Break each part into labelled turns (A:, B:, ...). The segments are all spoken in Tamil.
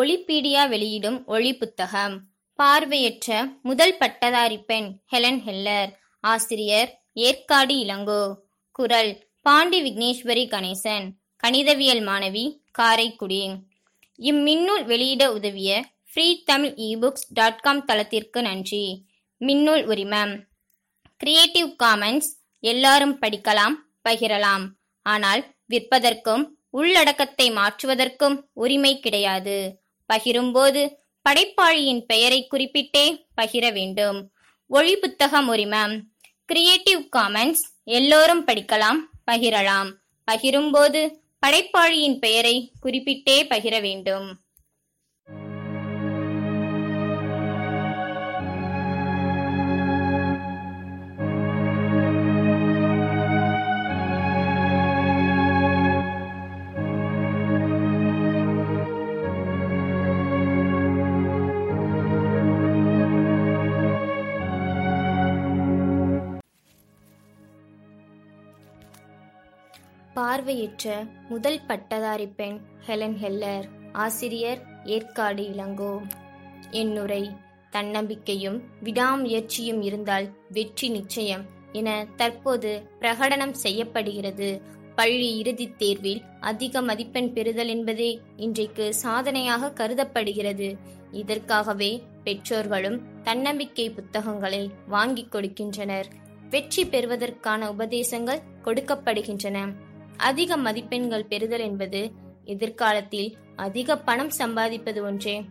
A: ஒலிபீடியா வெளியிடும் ஒளி புத்தகம் பார்வையற்ற முதல் பட்டதாரி பெண் ஹெலன் ஹெல்லர். ஆசிரியர் ஏற்காடு இளங்கோ. குரல் பாண்டி விக்னேஸ்வரி கணேசன். கணிதவியல் மாணவி காரைக்குடி. இம்மின்னூல் வெளியிட உதவிய free Tamil ebooks dot com தளத்திற்கு நன்றி. மின்னூல் உரிமம். கிரியேட்டிவ் காமன்ஸ் எல்லாரும் படிக்கலாம் பகிரலாம். ஆனால் விற்பதற்கும் உள்ளடக்கத்தை மாற்றுவதற்கும் உரிமை கிடையாது. பகிரும்போது படைப்பாளியின் பெயரை குறிப்பிட்டே பகிர வேண்டும். ஒளி புத்தகம் உரிமம் கிரியேட்டிவ் காமன்ஸ் எல்லோரும் படிக்கலாம் பகிரலாம். பகிரும்போது படைப்பாளியின் பெயரை குறிப்பிட்டே பகிர வேண்டும். பார்வையற்ற முதல் பட்டதாரி பெண் ஹெலன் ஹெல்லர் ஆசிரியர் ஏற்காடு இளங்கோ. என்னுரை தன்னம்பிக்கையும் விடாமுயற்சியும் இருந்தால் வெற்றி நிச்சயம் என தற்போது பிரகடனம் செய்யப்படுகிறது. பள்ளி இறுதித் தேர்வில் அதிக மதிப்பெண் பெறுதல் என்பதே இன்றைக்கு சாதனையாக கருதப்படுகிறது. இதற்காகவே பெற்றோர்களும் தன்னம்பிக்கை புத்தகங்களை வாங்கிக் கொடுக்கின்றனர். வெற்றி பெறுவதற்கான உபதேசங்கள் கொடுக்கப்படுகின்றன. அதிக மதிப்பெண்கள் பெறுதல் என்பது எதிர்காலத்தில் அதிக பணம் சம்பாதிப்பது ஒன்றே.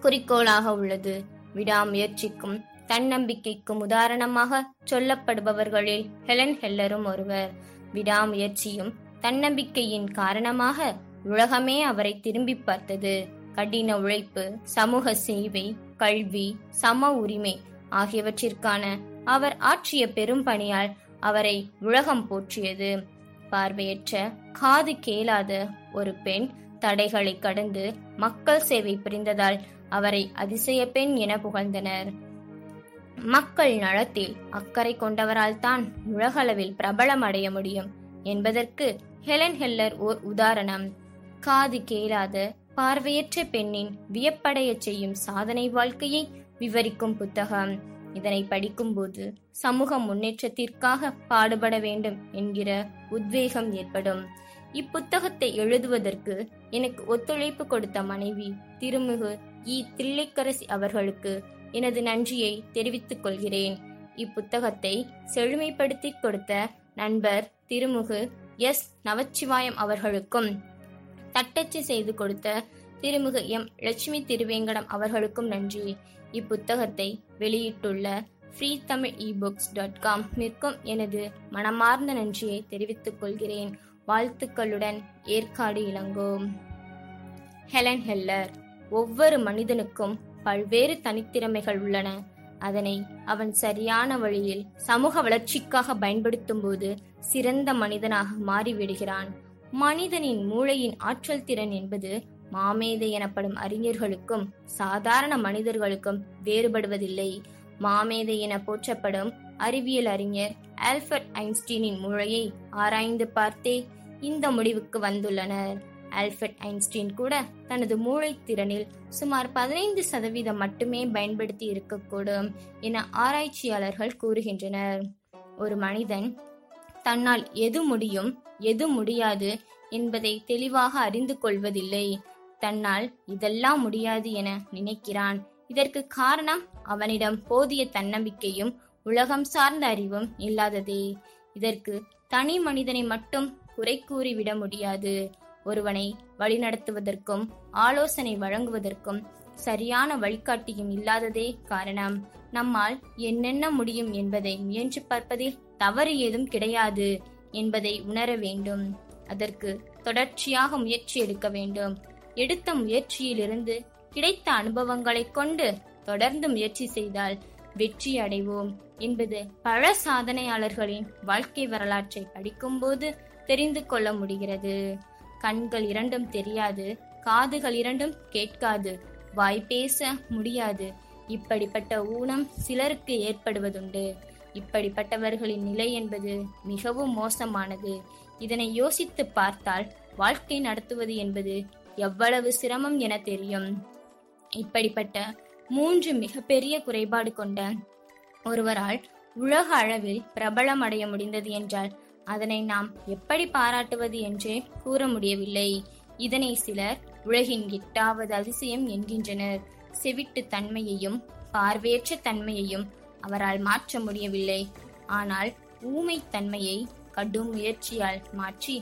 A: குறிக்கோளாக உள்ளது. விடாமுயற்சிக்கும் தன்னம்பிக்கைக்கும் உதாரணமாக சொல்லப்படுபவர்களில் ஹெலன் ஹெல்லரும் ஒருவர். விடாமுயற்சியும் தன்னம்பிக்கையின் காரணமாக உலகமே அவரை திரும்பி பார்த்தது. கடின உழைப்பு சமூக சேவை கல்வி சம உரிமை ஆகியவற்றிற்கான அவர் ஆற்றிய பெரும் பணியால் அவரை உலகம் போற்றியது. பார்வையற்ற காது கேளாத ஒரு பெண் தடைகளை கடந்து மக்கள் சேவை புரிந்ததால் அவரை அதிசய பெண் என புகழ்ந்தனர். மக்கள் நலத்தில் அக்கறை கொண்டவரால் தான் உலகளவில் பிரபலம் அடைய முடியும் என்பதற்கு ஹெலன் ஹெல்லர் ஓர் உதாரணம். காது கேளாத பார்வையற்ற பெண்ணின் வியப்படைய செய்யும் சாதனை வாழ்க்கையை விவரிக்கும் புத்தகம். இதனை படிக்கும்போது சமூக முன்னேற்றத்திற்காக பாடுபட வேண்டும் என்கிற உத்வேகம் ஏற்படும். இப்புத்தகத்தை எழுதுவதற்கு எனக்கு ஒத்துழைப்பு கொடுத்த மனைவி திருமிகு இ. தில்லைக்கரசி அவர்களுக்கு எனது நன்றியை தெரிவித்துக் கொள்கிறேன். இப்புத்தகத்தை செழுமைப்படுத்தி கொடுத்த நண்பர் திருமுகு எஸ். நவச்சிவாயம் அவர்களுக்கும் தட்டச்சு செய்து கொடுத்த திருமுக எம். லட்சுமி திருவேங்கடம் அவர்களுக்கும் நன்றி. இப்புத்தகத்தை வெளியிட்டுள்ள free Tamil ebooks dot com நிற்கும் எனது மனமார்ந்த நன்றியை தெரிவித்துக் கொள்கிறேன். வாழ்த்துக்களுடன் ஏற்காடு இளங்கோ ஹெலன் ஹெல்லர் ஒவ்வொரு மனிதனுக்கும் பல்வேறு தனித்திறமைகள் உள்ளன. அதனை அவன் சரியான வழியில் சமூக வளர்ச்சிக்காக பயன்படுத்தும் போது சிறந்த மனிதனாக மாறிவிடுகிறான். மனிதனின் மூளையின் ஆற்றல் திறன் என்பது மாமேதை எனப்படும் அறிஞர்களுக்கும் சாதாரண மனிதர்களுக்கும் வேறுபடுவதில்லை. மாமேதை என போற்றப்படும் அறிவியல் அறிஞர் ஆல்பர்ட் ஐன்ஸ்டீனின் மூளையை ஆராய்ந்து பார்த்தே இந்த முடிவுக்கு வந்துள்ளனர். ஆல்பர்ட் ஐன்ஸ்டீன் கூட தனது மூளை திறனில் சுமார் பதினைந்து சதவீதம் மட்டுமே பயன்படுத்தி இருக்கக்கூடும் என ஆராய்ச்சியாளர்கள் கூறுகின்றனர். ஒரு மனிதன் தன்னால் எது முடியும் எது முடியாது என்பதை தெளிவாக அறிந்து கொள்வதில்லை. தன்னால் இதெல்லாம் முடியாது என நினைக்கிறான். இதற்கு காரணம் அவனிடம் போதிய தன்னம்பிக்கையும் உலகம் சார்ந்த அறிவும் இல்லாததே. இதற்கு தனி மனிதனை மட்டும் குறை கூறிவிட முடியாது. ஒருவனை வழிநடத்துவதற்கும் ஆலோசனை வழங்குவதற்கும் சரியான வழிகாட்டியும் இல்லாததே காரணம். நம்மால் என்னென்ன முடியும் என்பதை முயன்று பார்ப்பதில் தவறு ஏதும் கிடையாது என்பதை உணர வேண்டும். அதற்கு தொடர்ச்சியாக முயற்சி எடுக்க வேண்டும். எடுத்த முயற்சியிலிருந்து கிடைத்த அனுபவங்களைக் கொண்டு தொடர்ந்து முயற்சி செய்தால் வெற்றி அடைவோம் என்பது பல சாதனையாளர்களின் வாழ்க்கை வரலாற்றை படிக்கும்போது தெரிந்து கொள்ள முடிகிறது. கண்கள் இரண்டும் தெரியாது காதுகள் இரண்டும் கேட்காது வாய் பேச முடியாது. இப்படிப்பட்ட ஊனம் சிலருக்கு ஏற்படுவதுண்டு. இப்படிப்பட்டவர்களின் நிலை என்பது மிகவும் மோசமானது. இதனை யோசித்து பார்த்தால் வாழ்க்கை நடத்துவது என்பது எவ்வளவு சிரமம் என தெரியும். இப்படிப்பட்ட மூன்று மிகப்பெரிய குறைபாடு கொண்ட ஒருவரால் உலக அளவில் பிரபலம் அடைய முடிந்தது என்றால் அதனை நாம் எப்படி பாராட்டுவது என்றே கூற முடியவில்லை. இதனை சிலர் உலகின் எட்டாவது அதிசயம் என்கின்றனர். செவிட்டு தன்மையையும் பார்வையற்ற தன்மையையும் அவரால் மாற்ற முடியவில்லை. ஆனால் ஊமை தன்மையை கடும் முயற்சியால் மாற்றி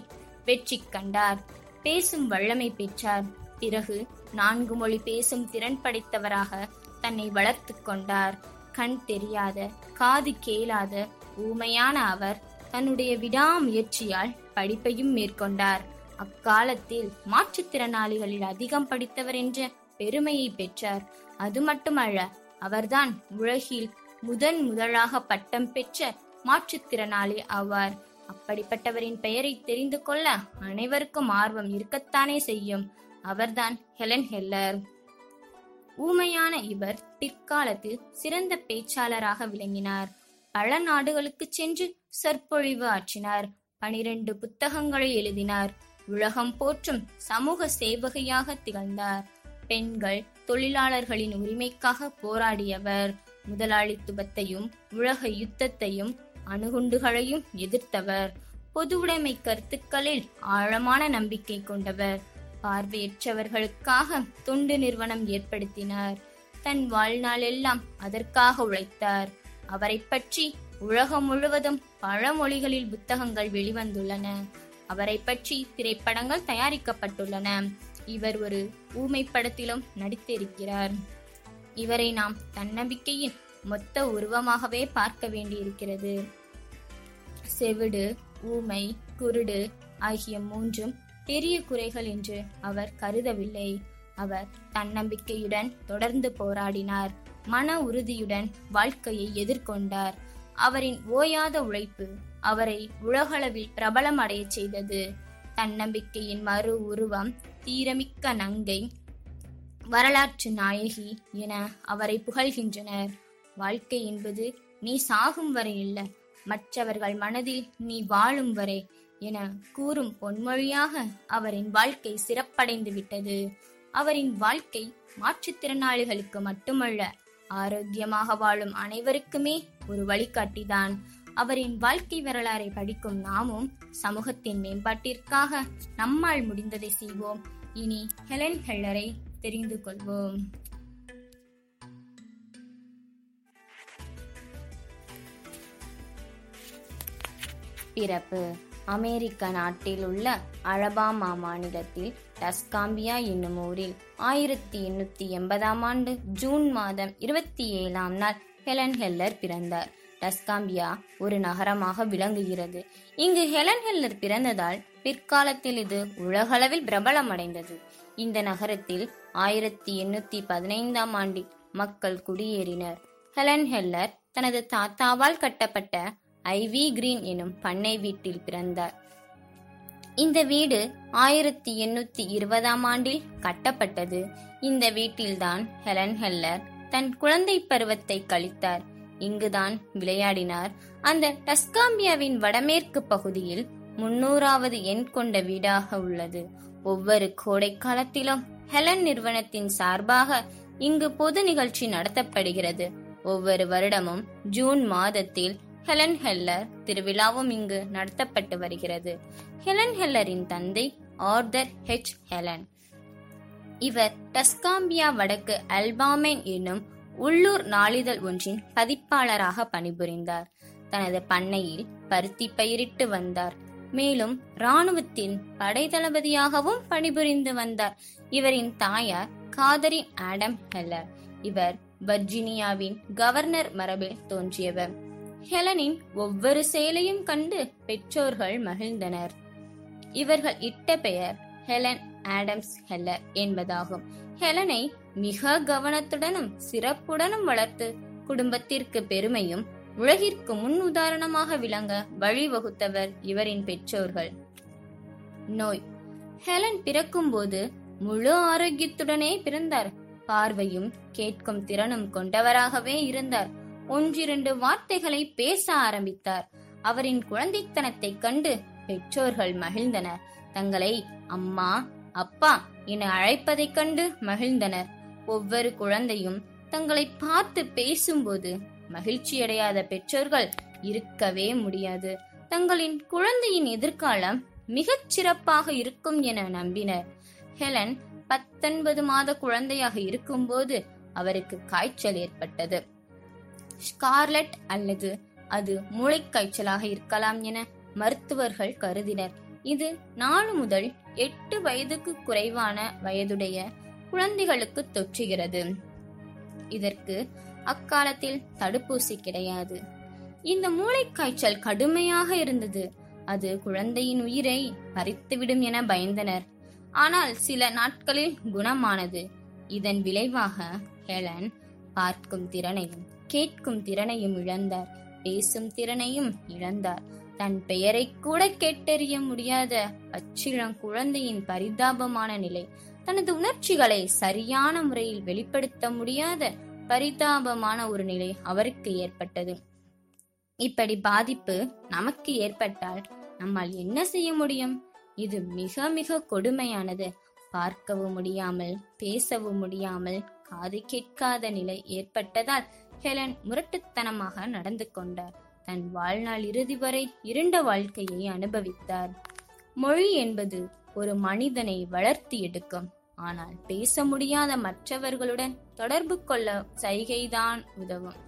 A: வெற்றி கண்டார். பேசும் வல்லமை பெற்றார். பிறகு நான்கு மொழி பேசும் திறன் படைத்தவராக தன்னை வளர்த்து கொண்டார். கண் தெரியாத காது கேளாத ஊமையான அவர் தன்னுடைய விடாமுயற்சியால் படிப்பையும் மேற்கொண்டார். அக்காலத்தில் மாற்றுத்திறனாளிகளில் அதிகம் படித்தவர் என்ற பெருமையை பெற்றார். அது மட்டுமல்ல அவர்தான் உலகில் முதன் முதலாக பட்டம் பெற்ற மாற்றுத்திறனாளி ஆவார். அப்படிப்பட்டவரின் பெயரை தெரிந்து கொள்ள அனைவருக்கும் ஆர்வம் இருக்கத்தானே செய்யும். அவர்தான் ஹெலன் ஹெல்லர். ஊமையான இவர் பிற்காலத்தில் சிறந்த பேச்சாளராக விளங்கினார். பல நாடுகளுக்கு சென்று சொற்பொழிவு ஆற்றினார். பனிரெண்டு புத்தகங்களை எழுதினார். உலகம் போற்றும் சமூக சேவகையாக திகழ்ந்தார். பெண்கள் தொழிலாளர்களின் உரிமைக்காக போராடியவர். முதலாளித்துவத்தையும் உலக யுத்தத்தையும் அணுகுண்டுகளையும் எதிர்த்தவர். பொதுவுடைமை கருத்துக்களில் ஆழமான நம்பிக்கை கொண்டவர். பார்வையற்றவர்களுக்காக தொண்டு நிறுவனம் ஏற்படுத்தினார். தன் வாழ்நாளெல்லாம் அதற்காக உழைத்தார். அவரை பற்றி உலகம் முழுவதும் பல மொழிகளில் புத்தகங்கள் வெளிவந்துள்ளன. அவரை பற்றி திரைப்படங்கள் தயாரிக்கப்பட்டுள்ளன. இவர் ஒரு ஊமை படத்திலும் நடித்திருக்கிறார். இவரை நாம் தன்னம்பிக்கையின் மொத்த உருவமாகவே பார்க்க வேண்டியிருக்கிறது. செவிடு ஊமை குருடு ஆகிய மூன்றும் பெரிய குறைகள் என்று அவர் கருதவில்லை. அவர் தன்னம்பிக்கையுடன் தொடர்ந்து போராடினார். மன உறுதியுடன் வாழ்க்கையை எதிர்கொண்டார். அவரின் ஓயாத உழைப்பு அவரை உலகளவில் பிரபலம் அடையச் செய்தது. தன்னம்பிக்கையின் மறு உருவம் தீரமிக்க நங்கை வரலாற்று நாயகி என அவரை புகழ்கின்றனர். வாழ்க்கை என்பது நீ சாகும் வரை இல்லை. மற்றவர்கள் மனதில் நீ வாழும் வரை என கூறும் பொன்மொழியாக அவரின் வாழ்க்கை சிறப்படைந்து விட்டது. அவரின் வாழ்க்கை மாற்றுத்திறனாளிகளுக்கு மட்டுமல்ல ஆரோக்கியமாக வாழும் அனைவருக்குமே ஒரு வழிகாட்டிதான். அவரின் வாழ்க்கை வரலாறை படிக்கும் நாமும் சமூகத்தின் மேம்பாட்டிற்காக நம்மால் முடிந்ததை செய்வோம். இனி ஹெலன் ஹெல்லரை தெரிந்து கொள்வோம். பிறப்பு. அமெரிக்க நாட்டில் உள்ள அலபாமா மாநிலத்தில் டஸ்காம்பியா என்னும் ஊரில் ஆயிரத்தி எண்ணூத்தி எண்பதாம் ஆண்டு ஜூன் மாதம் இருபத்தி ஏழாம் நாள் ஹெலன் ஹெல்லர் பிறந்தார். டஸ்காம்பியா ஒரு நகரமாக விளங்குகிறது. இங்கு ஹெலன் ஹெல்லர் பிறந்ததால் பிற்காலத்தில் இது உலகளவில் பிரபலமடைந்தது. இந்த நகரத்தில் ஆயிரத்தி எண்ணூத்தி பதினைந்தாம் ஆண்டில் மக்கள் குடியேறினர். ஹெலன் ஹெல்லர் தனது தாத்தாவால் கட்டப்பட்ட ஐவி கிரீன் எனும் பண்ணை வீட்டில் பிறந்தார். இந்த வீடு ஆயிரத்தி எண்ணூத்தி இருபதாம் ஆண்டில் கட்டப்பட்டது. இந்த வீட்டில்தான் ஹெலன் ஹெல்லர் தன் குழந்தை பருவத்தை கழித்தார். இங்குதான் விளையாடினார். அந்த டஸ்காம்பியாவின் வடமேற்கு பகுதியில் முன்னூறாவது எண் கொண்ட வீடாக உள்ளது. ஒவ்வொரு கோடை காலத்திலும் ஹெலன் நிறுவனத்தின் சார்பாக இங்கு பொது நிகழ்ச்சி நடத்தப்படுகிறது. ஒவ்வொரு வருடமும் ஜூன் மாதத்தில் ஹெலன் ஹெல்லர் திருவிழாவும் இங்கு நடத்தப்பட்டு வருகிறது. ஹெலன் ஹெல்லரின் தந்தை ஆர்தர் ஹெச். ஹெலன். இவர் டஸ்காம்பியா வடக்கு அல்பாமேன் என்னும் உள்ளூர் நாளிதழ் ஒன்றின் பதிப்பாளராக பணிபுரிந்தார். தனது பண்ணையில் பருத்தி பயிரிட்டு வந்தார். மேலும் இராணுவத்தின் படைத்தளபதியாகவும் பணிபுரிந்து வந்தார். இவரின் தாயார் காதரின் ஆடம் ஹெல்லர். இவர் வர்ஜீனியாவின் கவர்னர் மரபில் தோன்றியவர். ஹெலனின் ஒவ்வொரு செயலையும் கண்டு பெற்றோர்கள் மகிழ்ந்தனர். இவர்கள் இட்ட பெயர் ஹெலன் ஆடம்ஸ் ஹெல்லர் என்பதாகும். ஹெலனை மிக கவனத்துடனும் சிறப்புடனும் வளர்த்து குடும்பத்திற்கு பெருமையும் உலகிற்கு முன் உதாரணமாக விளங்க வழிவகுத்தவர் இவரின் பெற்றோர்கள். நோய். ஹெலன் பிறக்கும்போது முழு ஆரோக்கியத்துடனே பிறந்தார். பார்வையும் கேட்கும் திறனும் கொண்டவராகவே இருந்தார். ஒன்றிரண்டு வார்த்தைகளை பேச ஆரம்பித்தார். அவரின் குழந்தைத்தனத்தை கண்டு பெற்றோர்கள் மகிழ்ந்தனர். தங்களை அம்மா அப்பா என அழைப்பதைக் கண்டு மகிழ்ந்தனர். ஒவ்வொரு குழந்தையும் தங்களை பார்த்து பேசும்போது மகிழ்ச்சியடையாத பெற்றோர்கள் இருக்கவே முடியாது. தங்களின் குழந்தையின் எதிர்காலம் மிகச் சிறப்பாக இருக்கும் என நம்பினர். ஹெலன் பத்தொன்பது மாத குழந்தையாக இருக்கும்போது அவருக்கு காய்ச்சல் ஏற்பட்டது. ஸ்கார்லட் அல்லது அது மூளைக்காய்ச்சலாக இருக்கலாம் என மருத்துவர்கள் கருதினர். இது நாலு முதல் எட்டு வயதுக்கு குறைவான வயதுடைய குழந்தைகளுக்கு தொற்றுகிறது. இதற்கு அக்காலத்தில் தடுப்பூசி கிடையாது. இந்த மூளைக்காய்ச்சல் கடுமையாக இருந்தது. அது குழந்தையின் உயிரை பறித்துவிடும் என பயந்தனர். ஆனால் சில நாட்களில் குணமானது. இதன் விளைவாக ஹெலன் பார்க்கும் திறனையும் கேட்கும் திறனையும் இழந்தார். பேசும் திறனையும் இழந்தார். தன் பெயரை கூட கேட்டறிய முடியாத பச்சிளம் குழந்தையின் பரிதாபமான நிலை. தனது உணர்ச்சிகளை சரியான முறையில் வெளிப்படுத்த முடியாத பரிதாபமான ஒரு நிலை அவருக்கு ஏற்பட்டது. இப்படி பாதிப்பு நமக்கு ஏற்பட்டால் நம்மால் என்ன செய்ய முடியும்? இது மிக மிக கொடுமையானது. பார்க்கவும் முடியாமல் பேசவும் முடியாமல் காது கேட்காத நிலை ஏற்பட்டதால் ஹெலன் முரட்டுத்தனமாக நடந்து கொண்டார். தன் வாழ்நாள் இறுதி வரை இருண்ட வாழ்க்கையை அனுபவித்தார். மொழி என்பது ஒரு மனிதனை வளர்த்தி எடுக்கும். ஆனால் பேச முடியாத மற்றவர்களுடன் தொடர்பு கொள்ள சைகைதான் உதவும்.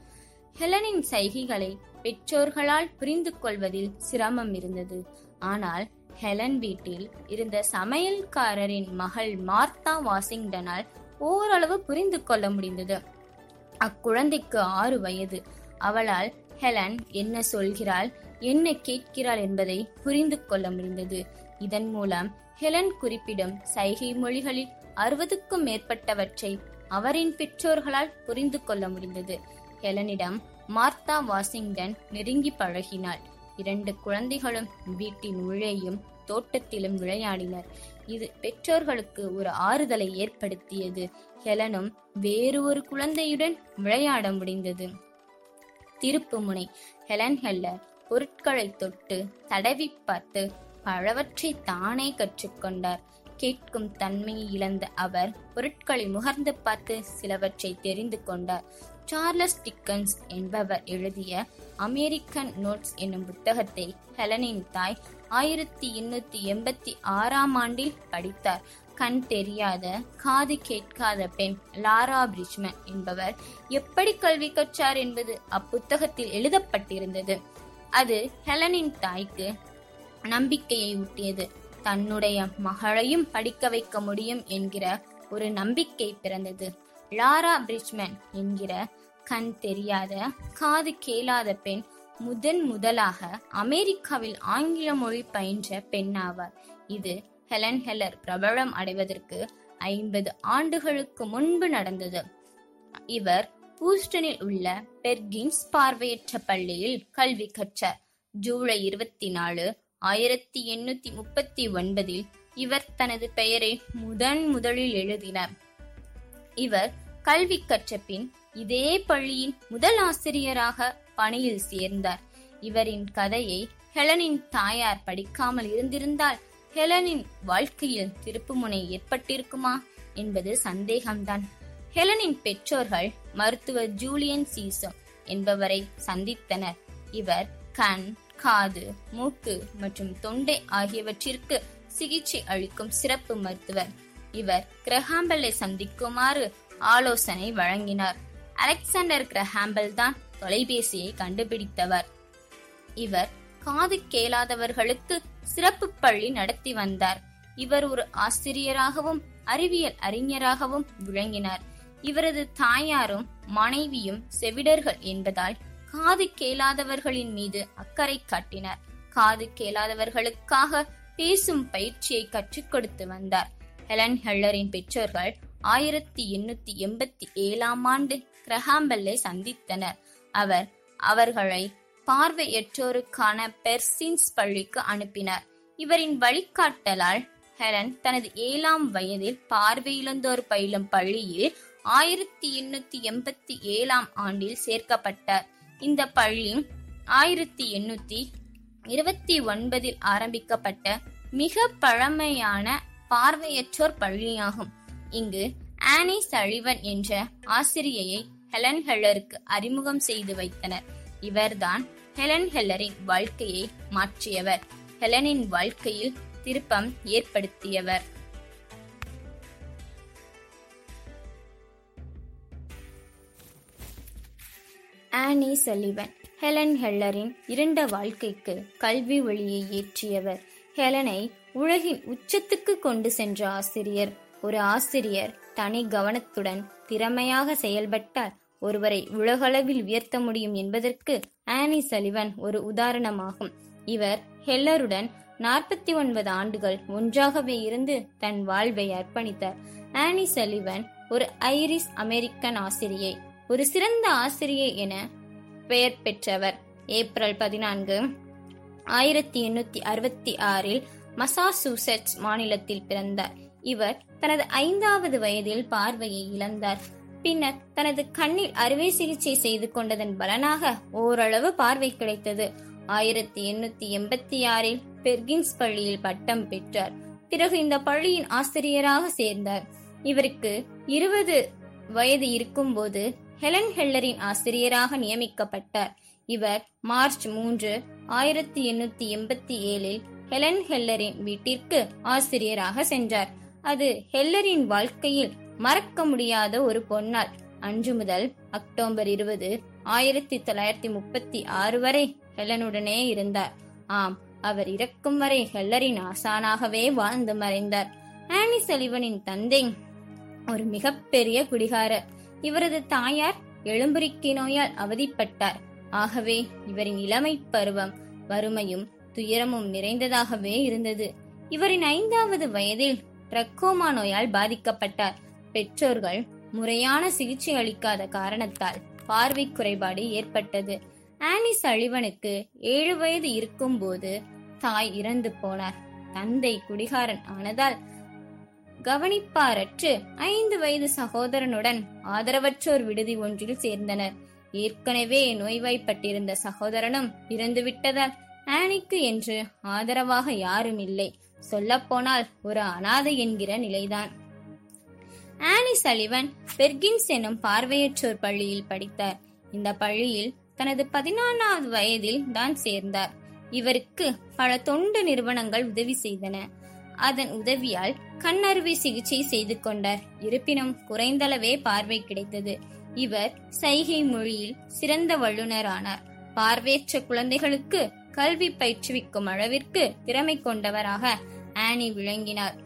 A: ஹெலனின் சைகைகளை பெற்றோர்களால் புரிந்து கொள்வதில் சிரமம் இருந்தது. ஆனால் ஹெலன் வீட்டில் இருந்த சமையல்காரரின் மகள் மார்த்தா வாஷிங்டனால் ஓரளவு புரிந்து கொள்ள முடிந்தது. அக்குழந்தைக்கு ஆறு வயது. அவளால் ஹெலன் என்ன சொல்கிறாள் என்ன கேட்கிறாள் என்பதை புரிந்து கொள்ள முடிந்தது. இதன் மூலம் ஹெலன் குறிப்பிடும் சைகை மொழிகளில் அறுபதுக்கும் மேற்பட்டவற்றை அவரின் பெற்றோர்களால் புரிந்து கொள்ள முடிந்தது. ஹெலனிடம் மார்த்தா வாஷிங்டன் நெருங்கி பழகினாள். இரண்டு குழந்தைகளும் வீட்டின் உள்ளேயும் தோட்டத்திலும் விளையாடினர். இது பெற்றோர்களுக்கு ஒரு ஆறுதலை ஏற்படுத்தியது. ஹெலனும் வேறு ஒரு குழந்தையுடன் விளையாட முடிந்தது. திருப்புமுனை ஹெலன் ஹெல்லர் பொருட்களை தொட்டு தடவி பார்த்து பலவற்றை தானே கற்றுக்கொண்டார் கேட்கும் தன்மையை இழந்த அவர் பொருட்களை முகர்ந்து பார்த்து சிலவற்றை தெரிந்து கொண்டார். சார்லஸ் டிக்கன்ஸ் என்பவர் எழுதிய அமெரிக்கன் நோட்ஸ் என்னும் புத்தகத்தை ஹெலனின் தாய் ஆயிரத்தி எண்ணூத்தி எண்பத்தி ஆறாம் ஆண்டில் படித்தார். கண் தெரியாத காது கேட்காத பெண் லாரா பிரிட்ஜ்மன் என்பவர் எப்படி கல்வி கற்றார் என்பது அப்புத்தகத்தில் எழுதப்பட்டிருந்தது. அது ஹெலனின் தாய்க்கு நம்பிக்கையை ஊட்டியது. தன்னுடைய மகளையும் படிக்க வைக்க முடியும் என்கிற ஒரு நம்பிக்கை பிறந்தது. லாரா பிரிட்ஜ்மன் என்கிற கண் தெரியாத காது கேளாத பெண் முதன் முதலாக அமெரிக்காவில் ஆங்கில மொழி பயின்ற பெண்ணாவார். இது ஹெலன் ஹெலர் பிரபலம் அடைவதற்கு ஐம்பது ஆண்டுகளுக்கு முன்பு நடந்தது. இவர் ஹூஸ்டனில் உள்ள பெர்கின்ஸ் பார்வையற்ற பள்ளியில் கல்வி கற்றார் ஜூலை இருபத்தி நாலு ஆயிரத்தி எண்ணூத்தி முப்பத்தி ஒன்பதில் இவர் தனது பெயரை முதன் முதலில் எழுதினார். இவர் கல்வி கற்ற பின் இதே பள்ளியின் முதல் ஆசிரியராக பணியில் சேர்ந்தார். இவரின் கதையை ஹெலனின் தாயார் படிக்காமல் இருந்திருந்தால் ஹெலனின் வாழ்க்கையில் திருப்புமுனை ஏற்பட்டிருக்குமா என்பது சந்தேகம்தான். ஹெலனின் பெற்றோர்கள் மருத்துவர் ஜூலியன் சீசோ என்பவரை சந்தித்தனர். இவர் கண் காது மூக்கு மற்றும் தொண்டை ஆகியவற்றிற்கு சிகிச்சை அளிக்கும் சிறப்பு மருத்துவர். இவர் கிரஹாம்பலை சந்திக்குமாறு ஆலோசனை வழங்கினார். அலெக்சாண்டர் கிரஹாம்பல் தான் தொலைபேசியை கண்டுபிடித்தவர். இவர் காது கேளாதவர்களுக்கு சிறப்பு பள்ளி நடத்தி வந்தார். இவர் ஒரு ஆசிரியராகவும் அறிவியல் அறிஞராகவும் விளங்கினார். இவரது தாயாரும் மனைவியும் செவிடர்கள் என்பதால் காது கேளாதவர்களின் மீது அக்கறை காட்டினார். காது கேளாதவர்களுக்காக பேசும் பயிற்சியை கற்றுக் கொடுத்து வந்தார். ஹெலன் ஹெல்லரின் பெற்றோர்கள் ஆயிரத்தி எண்ணூத்தி எண்பத்தி ஏழாம் ஆண்டு கிரஹாம்பல்லை சந்தித்தனர். அவர் அவர்களை பார்வையற்றோருக்கான பெர்சின்ஸ் பள்ளிக்கு அனுப்பினார். இவரின் வழிகாட்டலால் ஹெலன் தனது ஏழாம் வயதில் பார்வையிழந்தோர் பயிலும் பள்ளியில் ஆயிரத்தி எண்ணூத்தி எண்பத்தி ஏழாம் ஆண்டில் சேர்க்கப்பட்டார். இந்த பள்ளி ஆயிரத்தி எண்ணூத்தி இருபத்தி ஒன்பதில் ஆரம்பிக்கப்பட்ட மிக பழமையான பார்வையற்றோர் பள்ளியாகும். இங்கு ஆனி சழிவன் என்ற ஆசிரியையை ஹெலன் ஹெல்லருக்கு அறிமுகம் செய்து வைத்தனர். இவர்தான் ஹெலன் ஹெல்லரின் வாழ்க்கையை மாற்றியவர். ஹெலனின் வாழ்க்கையில் திருப்பம் ஏற்படுத்தியவர். ஆனி சலிவன் ஹெலன் ஹெல்லரின் இருண்ட வாழ்க்கைக்கு கல்வி ஒளியை ஏற்றியவர். ஹெலனை உலகின் உச்சத்துக்கு கொண்டு சென்ற ஆசிரியர். ஒரு ஆசிரியர் தனி கவனத்துடன் திறமையாக செயல்பட்டால் ஒருவரை உலகளவில் உயர்த்த முடியும் என்பதற்கு ஆனி சலிவன் ஒரு உதாரணமாகும். இவர் ஹெல்லருடன் நாற்பத்தி ஒன்பது ஆண்டுகள் ஒன்றாகவே இருந்து தன் வாழ்வை அர்ப்பணித்தார். ஆனி சலிவன் ஒரு ஐரிஸ் அமெரிக்கன் ஆசிரியை ஒரு சிறந்த ஆசிரியை என பெயர் பெற்றவர். ஏப்ரல் பதினான்கு ஆயிரத்தி எண்ணூத்தி அறுபத்தி ஆறில் மசாசூசெட்ஸ் மாநிலத்தில் பிறந்தார். இவர் தனது ஐந்தாவது வயதில் பார்வையை இழந்தார். பின்னர் தனது கண்ணில் அறுவை சிகிச்சை செய்து கொண்டதன் பலனாக ஓரளவு பார்வை கிடைத்தது. ஆயிரத்தி எண்ணூத்தி எண்பத்தி ஆறில் பெர்கின்ஸ் பள்ளியில் பட்டம் பெற்றார். பிறகு இந்த பள்ளியின் ஆசிரியராக சேர்ந்தார். இவருக்கு இருபது வயது இருக்கும்போது ஹெலன் ஹெல்லரின் ஆசிரியராக நியமிக்கப்பட்டார். இவர் மார்ச் மூன்று ஆயிரத்தி எண்ணூத்தி எண்பத்தி ஏழில் ஹெலன் ஹெல்லரின் வீட்டிற்கு ஆசிரியராக சென்றார். அது ஹெல்லரின் வாழ்க்கையில் மறக்க முடியாத ஒரு பொன்னாள். அன்று முதல் அக்டோபர் இருபது ஆயிரத்தி தொள்ளாயிரத்தி முப்பத்தி ஆறு வரை ஹெலனுடனே இருந்தார். ஆம் அவர் இறக்கும் வரை ஹெல்லரின் ஆசானாகவே வாழ்ந்து மறைந்தார். ஆனி செலிவனின் தந்தை ஒரு மிகப்பெரிய குடிகாரர். இவரது தாயார் எழும்புரிக்கி நோயால் அவதிப்பட்டார். ஆகவே இவரின் இளமை பருவம் வறுமையும் துயரமும் நிறைந்ததாகவே இருந்தது. இவரின் ஐந்தாவது வயதில் ட்ரக்கோமா நோயால் பாதிக்கப்பட்டார். பெற்றோர்கள் முறையான சிகிச்சை அளிக்காத காரணத்தால் பார்வை குறைபாடு ஏற்பட்டது. ஆனிஸ் அழிவனுக்கு ஏழு வயது இருக்கும்போது தாய் இறந்து போனார். தந்தை குடிகாரன் ஆனதால் கவனிப்பாரற்று ஐந்து வயது சகோதரனுடன் ஆதரவற்றோர் விடுதி ஒன்றில் சேர்ந்தனர். ஏற்கனவே நோய்வாய்ப்பட்டிருந்த சகோதரனும் இறந்துவிட்டதால் ஆனிக்கு என்று ஆதரவாக யாரும் இல்லை. சொல்லப்போனால் ஒரு அனாதை என்கிற நிலைதான். ஆனி சலிவன் பெர்கின்ஸ் எனும் பார்வையற்றோர் பள்ளியில் படித்தார். இந்த பள்ளியில் தனது பதினான்காவது வயதில் தான் சேர்ந்தார். இவருக்கு பல தொண்டு நிறுவனங்கள் உதவி செய்தன. அதன் உதவியால் கண்ணறுவை சிகிச்சை செய்து கொண்டார். இருப்பினும் குறைந்தளவே பார்வை கிடைத்தது. இவர் சைகை மொழியில் சிறந்த வல்லுநரானார். பார்வையற்ற குழந்தைகளுக்கு கல்வி பயிற்றுவிக்கும் அளவிற்கு திறமை கொண்டவராக ஆனி விளங்கினார்.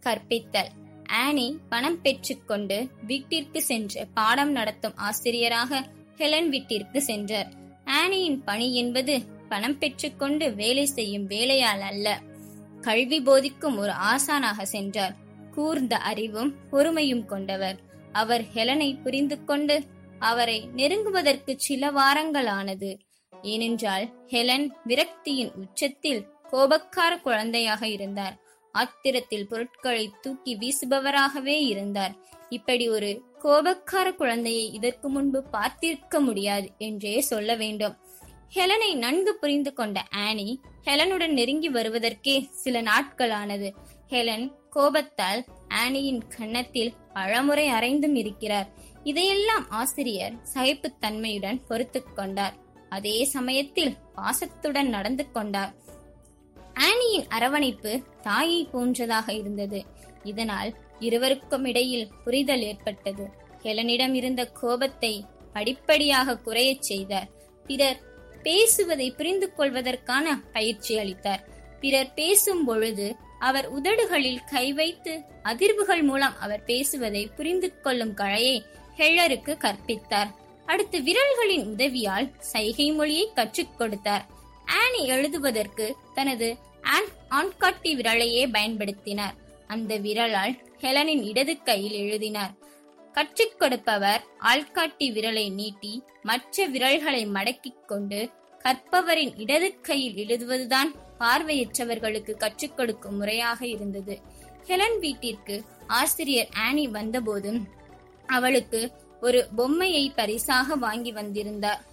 A: கற்பித்தல். ஆனி பணம் பெற்றுக்கொண்டு வீட்டிற்கு சென்று பாடம் நடத்தும் ஆசிரியராக ஹெலன் வீட்டிற்கு சென்றார். ஆனியின் பணி என்பது பணம் பெற்றுக்கொண்டு வேலை செய்யும் வேலையால் அல்ல. கல்வி போதிக்கும் ஒரு ஆசானாக சென்றார். கூர்ந்த அறிவும் பொறுமையும் கொண்டவர். அவர் ஹெலனை புரிந்து கொண்டு அவரை நெருங்குவதற்கு சில வாரங்கள் ஆனது ஏனென்றால் ஹெலன் விரக்தியின் உச்சத்தில் கோபக்கார குழந்தையாக இருந்தார். ஆத்திரத்தில் பொருட்களை தூக்கி வீசுபவராகவே இருந்தார். இப்படி ஒரு கோபக்கார குழந்தையை இதற்கு முன்பு பார்த்திருக்க முடியாது என்றே சொல்ல வேண்டும். ஹெலனை நன்கு புரிந்து கொண்ட ஆனி ஹெலனுடன் நெருங்கி வருவதற்கே சில நாட்கள் ஆனது ஹெலன் கோபத்தால் ஆனியின் கன்னத்தில் பழமுறை அரைந்தும் இருக்கிறார். இதையெல்லாம் ஆசிரியர் சகிப்புத்தன்மையுடன் பொறுத்து கொண்டார். அதே சமயத்தில் பாசத்துடன் நடந்து கொண்டார். ஆனியின் அரவணைப்பு தாயை போன்றதாக இருந்தது. இதனால் இருவருக்கும் இடையில் புரிதல் ஏற்பட்டது. ஹெலனிடம் இருந்த கோபத்தை படிப்படியாக குறையச் செய்தார் பிறர் பேசுவதை புரிந்து கொள்வதற்கான பயிற்சி அளித்தார். பிறர் பேசும் பொழுது அவர் உதடுகளில் கை வைத்து அதிர்வுகள் மூலம் அவர் பேசுவதை புரிந்து கொள்ளும் கலையை ஹெல்லருக்கு கற்பித்தார். அடுத்து விரல்களின் உதவியால் சைகை மொழியை கற்றுக் கொடுத்தார். ஆனி எழுதுவதற்கு தனது ஆண்காட்டி விரலையே பயன்படுத்தினார். அந்த விரலால் ஹெலனின் இடது கையில் எழுதினார். கற்றுக் கொடுப்பவர் ஆள்காட்டி விரலை நீட்டி மற்ற விரல்களை மடக்கிக் கொண்டு கற்பவரின் இடது கையில் எழுதுவதுதான் பார்வையற்றவர்களுக்கு கற்றுக் கொடுக்கும் முறையாக இருந்தது. ஹெலன் வீட்டிற்கு ஆசிரியர் ஆனி வந்தபோதும் அவளுக்கு ஒரு பொம்மையை பரிசாக வாங்கி வந்திருந்தார்.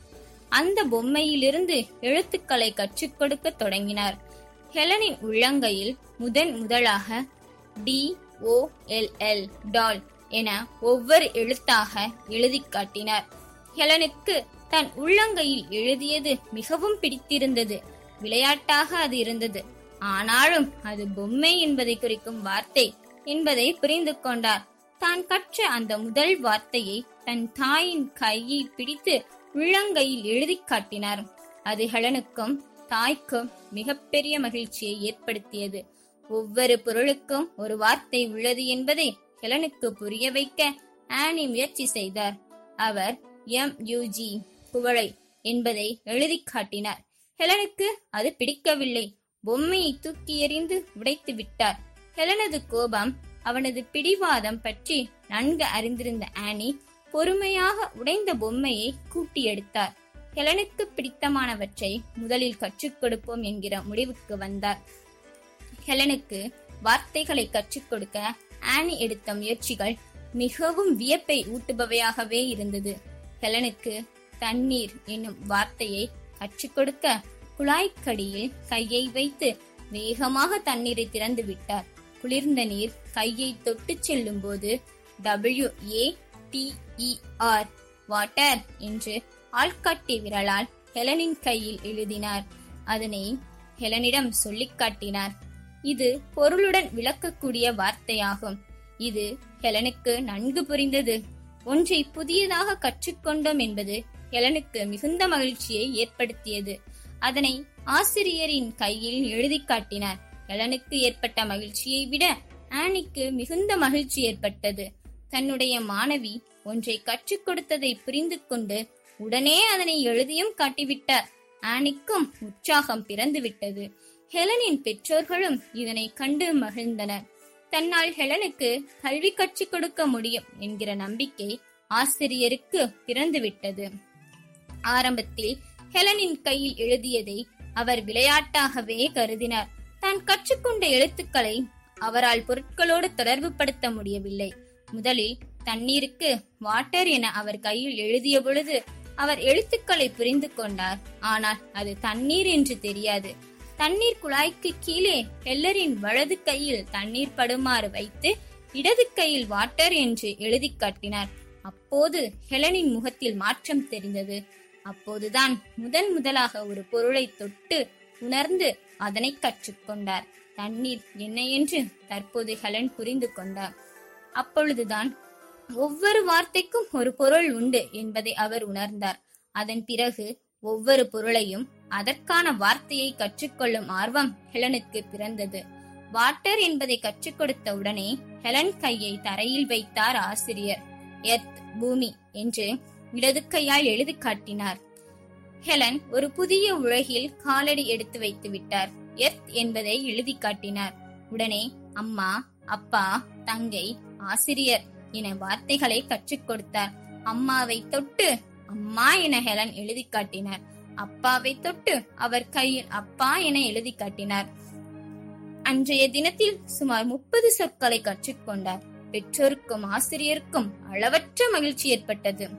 A: அந்த பொம்மையிலிருந்து எழுத்துக்களை கற்றுக் கொடுக்க தொடங்கினார். ஹெலனின் உள்ளங்கையில் முதன் முதலாக D O L L doll என ஒவ்வொரு எழுத்தாக எழுதி காட்டினார். ஹெலனுக்கு தன் உள்ளங்கையில் எழுதியது மிகவும் பிடித்திருந்தது. விளையாட்டாக அது இருந்தது. ஆனாலும் அது பொம்மை என்பதை குறிக்கும் வார்த்தை என்பதை புரிந்து கொண்டார். தான் கற்ற அந்த முதல் வார்த்தையை தன் தாயின் கையை பிடித்து உள்ளங்கையில் எழுதி காட்டினார். அது ஹெலனுக்கும் தாய்க்கும் மிகப்பெரிய மகிழ்ச்சியை ஏற்படுத்தியது. ஒவ்வொரு பொருளுக்கும் ஒரு வார்த்தை உள்ளது என்பதை ஹெலனுக்கு புரிய வைக்க ஆனி முயற்சி செய்தார். அவர் எம். யூஜி குவளை என்பதை எழுதி காட்டினார். ஹெலனுக்கு அது பிடிக்கவில்லை. பொம்மையை தூக்கி எறிந்து உடைத்து விட்டார். ஹெலனது கோபம் அவனது பிடிவாதம் பற்றி நன்கு அறிந்திருந்த ஆனி பொறுமையாக உடைந்த பொம்மையை கூட்டி எடுத்தார் ஹெலனுக்கு பிடித்தமானவற்றை முதலில் கற்றுக் கொடுப்போம் என்கிற முடிவுக்கு வந்தார். ஹெலனுக்கு வார்த்தைகளை கற்றுக் கொடுக்க ஆனி எடுத்த முயற்சிகள் மிகவும் வியப்பை ஊட்டுபவையாகவே இருந்தது. ஹெலனுக்கு தண்ணீர் என்னும் வார்த்தையை கற்றுக் கொடுக்க குழாய்க்கடியில் கையை வைத்து வேகமாக தண்ணீரை திறந்து விட்டார். குளிர்ந்த நீர் கையை தொட்டுச் செல்லும் போது W A T E R water என்று ஆள்காட்டி விரலால் ஹெலனின் கையில் எழுதினார். அதனை ஹெலனிடம் சொல்லிக் காட்டினார். இது பொருளுடன் விளக்கக்கூடிய வார்த்தையாகும். இது ஹெலனுக்கு நன்கு புரிந்தது. ஒன்றை புதியதாக கற்றுக்கொண்டோம் என்பது ஹெலனுக்கு மிகுந்த மகிழ்ச்சியை ஏற்படுத்தியது. அதனை ஆசிரியரின் கையில் எழுதி காட்டினார். ஹெலனுக்கு ஏற்பட்ட மகிழ்ச்சியை விட ஆனிக்கு மிகுந்த மகிழ்ச்சி ஏற்பட்டது. தன்னுடைய மாணவி ஒன்றை கற்றுக் கொடுத்ததை புரிந்து கொண்டு உடனே அதனை எழுதியும் காட்டிவிட்டார். ஆனிக்கும் உற்சாகம் பிறந்துவிட்டது. ஹெலனின் பெற்றோர்களும் இதனை கண்டு மகிழ்ந்தனர். தன்னால் ஹெலனுக்கு கல்வி கற்றுக் கொடுக்க முடியும் என்கிற நம்பிக்கை ஆசிரியருக்கு பிறந்துவிட்டது. ஆரம்பத்தில் ஹெலனின் கையில் எழுதியதை அவர் விளையாட்டாகவே கருதினார். தான் கற்றுக்கொண்ட எழுத்துக்களை அவரால் பொருட்களோடு தொடர்பு படுத்த முடியவில்லை. முதலில் தண்ணீருக்கு வாட்டர் என அவர் கையில் எழுதிய பொழுது அவர் எழுத்துக்களை புரிந்து கொண்டார். ஆனால் அது தண்ணீர் என்று தெரியாது. தண்ணீர் குழாய்க்கு கீழே ஹெல்லரின் வலது கையில் தண்ணீர் படுமாறு வைத்து இடது கையில் வாட்டர் என்று எழுதி காட்டினார். அப்போது ஹெலனின் முகத்தில் மாற்றம் தெரிந்தது. அப்போதுதான் முதன் முதலாக ஒரு பொருளை தொட்டு உணர்ந்து அதனை கற்றுக்கொண்டார் தண்ணீர் என்ன என்று தற்போது ஹெலன் புரிந்து கொண்டார். அப்பொழுதுதான் ஒவ்வொரு வார்த்தைக்கும் ஒரு பொருள் உண்டு என்பதை அவர் உணர்ந்தார். அதன் பிறகு ஒவ்வொரு பொருளையும் அதற்கான வார்த்தையை கற்றுக்கொள்ளும் ஆர்வம் ஹெலனுக்கு பிறந்தது. வாட்டர் என்பதை கற்றுக் கொடுத்த உடனே ஹெலன் கையை தரையில் வைத்தார் ஆசிரியர். எர்த் பூமி என்று இடது கையால் எழுதி காட்டினார். ஹெலன் ஒரு புதிய உலகில் காலடி எடுத்து வைத்து விட்டார். எர்த் என்பதை எழுதி காட்டினார். உடனே அம்மா அப்பா தங்கை ஆசிரியர் என வார்த்தைகளை கற்றுக் கொடுத்தார். அம்மாவை தொட்டு அம்மா என ஹெலன் எழுதி காட்டினார். அப்பாவை தொட்டு அவர் கையில் அப்பா என எழுதி காட்டினார். அன்றைய தினத்தில் சுமார் முப்பது சொற்களை கற்றுக்கொண்டார் பெற்றோருக்கும் ஆசிரியருக்கும் அளவற்ற மகிழ்ச்சி ஏற்பட்டது.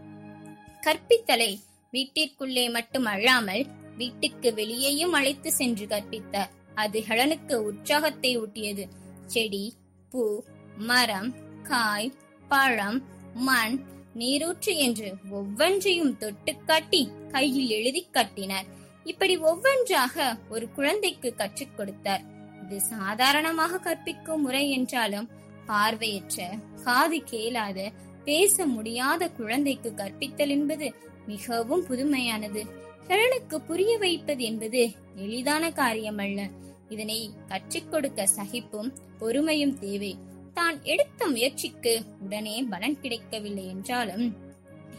A: கற்பித்தலை வீட்டிற்குள்ளே மட்டும் அழாமல் வீட்டுக்கு வெளியேயும் அழைத்து சென்று கற்பித்தார். அது ஹெலனுக்கு உற்சாகத்தை ஊட்டியது. செடி பூ மரம் காய் பழம் மண் நீரூற்று என்று ஒவ்வொன்றையும் தொட்டு காட்டி கையில் எழுதி காட்டினார். இப்படி ஒவ்வொன்றாக ஒரு குழந்தைக்கு கற்றுக் கொடுத்தார். இது சாதாரணமாக கற்பிக்கும் முறை என்றாலும் பார்வையற்ற காது கேளாத பேச முடியாத குழந்தைக்கு கற்பித்தல் என்பது மிகவும் புதுமையானது. ஹெலனுக்கு புரிய வைப்பது என்பது எளிதான காரியம் அல்ல இதனை கற்றுக் கொடுக்க சகிப்பும் பொறுமையும் தேவை. தான் எடுத்த முயற்சிக்கு உடனே பலன் கிடைக்கவில்லை என்றாலும்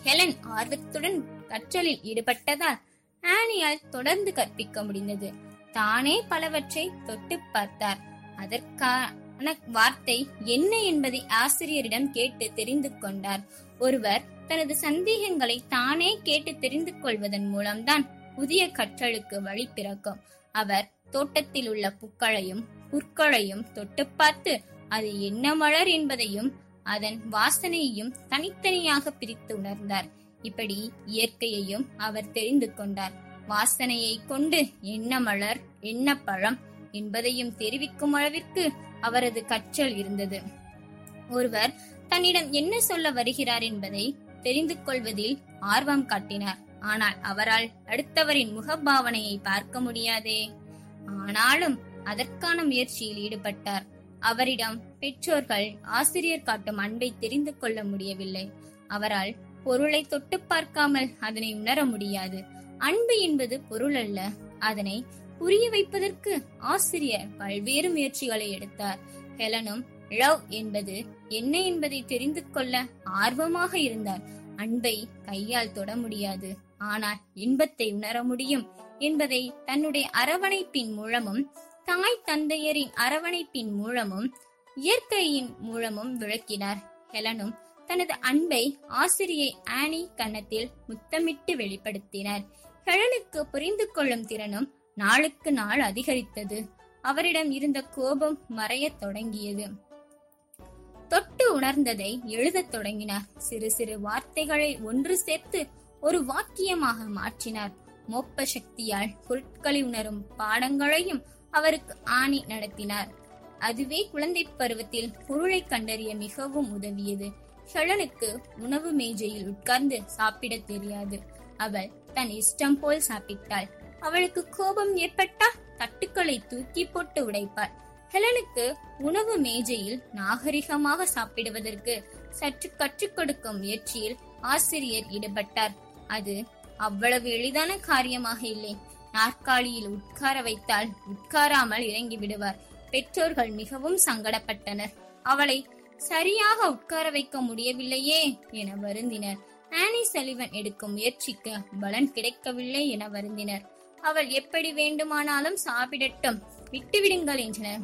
A: ஹெலன் ஆர்வத்துடன் கற்றலில் ஈடுபட்டதால் ஆனியால் தொடர்ந்து கற்பிக்க முடிந்தது. தானே பலவற்றை தொட்டு பார்த்தார். அதற்கான வார்த்தை என்ன என்பதை ஆசிரியரிடம் கேட்டு தெரிந்து கொண்டார். ஒருவர் தனது சந்தேகங்களை தானே கேட்டு தெரிந்து கொள்வதன் மூலம்தான் புதிய கற்றலுக்கு வழி பிறக்கும். அவர் தோட்டத்தில் உள்ள பூக்களையும் புற்களையும் தொட்டு பார்த்து அது என்ன மலர் என்பதையும் அதன் வாசனையையும் தனித்தனியாக பிரித்து உணர்ந்தார். இப்படி இயற்கையையும் அவர் தெரிந்து கொண்டார். வாசனையை கொண்டு என்ன மலர் என்ன பழம் என்பதையும் தெரிவிக்கும் அளவிற்கு அவரது கற்றல் இருந்தது. ஒருவர் தன்னிடம் என்ன சொல்ல வருகிறார் என்பதை தெரிந்து கொள்வதில் ஆர்வம் காட்டினார். ஆனால் அவரால் அடுத்தவரின் முகபாவனையை பார்க்க முடியாதே. ஆனாலும் அதற்கான முயற்சியில் ஈடுபட்டார். அவரிடம் பெற்றோர்கள் ஆசிரியர் காட்டும் அன்பை தெரிந்து கொள்ள முடியவில்லை. அவரால் பொருளை தொட்டு பார்க்காமல் அதனை உணர முடியாது. அன்பு என்பது பொருள் அல்ல. அதனை புரிய வைப்பதற்கு ஆசிரியர் பல்வேறு முயற்சிகளை எடுத்தார். ஹெலனும் லவ் என்பது என்ன என்பதை தெரிந்து கொள்ள ஆர்வமாக இருந்தார். அன்பை கையால் தொட முடியாது. ஆனால் இன்பத்தை உணர முடியும் என்பதை தன்னுடைய அரவணைப்பின் மூலமும் தாய் தந்தையரின் அரவணைப்பின் மூலமும் இயற்கையின் மூலமும் விளக்கினார். ஹெலனும் தனது அன்பை ஆசிரியை ஆனி கன்னத்தில் முத்தமிட்டு வெளிப்படுத்தினார். ஹெலனுக்கு புரிந்து கொள்ளும் திறனும் நாளுக்கு நாள் அதிகரித்தது. அவரிடம் இருந்த கோபம் மறையத் தொடங்கியது. தொட்டு உணர்ந்ததை எழுதத் தொடங்கினார். சிறு சிறு வார்த்தைகளை ஒன்று சேர்த்து ஒரு வாக்கியமாக மாற்றினார். மோப்ப சக்தியால் பொருட்களை உணரும் பாடங்களையும் அவருக்கு ஆணி நடத்தினார். அதுவே குழந்தை பருவத்தில் பொருளை கண்டறிய மிகவும் உதவியது. ஷலனுக்கு உணவு மேஜையில் உட்கார்ந்து சாப்பிட தெரியாது. அவள் தன் இஷ்டம் போல் சாப்பிட்டாள். அவளுக்கு கோபம் ஏற்பட்டா தட்டுக்களை தூக்கி போட்டு உடைப்பாள். ஹெலனுக்கு உணவு மேஜையில் நாகரிகமாக சாப்பிடுவதற்கு சற்று கற்றுக் கொடுக்கும் முயற்சியில் ஆசிரியர் ஈடுபட்டார். அது அவ்வளவு எளிதான காரியமாக இல்லை. நாற்காலியில் உட்கார வைத்தால் உட்காராமல் இறங்கி விடுவார். பெற்றோர்கள் மிகவும் சங்கடப்பட்டனர். அவளை சரியாக உட்கார வைக்க முடியவில்லையே என வருந்தினர். ஆனி செலிவன் எடுக்கும் முயற்சிக்கு பலன் கிடைக்கவில்லை என வருந்தினர். அவள் எப்படி வேண்டுமானாலும் சாப்பிடட்டும். விட்டுவிடுங்கள் என்றனர்.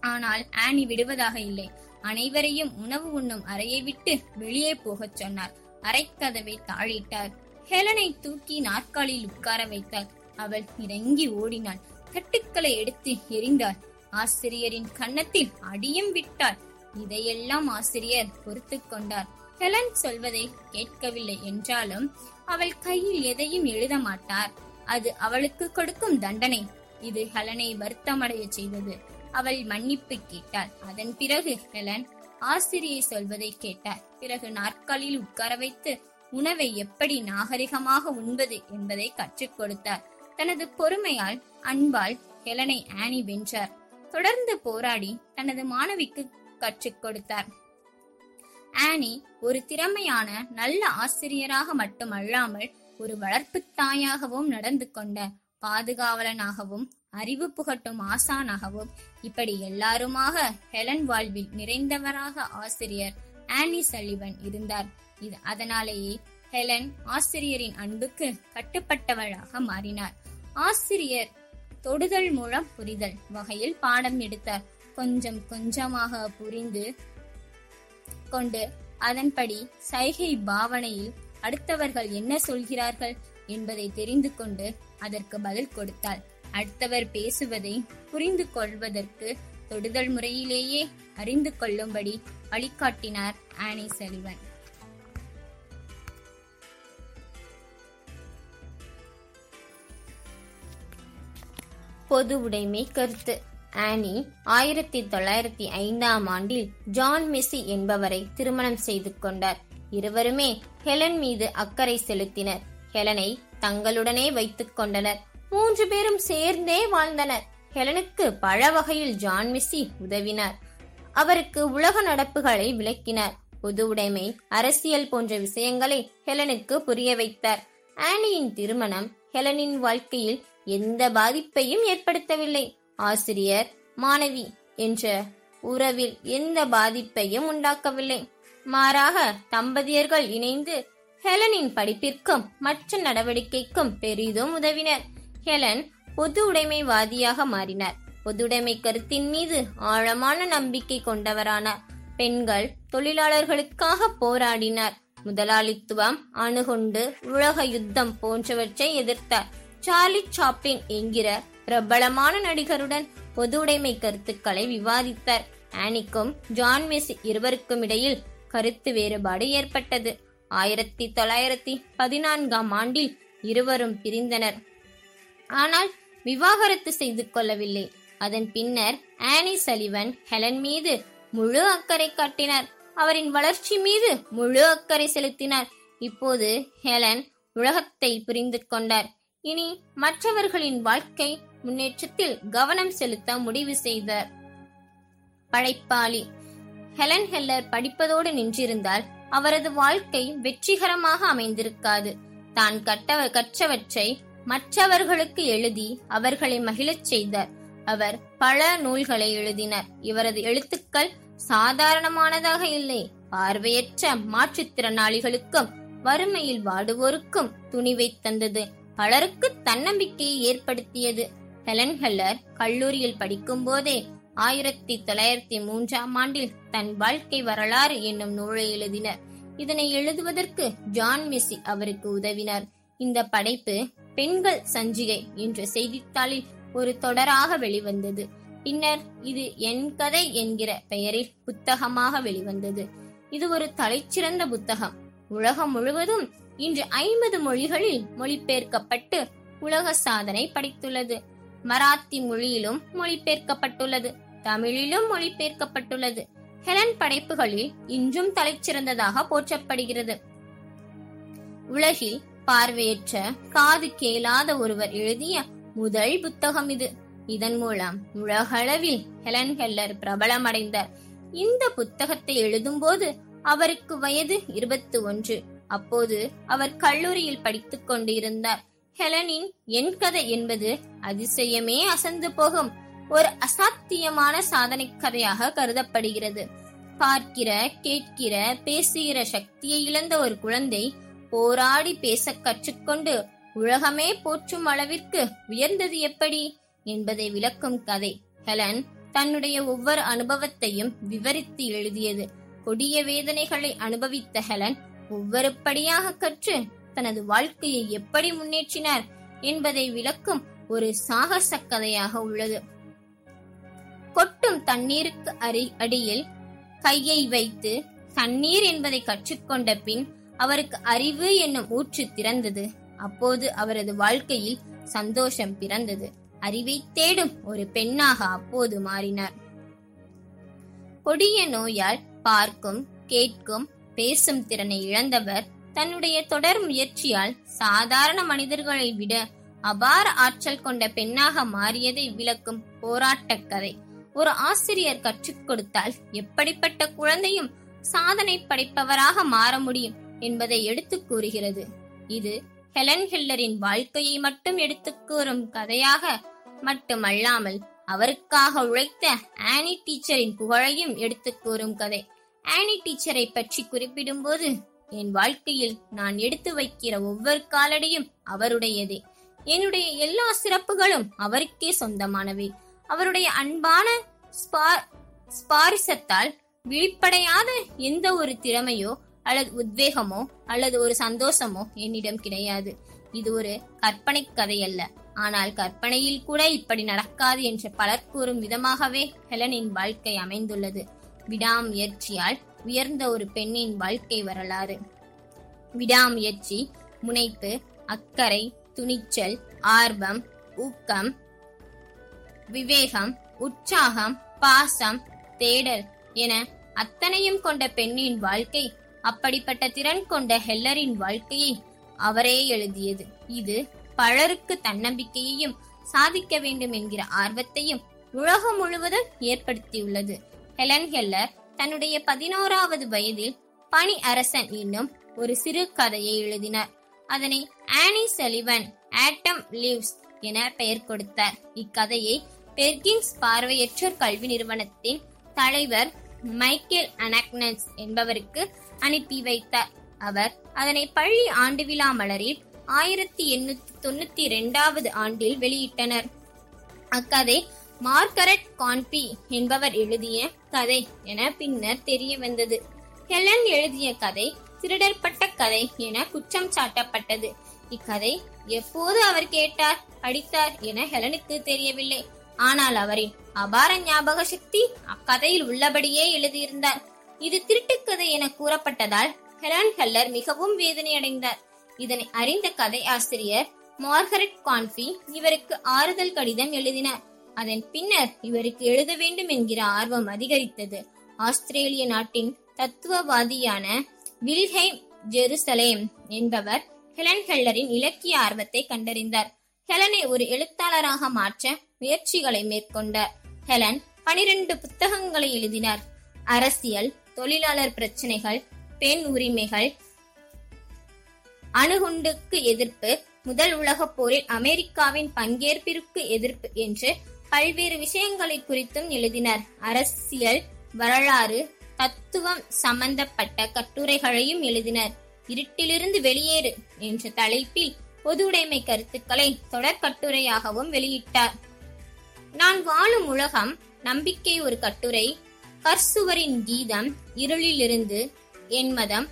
A: ஆனால் ஆனி விடுவதாக இல்லை. அனைவரையும் உணவு உண்ணும் அறையை விட்டு வெளியே போகச் சொன்னார். அரைக்கதவை தாழிட்டார். ஹெலனை தூக்கி நாற்காலியில் உட்கார வைத்தார். அவள் இறங்கி ஓடினாள். கட்டுக்களை எடுத்து எரிந்தாள் ஆசிரியரின் கன்னத்தில் அடியும் விட்டாள். இதையெல்லாம் ஆசிரியர் பொறுத்து கொண்டார். ஹெலன் சொல்வதை கேட்கவில்லை என்றாலும் அவள் கையில் எதையும் எழுத மாட்டார். அது அவளுக்கு கொடுக்கும் தண்டனை. இது ஹெலனை வருத்தமடைய செய்தது. அவள் மன்னிப்பு கேட்டாள். அதன் பிறகு ஹெலன் ஆசிரியை சொல்வதை கேட்டார். பிறகு நாற்காலியில் உட்கார வைத்து உணவை எப்படி நாகரிகமாக உண்பது? என்பதை கற்றுக் கொடுத்தார். தனது பொறுமையால் அன்பால் ஹெலனை ஆனி வென்றார். தொடர்ந்து போராடி தனது மாணவிக்கு கற்றுக் கொடுத்தார். ஆனி ஒரு திறமையான நல்ல ஆசிரியராக மட்டுமல்லாமல் ஒரு வளர்ப்பு தாயாகவும் நடந்து கொண்ட பாதுகாவலனாகவும் அறிவு புகட்டும் ஆசானாகவும் இப்படி எல்லாருமாக ஹெலன் வாழ்வில் நிறைந்தவராக ஆசிரியர் ஆனி சல்லிவன் இருந்தார். இது அதனாலேயே ஹெலன் ஆசிரியரின் அன்புக்கு கட்டுப்பட்டவளாக மாறினார். ஆசிரியர். தொடுதல் மூலம் புரிதல் வகையில் பாடம் எடுத்தார். கொஞ்சம் கொஞ்சமாக புரிந்து கொண்டு அதன்படி சைகை பாவனையில் அடுத்தவர்கள் என்ன சொல்கிறார்கள் என்பதை தெரிந்து கொண்டு அதற்கு பதில் கொடுத்தாள் அடுத்தவர் பேசுவதை புரிந்து கொள்வதற்கு தொடுதல் முறையிலேயே அறிந்து கொள்ளும்படி வழிகாட்டினார் ஆனி சலிவன். பொது உடைமை கருத்து. ஆனி ஆயிரத்தி தொள்ளாயிரத்தி ஐந்தாம் ஆண்டில் ஜான் மெஸ்ஸி என்பவரை திருமணம் செய்து கொண்டார். இருவருமே ஹெலன் மீது அக்கறை செலுத்தினர். ஹெலனை தங்களுடனே வைத்துக் கொண்டனர். மூன்று பேரும் சேர்ந்தே வாழ்ந்தனர். ஹெலனுக்கு பல வகையில் ஜான் மெஸ்ஸி உதவினார். அவருக்கு உலக நடப்புகளை விளக்கினார். பொது உடைமை அரசியல் போன்ற விஷயங்களை ஹெலனுக்கு புரிய வைத்தார். ஆனியின் திருமணம் ஹெலனின் வாழ்க்கையில் எந்த பாதிப்பையும் ஏற்படுத்தவில்லை. ஆசிரியர் மாணவி என்ற உறவில் எந்த பாதிப்பையும் உண்டாக்கவில்லை. மாறாக தம்பதியர்கள் இணைந்து ஹெலனின் படிப்பிற்கும் மற்ற நடவடிக்கைக்கும் பெரிதும் உதவினர். ஹெலன் பொது உடைமைவாதியாக மாறினார். பொதுடைமை கருத்தின் மீது ஆழமான நம்பிக்கை கொண்டவரானார் பெண்கள் தொழிலாளர்களுக்காக போராடினார். முதலாளித்துவம் அணுகுண்டு உலக யுத்தம் போன்றவற்றை எதிர்த்தார். சார்லி சாப்ளின் என்கிற பிரபலமான நடிகருடன் பொது உடைமை கருத்துக்களை விவாதித்தார் ஆனிக்கும் ஜான் மெஸ்ஸி இருவருக்கும் இடையில் கருத்து வேறுபாடு ஏற்பட்டது. ஆயிரத்தி தொள்ளாயிரத்தி பதினான்காம் ஆண்டில் இருவரும் பிரிந்தனர். ஆனால் விவாகரத்து செய்து கொள்ளவில்லை. அதன் பின்னர் ஆனி சலிவன் ஹெலன் மீது முழு அக்கறை காட்டினார். அவரின் வளர்ச்சி மீது முழு அக்கறை செலுத்தினார். இப்போது ஹெலன் உலகத்தை புரிந்து கொண்டார். இனி மற்றவர்களின் வாழ்க்கை முன்னேற்றத்தில் கவனம் செலுத்த முடிவு செய்தார். படைப்பாளி ஹெலன் ஹெல்லர் படிப்பதோடு நின்றிருந்தால் அவரது வாழ்க்கை வெற்றிகரமாக அமைந்திருக்காது. தான் கட்ட கற்றவற்றை மற்றவர்களுக்கு எழுதி அவர்களை மகிழச் செய்தார். அவர் பல நூல்களை எழுதினார். இவரது எழுத்துக்கள் சாதாரணமானதாக இல்லை. பார்வையற்ற மாற்றுத்திறனாளிகளுக்கும் வறுமையில் வாடுவோருக்கும் துணிவை தந்தது. பலருக்கு தன்னம்பிக்கையை ஏற்படுத்தியது. ஹெலன் ஹெல்லர் கல்லூரியில் படிக்கும் போதே ஆயிரத்தி தொள்ளாயிரத்தி மூன்றாம் ஆண்டில் தன் வாழ்க்கை வரலாறு என்னும் நூலை எழுதினர். இதனை எழுதுவதற்கு ஜான் மெஸ்ஸி அவருக்கு உதவினார். இந்த படைப்பு பெண்கள் சஞ்சிகை என்ற செய்தித்தாளில் ஒரு தொடராக வெளிவந்தது. பின்னர் இது என் கதை என்கிற பெயரில் புத்தகமாக வெளிவந்தது. இது ஒரு தலைச்சிறந்த புத்தகம். உலகம் முழுவதும் இன்று ஐம்பது மொழிகளில் மொழிபெயர்க்கப்பட்டு உலக சாதனை படைத்துள்ளது. மராத்தி மொழியிலும் மொழிபெயர்க்கப்பட்டுள்ளது. தமிழிலும் மொழிபெயர்க்கப்பட்டுள்ளது. ஹெலன் படைப்புகளில் இன்றும் தலைச்சிறந்ததாக போற்றப்படுகிறது. உலகில் பார்வையற்ற காது கேளாத ஒருவர் எழுதிய முதல் புத்தகம் இது. இதன் மூலம் உலகளவில் ஹெலன் ஹெல்லர் பிரபலமடைந்தார். இந்த புத்தகத்தை எழுதும்போது அவருக்கு வயது இருபத்தி ஒன்று. அப்போது அவர் கல்லூரியில் படித்துக் கொண்டிருந்தார். ஹெலனின் என் கதை என்பது அதிசயமே அசந்து போகும். ஒரு அசாத்தியமான சாதனை கதையாக கருதப்படுகிறது. பார்க்கிற கேட்கிற பேசுகிற சக்தியை இழந்த ஒரு குழந்தை போராடி பேச கற்றுக்கொண்டு உலகமே போற்றும் அளவிற்கு உயர்ந்தது எப்படி என்பதை விளக்கும் கதை. ஹெலன் தன்னுடைய ஒவ்வொரு அனுபவத்தையும் விவரித்து எழுதியது. கொடிய வேதனைகளை அனுபவித்த ஹெலன் ஒவ்வொரு படியாக கற்று தனது வாழ்க்கையை எப்படி முன்னேற்றினார் என்பதை விளக்கும் ஒரு சாகச கதையாக உள்ளது. கொட்டும் தண்ணீருக்கு அரி அடியில் கையை வைத்து தண்ணீர் என்பதை கற்றுக்கொண்ட பின் அவருக்கு அறிவு என்னும் ஊற்று திறந்தது. அப்போது அவரது வாழ்க்கையில் சந்தோஷம் பிறந்தது. அறிவை தேடும் ஒரு பெண்ணாக அப்போது மாறினார். கொடிய நோயால் பார்க்கும் கேட்கும் பேசும் திறனை இழந்தவர் தன்னுடைய தொடர் முயற்சியால் சாதாரண மனிதர்களை விட அபார ஆற்றல் கொண்ட பெண்ணாக மாறியதை விளக்கும் போராட்டக் கதை. ஒரு ஆசிரியர் கற்றுக் கொடுத்தால் எப்படிப்பட்ட குழந்தையும் சாதனை படைப்பவராக மாற முடியும் என்பதை எடுத்து கூறுகிறது. இது ஹெலன் ஹில்லரின் வாழ்க்கையை மட்டும் எடுத்து கூறும் கதையாக மட்டுமல்லாமல் அவருக்காக உழைத்த ஆனி டீச்சரின் புகழையும் எடுத்து கூறும் கதை. ஆனி டீச்சரை பற்றி குறிப்பிடும்போது என் வாழ்க்கையில் நான் எடுத்து வைக்கிற ஒவ்வொரு காலடியும் அவருடையதே. என்னுடைய எல்லா சிறப்புகளும் அவருக்கே சொந்தமானவை. அவருடைய அன்பான ஸ்பா- ஸ்பாரிசத்தால் விழிப்படையாத எந்த ஒரு திறமையோ அல்லது உத்வேகமோ அல்லது ஒரு சந்தோஷமோ என்னிடம் கிடையாது. இது ஒரு கற்பனை கதை அல்ல ஆனால் கற்பனையில் கூட இப்படி நடக்காது என்று பலர் கூறும் விதமாகவே ஹெலனின் வாழ்க்கை அமைந்துள்ளது. விடாமுயற்சியால் உயர்ந்த ஒரு பெண்ணின் வாழ்க்கை வரலாறு. விடாமுயற்சி முனைப்பு அக்கறை துணிச்சல் ஆர்வம் ஊக்கம் விவேகம் உற்சாகம் பாசம் தேடல் என அத்தனையும் கொண்ட பெண்ணின் வாழ்க்கை அப்படிப்பட்ட திறன் கொண்ட ஹெல்லரின் வாழ்க்கையை அவரே எழுதியது. இது பலருக்கு தன்னம்பிக்கையையும் சாதிக்க வேண்டும் என்கிற ஆர்வத்தையும் உலகம் முழுவதும் ஏற்படுத்தியுள்ளது. ஹெலன் ஹெல்லர் தன்னுடைய பதினோராவது வயதில் பனி அரசன் என்னும் ஒரு சிறு கதையை எழுதினார். அதனை ஆனி செலிவன் ஆட்டம் லீவ்ஸ் என பெயர் கொடுத்தார். இக்கதையை பெர்கின்ஸ் பார்வையற்றோர் கல்வி நிறுவனத்தின் தலைவர் மைக்கேல் அனக்னஸ் என்பவருக்கு அனுப்பி வைத்தார். அவர் அதனை பள்ளி ஆண்டு விழா மலரில் ஆயிரத்தி எண்ணூத்தி தொண்ணூத்தி இரண்டாவது ஆண்டில் வெளியிட்டனர். அக்கதை மார்கரெட் கான்பி என்பவர் எழுதிய கதை என பின்னர் தெரிய வந்தது. ஹெலன் எழுதிய கதை திருடற்பட்ட கதை என குற்றம் சாட்டப்பட்டது. இக்கதை எப்போது அவர் கேட்டார் படித்தார் என ஹெலனுக்கு தெரியவில்லை. ஆனால் அவரின் அபார ஞாபக சக்தி அக்கதையில் உள்ளபடியே எழுதியிருந்தார். இது திருட்டுக்கதை என கூறப்பட்டதால் ஹெலன் ஹெல்லர் மிகவும் வேதனையடைந்தார். இதனை அறிந்த கதை ஆசிரியர் மார்கரெட் கான்ஃபி இவருக்கு ஆறுதல் கடிதம் எழுதினார். அதன் பின்னர் இவருக்கு எழுத வேண்டும் என்கிற ஆர்வம் அதிகரித்தது. ஆஸ்திரேலிய நாட்டின் தத்துவவாதியான வில்ஹெய்ம் ஜெருசலேம் என்பவர் ஹெலன் ஹெல்லரின் இலக்கிய ஆர்வத்தை கண்டறிந்தார். ஹெலனை ஒரு எழுத்தாளராக மாற்ற முயற்சிகளை மேற்கொண்டார். ஹெலன் பனிரெண்டு புத்தகங்களை எழுதினார். அரசியல் தொழிலாளர் பிரச்சனைகள் பெண் உரிமைகள் அணுகுண்டுக்கு எதிர்ப்பு முதல் உலகப் போரில் அமெரிக்காவின் பங்கேற்பிற்கு எதிர்ப்பு என்று பல்வேறு விஷயங்களை குறித்தும் எழுதினர். அரசியல் வரலாறு தத்துவம் சம்பந்தப்பட்ட கட்டுரைகளையும் எழுதினர். இருட்டிலிருந்து வெளியேறு என்ற தலைப்பில் பொதுவுடைமை கருத்துக்களை தொடர் கட்டுரையாகவும் வெளியிட்டார். நான் வாழும் உலகம் நம்பிக்கை ஒரு கட்டுரை கர்சுவரின் கீதம் இருளிலிருந்து என் மதம்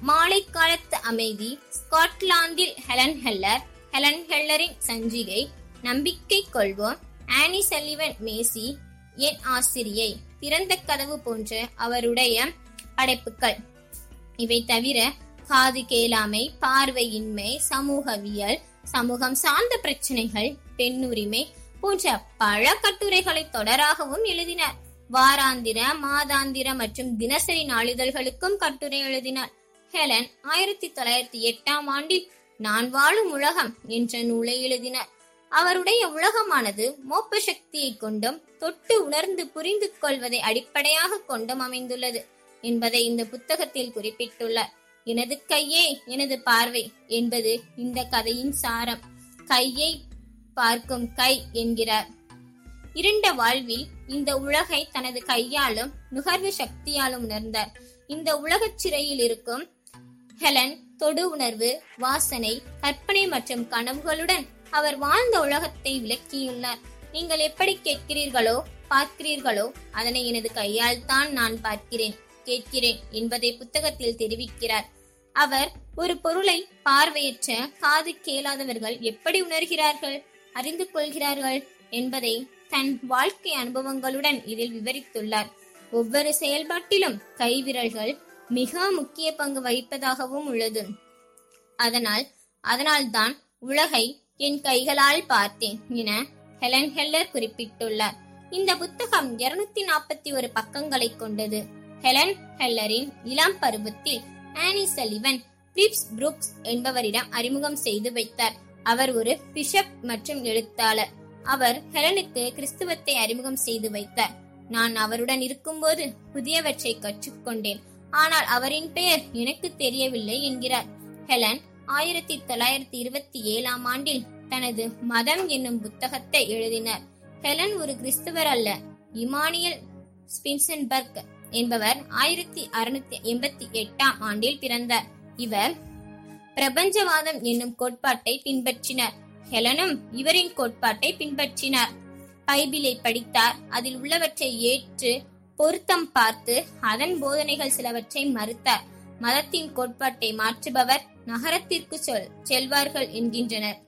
A: மாலை காலத்து அமைதி ஸ்காட்லாந்தில் ஹெலன் ஹெல்லர் ஹெலன் ஹெல்லரின் சஞ்சிகை நம்பிக்கை கொள்வோம் ஆனி செல்லிவன் மேசி என் ஆசிரியை திறந்த கதவு போன்ற அவருடைய படைப்புகள். இவை தவிர காது கேளாமை பார்வையின்மை சமூகவியல் சமூகம் சார்ந்த பிரச்சனைகள் பெண்ணுரிமை போன்ற பல கட்டுரைகளை தொடராகவும் எழுதினார். வாராந்திர மாதாந்திர மற்றும் தினசரி நாளிதழ்களுக்கும் கட்டுரை எழுதினார். ஹெலன் ஆயிரத்தி தொள்ளாயிரத்தி எட்டாம் ஆண்டில் நான் வாழும் உலகம் என்ற நூலை எழுதினார். அவருடைய உலகமானது மோப்ப சக்தியை கொண்டும் தொட்டு உணர்ந்து புரிந்து கொள்வதை அடிப்படையாக கொண்டும் அமைந்துள்ளது என்பதை இந்த புத்தகத்தில் குறிப்பிட்டுள்ளார். எனது கையே எனது பார்வை என்பது இந்த கதையின் சாரம். கையை பார்க்கும் கை என்கிறார். இருண்ட வாழ்வில் இந்த உலகை தனது கையாலும் நுகர்வு சக்தியாலும் உணர்ந்தார். இந்த உலகச் சிறையில் இருக்கும் ஹெலன் தொடு உணர்வு வாசனை கற்பனை மற்றும் கனவுகளுடன் அவர் வாழ்ந்த உலகத்தை விளக்கியுள்ளார். நீங்கள் எப்படி கேட்கிறீர்களோ பார்க்கிறீர்களோ அதனை எனது கையால் தான் நான் பார்க்கிறேன் கேட்கிறேன் என்பதை புத்தகத்தில் தெரிவிக்கிறார். அவர் ஒரு பொருளை பார்வையற்ற காது கேளாதவர்கள் எப்படி உணர்கிறார்கள் அறிந்து கொள்கிறார்கள் என்பதை தன் வாழ்க்கை அனுபவங்களுடன் இதில் விவரித்துள்ளார். ஒவ்வொரு செயல்பாட்டிலும் கைவிரல்கள் மிக முக்கிய பங்கு வகிப்பதாகவும் உள்ளது. அதனால் அதனால்தான் உலகை என் கைகளால் பார்த்தேன் என ஹெலன் ஹெல்லர் குறிப்பிட்டுள்ளார். இந்த புத்தகம் இருநூத்தி நாற்பத்தி ஒரு பக்கங்களை கொண்டது. ஹெலன் ஹெல்லரின் இளம் பருவத்தில் ஆனி சலிவன் பிரிப்ஸ் புரூக்ஸ் என்பவரிடம் அறிமுகம் செய்து வைத்தார். அவர் ஒரு பிஷப் மற்றும் எழுத்தாளர். அவர் ஹெலனுக்கு கிறிஸ்துவத்தை அறிமுகம் செய்து வைத்தார். நான் அவருடன் இருக்கும்போது புதியவற்றை கற்றுக்கொண்டேன். ஆனால் அவரின் பெயர் எனக்கு தெரியவில்லை என்கிறார். ஹெலன் ஆயிரத்தி தொள்ளாயிரத்தி இருபத்தி ஏழாம் ஆண்டில் தனது மதம் என்னும் புத்தகத்தை எழுதினார். ஹெலன் ஒரு கிறிஸ்துவர் அல்ல. இமானியல் ஸ்பின்சன்பர்க் என்பவர் ஆயிரத்தி அறுநூத்தி எண்பத்தி எட்டாம் ஆண்டில் பிறந்தார். இவர் பிரபஞ்சவாதம் என்னும் கோட்பாட்டை பின்பற்றினார். ஹெலனும் இவரின் கோட்பாட்டை பின்பற்றினார். பைபிளை படித்தார். அதில் உள்ளவற்றை ஏற்று பொருத்தம் பார்த்து அதன் போதனைகள் சிலவற்றை மறுத்தார். மதத்தின் கோட்பாட்டை மாற்றுபவர் நகரத்திற்கு சொல் செல்வார்கள் என்கின்றனர்.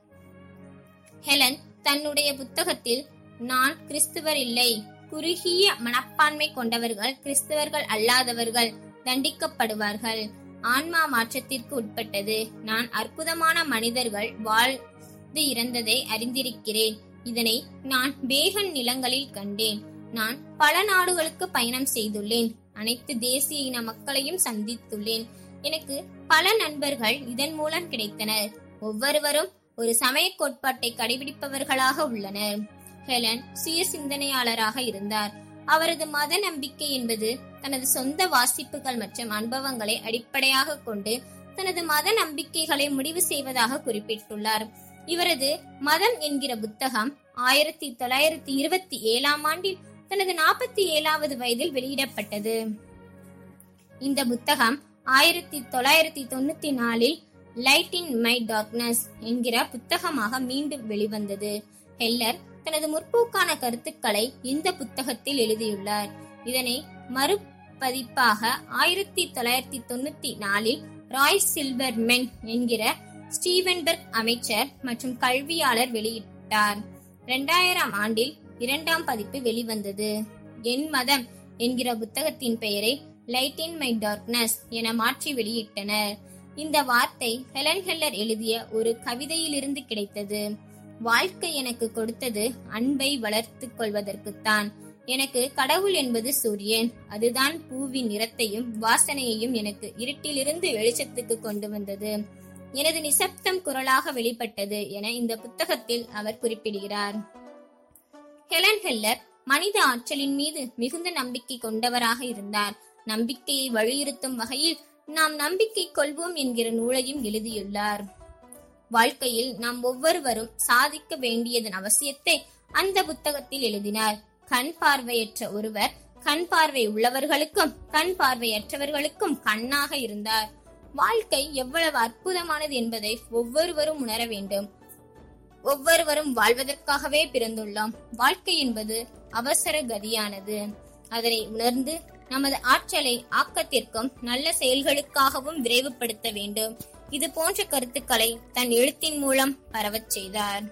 A: ஹெலன் தன்னுடைய புத்தகத்தில் நான் கிறிஸ்துவர் இல்லை. குறுகிய மனப்பான்மை கொண்டவர்கள் கிறிஸ்தவர்கள் அல்லாதவர்கள் தண்டிக்கப்படுவார்கள். ஆன்மா மாற்றத்திற்கு உட்பட்டது. நான் அற்புதமான மனிதர்கள் வாழ்ந்து இறந்ததை அறிந்திருக்கிறேன். இதனை நான் பேகன் நிலங்களில் கண்டேன். நான் பல நாடுகளுக்கு பயணம் செய்துள்ளேன். அனைத்து தேசிய இன மக்களையும் சந்தித்துள்ளேன். எனக்கு பல நண்பர்கள் இதன் மூலம் கிடைத்தனர். ஒவ்வொருவரும் ஒரு சமய கோட்பாட்டை கடைபிடிப்பவர்களாக உள்ளனர். ஹெலன் சுய சிந்தனையாளராக இருந்தார். அவரது மத நம்பிக்கை என்பது தனது சொந்த வாசிப்புகள் மற்றும் அனுபவங்களை அடிப்படையாக கொண்டு தனது மத நம்பிக்கைகளை முடிவு செய்வதாக குறிப்பிட்டுள்ளார். இவரது மதம் என்கிற புத்தகம் ஆயிரத்தி தொள்ளாயிரத்தி இருபத்தி ஏழாம் ஆண்டில் தனது நாற்பத்தி ஏழாவது வயதில் வெளியிடப்பட்டது. இந்த புத்தகம் ஆயிரத்தி தொள்ளாயிரத்தி தொண்ணூத்தி நாலில் லைட் இன் மை டார்க்னஸ் என்கிற புத்தகமாக மீண்டும் வெளிவந்தது. ஹெல்லர் தனது முற்போக்கான கருத்துக்களை இந்த புத்தகத்தில் எழுதியுள்ளார். இதனை மறுபதிப்பாக ஆயிரத்தி தொள்ளாயிரத்தி தொண்ணூத்தி நாலில் ராய் சில்வர்மென் என்கிற ஸ்டீவன்பர்க் அமைச்சர் மற்றும் கல்வியாளர் வெளியிட்டார். இரண்டாயிரம் ஆண்டில் இரண்டாம் பதிப்பு வெளிவந்தது. என் மதம் என்கிற புத்தகத்தின் பெயரை லைட் இன் மை டார்க்னஸ் என மாற்றி வெளியிட்டனர். இந்த வார்த்தை ஹெலன் ஹெல்லர் எழுதிய ஒரு கவிதையிலிருந்து கிடைத்தது. வாழ்க்கை எனக்கு கொடுத்தது அன்பை வளர்த்துக் கொள்வதற்குத்தான். எனக்கு கடவுள் என்பது சூரியன். அதுதான் பூவின் நிறத்தையும் வாசனையையும் எனக்கு இருட்டிலிருந்து வெளிச்சத்துக்கு கொண்டு வந்தது. எனது நிசப்தம் குரலாக வெளிப்பட்டது என இந்த புத்தகத்தில் அவர் குறிப்பிடுகிறார். ஹெலன் ஹெல்லர் மனித ஆற்றலின் மீது மிகுந்த நம்பிக்கை கொண்டவராக இருந்தார். நம்பிக்கையை வலியுறுத்தும் வகையில் நாம் நம்பிக்கை கொள்வோம் என்கிற நூலையும் எழுதியுள்ளார். வாழ்க்கையில் நாம் ஒவ்வொருவரும் சாதிக்க வேண்டியதன் அவசியத்தை அந்த புத்தகத்தில் எழுதினார். கண் பார்வையற்ற ஒருவர் கண் பார்வை உள்ளவர்களுக்கும் கண் பார்வையற்றவர்களுக்கும் கண்ணாக இருந்தார். வாழ்க்கை எவ்வளவு அற்புதமானது என்பதை ஒவ்வொருவரும் உணர வேண்டும். ஒவ்வொருவரும் வாழ்வதற்காகவே பிறந்துள்ளோம். வாழ்க்கை என்பது அவசர கதியானது. அதனை உணர்ந்து நமது ஆற்றலை ஆக்கத்திற்கும் நல்ல செயல்களுக்காகவும் விரைவுபடுத்த வேண்டும். இது போன்ற கருத்துக்களை தன் எழுத்தின் மூலம் பரவச் செய்தார்.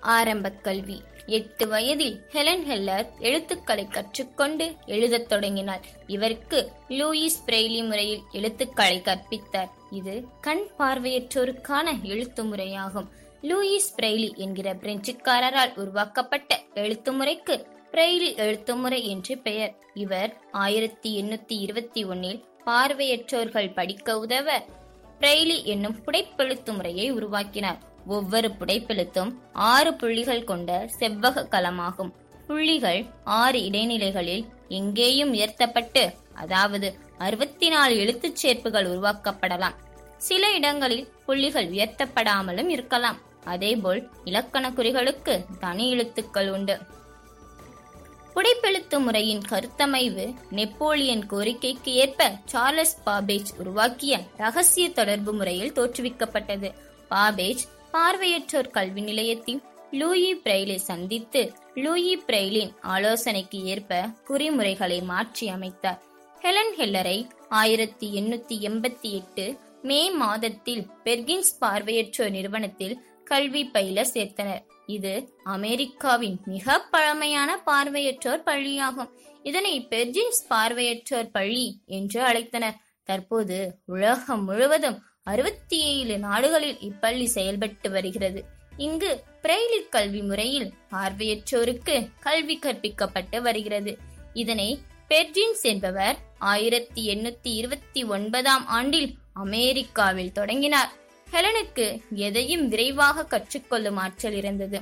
A: ஆரம்பக் கல்வி. எட்டு வயதில் ஹெலன் ஹெல்லர் எழுத்துக்களை கற்றுக்கொண்டு எழுதத் தொடங்கினார். இவருக்கு லூயிஸ் பிரெய்லி முறையில் எழுத்துக்களை கற்பித்தார். இது கண் பார்வையற்றோருக்கான எழுத்து முறையாகும். லூயிஸ் பிரெய்லி என்கிற பிரெஞ்சுக்காரரால் உருவாக்கப்பட்ட எழுத்து முறைக்கு பிரெய்லி எழுத்துமுறை என்று பெயர். இவர் ஆயிரத்தி எண்ணூத்தி இருபத்தி ஒன்னில் பார்வையற்றோர்கள் படிக்க உதவ பிரெய்லி என்னும் புடைப்பெழுத்து முறையை உருவாக்கினார். ஒவ்வொரு புடைப்பெழுத்தும் ஆறு புள்ளிகள் கொண்ட செவ்வக கலமாகும் புள்ளிகள் ஆறு இடைநிலைகளில் எங்கேயும் உயர்த்தப்பட்டு அதாவது அறுபத்தி நாலு எழுத்துச் சேர்ப்புகள் உருவாக்கப்படலாம். சில இடங்களில் புள்ளிகள் உயர்த்தப்படாமலும் இருக்கலாம். அதேபோல் இலக்கண குறிகளுக்கு தனி எழுத்துக்கள் உண்டு. புடைப்பெழுத்து முறையின் கருத்தமைவு நெப்போலியன் கோரிக்கைக்கு ஏற்ப சார்லஸ் பாபேஜ் உருவாக்கிய ரகசிய தொடர்பு முறையில் தோற்றுவிக்கப்பட்டது. பாபேஜ் பார்வையற்றோர் கல்வி நிலையத்தில் லூயி பிரெய்லை சந்தித்து லூயி பிரெய்லின் ஆலோசனைக்கு ஏற்ப குறிமுறைகளை மாற்றி அமைத்தார். ஹெலன் ஹெல்லரை ஆயிரத்தி எண்ணூத்தி எண்பத்தி எட்டு மே மாதத்தில் பெர்கின்ஸ் பார்வையற்றோர் நிறுவனத்தில் கல்வி பயில சேர்த்தனர். இது அமெரிக்காவின் மிக பழமையான பார்வையற்றோர் பள்ளியாகும். இதனை பெர்ஜின்ஸ் பார்வையற்றோர் பள்ளி என்று அழைத்தனர். தற்போது உலகம் முழுவதும் அறுபத்தி ஏழு நாடுகளில் இப்பள்ளி செயல்பட்டு வருகிறது. இங்கு பிரெய்லி கல்வி முறையில் பார்வையற்றோருக்கு கல்வி கற்பிக்கப்பட்டு வருகிறது. இதனை பெர்ஜின்ஸ் என்பவர் ஆயிரத்தி எண்ணூத்தி இருபத்தி ஒன்பதாம் ஆண்டில் அமெரிக்காவில் தொடங்கினார். ஹெலனுக்கு எதையும் விரைவாக கற்றுக்கொள்ளும் ஆற்றல் இருந்தது.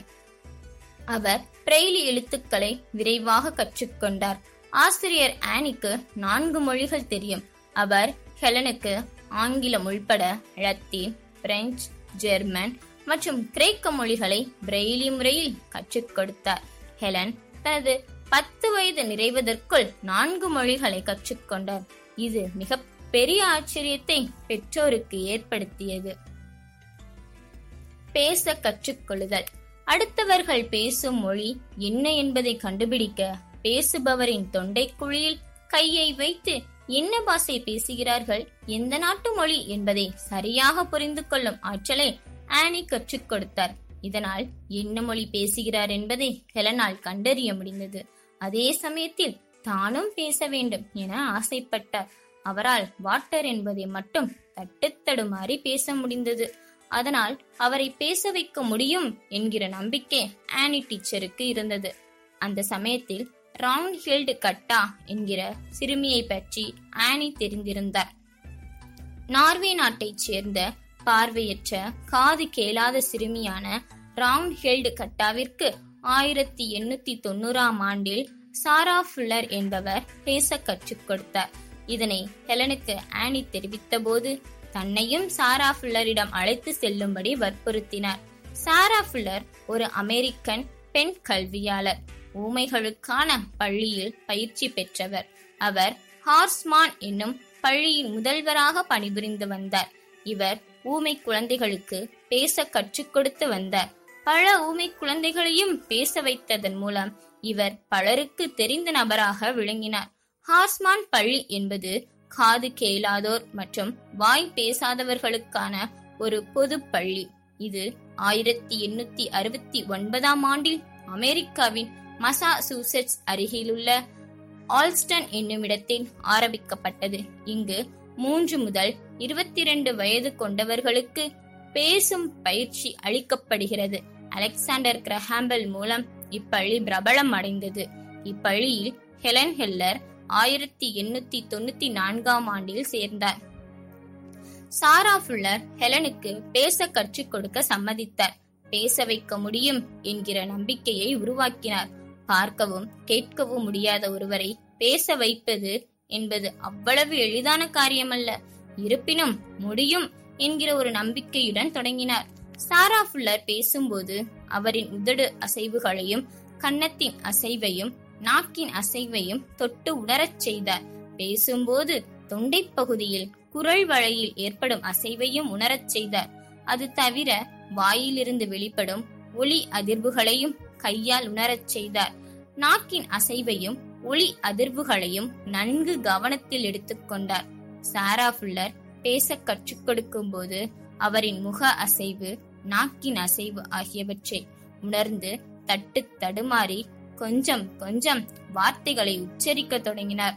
A: அவர் பிரெய்லி எழுத்துக்களை விரைவாக கற்றுக்கொண்டார். ஆசிரியர் ஆனிக்கு நான்கு மொழிகள் தெரியும். அவர் ஹெலனுக்கு ஆங்கிலம் உள்பட லத்தீன் பிரெஞ்சு ஜெர்மன் மற்றும் கிரேக்க மொழிகளை பிரெய்லி முறையில் கற்றுக் கொடுத்தார். ஹெலன் தனது பத்து வயது நிறைவதற்குள் நான்கு மொழிகளை கற்றுக்கொண்டார் இது மிக பெரிய ஆச்சரியத்தை பெற்றோருக்கு ஏற்படுத்தியது. பேச கற்றுக்கொள்ளுதல் அடுத்தவர்கள் பேசும் மொழி என்ன என்பதை கண்டுபிடிக்க பேசுபவரின் தொண்டைக்குழியில் கையை வைத்து என்ன பாஷை பேசுகிறார்கள்? எந்த நாட்டு மொழி என்பதை சரியாக புரிந்து கொள்ளும் ஆற்றலை ஆனி கற்றுக் கொடுத்தார். இதனால் என்ன மொழி பேசுகிறார் என்பதை ஹெலனால் கண்டறிய முடிந்தது. அதே சமயத்தில் தானும் பேச வேண்டும் என ஆசைப்பட்டார். அவரால் வாட்டர் என்பதை மட்டும் தட்டுத்தடுமாறி பேச முடிந்தது. அதனால் அவரை பேச வைக்க முடியும் என்கிற நம்பிக்கை ஆனி டீச்சருக்கு இருந்தது. அந்த சமயத்தில் ரவுண்ட்ஹில்டு கட்டா என்கிற சிறுமியை பற்றி ஆனி தெரிந்திருந்தார். நார்வே நாட்டைச் சேர்ந்த பார்வையற்ற காது கேளாத சிறுமியான ரவுண்ட்ஹெல்டு கட்டாவிற்கு ஆயிரத்தி எண்ணூத்தி தொண்ணூறாம் ஆண்டில் சாரா ஃபுல்லர் என்பவர் பேச கற்றுக் கொடுத்தார். இதனை ஹெலனுக்கு ஆனி தெரிவித்த போது தன்னையும் சாரா ஃபுல்லரிடம் அழைத்து செல்லும்படி வற்புறுத்தினார். சாரா ஃபுல்லர் ஒரு அமெரிக்கன் பெண் கல்வியாளர். ஊமைகளுக்கான பள்ளியில் பயிற்சி பெற்றவர். அவர் ஹார்ஸ்மான் என்னும் பள்ளியின் முதல்வராக பணிபுரிந்து வந்தார். இவர் ஊமை குழந்தைகளுக்கு பேச கற்றுக் கொடுத்து வந்தார். பல ஊமை குழந்தைகளையும் பேச வைத்ததன் மூலம் இவர் பலருக்கு தெரிந்த நபராக விளங்கினார். ஹார்ஸ்மான் பள்ளி என்பது காது கேளாதோர் மற்றும் வாய் பேசாதவர்களுக்கான ஒரு பொது பள்ளி. இது ஆயிரத்தி எண்ணூத்தி அறுபத்தி ஒன்பதாம் ஆண்டில் அமெரிக்காவின் மசாசூசெட்ஸ் அருகிலுள்ள ஆல்ஸ்டன் என்னுமிடத்தில் ஆரம்பிக்கப்பட்டது. இங்கு மூன்று முதல் இருபத்தி இரண்டு வயது கொண்டவர்களுக்கு பேசும் பயிற்சி அளிக்கப்படுகிறது. அலெக்சாண்டர் கிரஹாம்பல் மூலம் இப்பள்ளி பிரபலம் அடைந்தது. இப்பள்ளியில் ஹெலன் ஹெல்லர் ஆயிரத்தி எண்ணூத்தி தொண்ணூத்தி நான்காம் ஆண்டில் சேர்ந்தார். சாரா ஃபுல்லர் ஹெலனுக்கு பேச கற்றுக் கொடுக்க சம்மதித்தார். பேச வைக்க முடியும் என்கிற நம்பிக்கையை உருவாக்கினார். பார்க்கவும் கேட்கவும் முடியாத ஒருவரை பேச வைப்பது என்பது அவ்வளவு எளிதான காரியமல்ல. இருப்பினும் முடியும் என்கிற ஒரு நம்பிக்கையுடன் தொடங்கினார். சாரா ஃபுல்லர் பேசும்போது அவரின் உதடு அசைவுகளையும் கன்னத்தின் அசைவையும் நாக்கின் அசைவையும் தொட்டு உணரச் செய்தார். பேசும்போது தொண்டை பகுதியில் குரல் வளையில் ஏற்படும் அசைவையும் உணரச் செய்தார். அது தவிர வாயிலிருந்து வெளிப்படும் ஒளி அதிர்வுகளையும் கையால் உணரச் செய்தார். நாக்கின் அசைவையும் ஒளி அதிர்வுகளையும் நன்கு கவனத்தில் எடுத்துக்கொண்டார் சாரா ஃபுல்லர் பேச கற்றுக் கொடுக்கும் போது அவரின் முக அசைவு நாக்கின் அசைவு ஆகியவற்றை உணர்ந்து தட்டு தடுமாறி கொஞ்சம் கொஞ்சம் வார்த்தைகளை உச்சரிக்க தொடங்கினார்.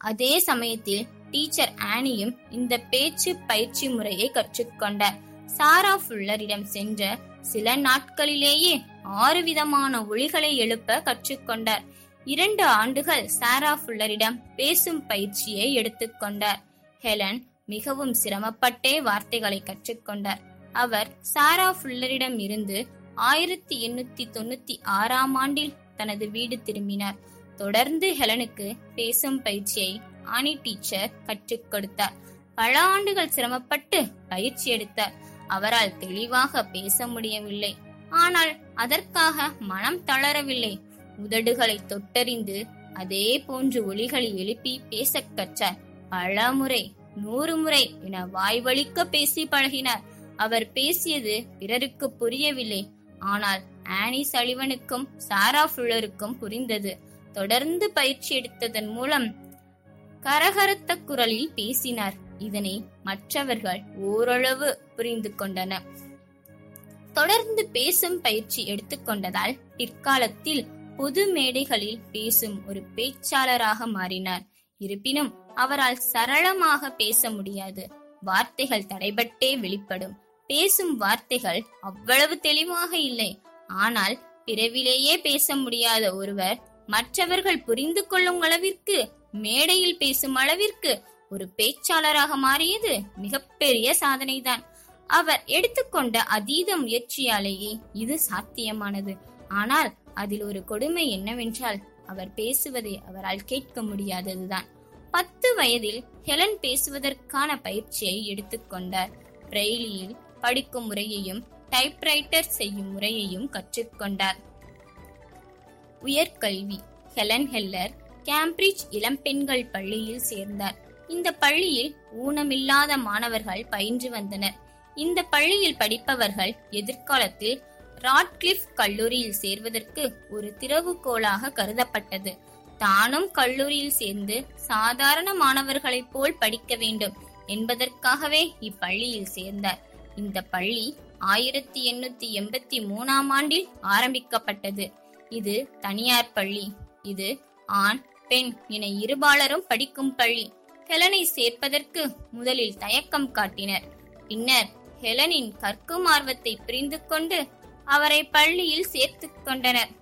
A: அதே சமயத்தில் டீச்சர் ஆனியும் இந்த பேச்சு பயிற்சி முறையை கற்றுக்கொண்டார் சாரா ஃபுல்லரிடம் சென்ற சில நாட்களிலேயே ஆறு விதமான ஒளிகளை எழுப்ப கற்றுக்கொண்டார். இரண்டு ஆண்டுகள் சாரா ஃபுல்லரிடம் பேசும் பயிற்சியை எடுத்துக்கொண்டார் ஹெலன் மிகவும் சிரமப்பட்டே வார்த்தைகளை கற்றுக்கொண்டார். அவர் சாரா ஃபுல்லரிடம் இருந்து ஆயிரத்தி எண்ணூத்தி தொண்ணூத்தி ஆறாம் ஆண்டில் தனது வீடு திரும்பினார். தொடர்ந்து ஹெலனுக்கு பேசும் பயிற்சியை ஆனி டீச்சர் கற்றுக் கொடுத்தார். பல ஆண்டுகள் சிரமப்பட்டு பயிற்சி எடுத்தார். அவரால் தெளிவாக பேச முடியவில்லை. ஆனால் அதற்காக மனம் தளரவில்லை. உதடுகளை தொட்டறிந்து அதே போன்று ஒலிகளை எழுப்பி பேச கற்றார் பல முறை நூறு முறை என வாய்வழிக்க பேசி பழகினார். அவர் பேசியது பிறருக்கு புரியவில்லை. ஆனால் ஆனி சலிவனுக்கும் சாரா ஃபுல்லருக்கும் புரிந்தது. தொடர்ந்து பயிற்சி எடுத்ததன் மூலம் கரகரத்த குரலில் பேசினார். இதனை மற்றவர்கள் ஓரளவு புரிந்து கொண்டனர். தொடர்ந்து பேசும் பயிற்சி எடுத்துக்கொண்டதால் பிற்காலத்தில் பொது மேடைகளில் பேசும் ஒரு பேச்சாளராக மாறினார். இருப்பினும் அவரால் சரளமாக பேச முடியாது. வார்த்தைகள் தடைபட்டே வெளிப்படும். பேசும் வார்த்தைகள் அவ்வளவு தெளிவாக இல்லை. ஆனால் பிறவிலேயே பேச முடியாத ஒருவர் மற்றவர்கள் புரிந்து கொள்ளும் அளவிற்கு மேடையில் பேசும் அளவிற்கு ஒரு பேச்சாளராக மாறியது மிகப்பெரிய சாதனைதான். அவர் எடுத்துக்கொண்ட அதீத முயற்சியாலேயே இது சாத்தியமானது. ஆனால் அதில் ஒரு கொடுமை என்னவென்றால் அவர் பேசுவதை அவரால் கேட்க முடியாததுதான். பத்து வயதில் ஹெலன் பேசுவதற்கான பயிற்சியை எடுத்துக்கொண்டார் பிரெய்லியில் படிக்கும் முறையையும் டைப்ரைட்டர் செய்யும் முறையையும் கற்றுக்கொண்டார் உயர்கல்வி. ஹெலன் ஹெல்லர் கேம்பிரிட்ஜ் இளம்பெண்கள் பள்ளியில் சேர்ந்தார். இந்த பள்ளியில் ஊனமில்லாத மாணவர்கள் பயின்று வந்தனர். இந்த பள்ளியில் படிப்பவர்கள் எதிர்காலத்தில் ராட்கிளிஃப் கல்லூரியில் சேர்வதற்கு ஒரு திறவுகோலாக கருதப்பட்டது. தானும் கல்லூரியில் சேர்ந்து சாதாரண மாணவர்களைப் போல் படிக்க வேண்டும் என்பதற்காகவே இப்பள்ளியில் சேர்ந்தார். இந்த பள்ளி ஆயிரத்தி எண்ணூத்தி எண்பத்தி மூணாம் ஆண்டில் ஆரம்பிக்கப்பட்டது. இது தனியார் பள்ளி. இது ஆண் பெண் என இருபாலரும் படிக்கும் பள்ளி. ஹெலனை சேர்ப்பதற்கு முதலில் தயக்கம் காட்டினர். பின்னர் ஹெலனின் கற்கும் ஆர்வத்தை புரிந்து கொண்டு அவரை பள்ளியில் சேர்த்து கொண்டனர்.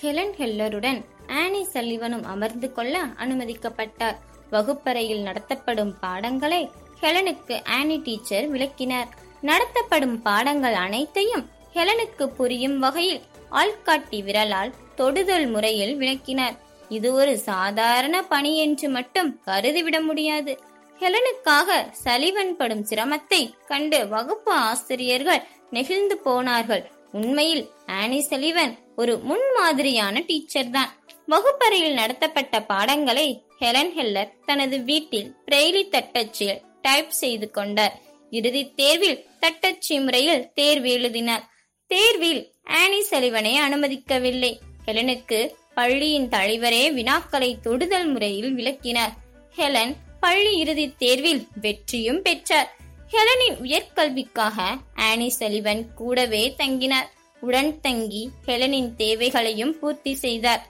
A: ஹெலன் ஹெல்லருடன் ஆனி சல்லிவனும் அமர்ந்து கொள்ள அனுமதிக்கப்பட்டார். வகுப்பறையில் நடத்தப்படும் பாடங்களை ஹெலனுக்கு ஆனி டீச்சர் விளக்கினார். நடத்தப்படும் பாடங்கள் அனைத்தையும் ஹெலனுக்கு புரியும் வகையில் ஆள்காட்டி விரலால் தொடுதல் முறையில் விளக்கினார். இது ஒரு சாதாரண பணி என்று மட்டும் கருதிவிட முடியாது. ஹெலனுக்காக சலிவன் படும் சிரமத்தை கண்டு வகுப்பு ஆசிரியர்கள் நெகிழ்ந்து போனார்கள். உண்மையில் ஆனி சலிவன் ஒரு முன்மாதிரியான டீச்சர் தான். வகுப்பறையில் நடத்தப்பட்ட பாடங்களை ஹெலன் ஹெல்லர் தனது வீட்டில் பிரெய்லி தட்டச்சில் டைப் செய்து கொண்டார். இறுதித் தேர்வில் தட்டச்சு முறையில் தேர்வு எழுதினார். தேர்வில் ஆனி செலிவனை அனுமதிக்கவில்லை. ஹெலனுக்கு பள்ளியின் தலைவரே வினாக்களை தொடுதல் முறையில் விளக்கினார். ஹெலன் பள்ளி இறுதித் தேர்வில் வெற்றியும் பெற்றார். ஹெலனின் உயர்கல்விக்காக ஆனி செலிவன் கூடவே தங்கினார். உடன் தங்கி ஹெலனின் தேவைகளையும் பூர்த்தி செய்தார்.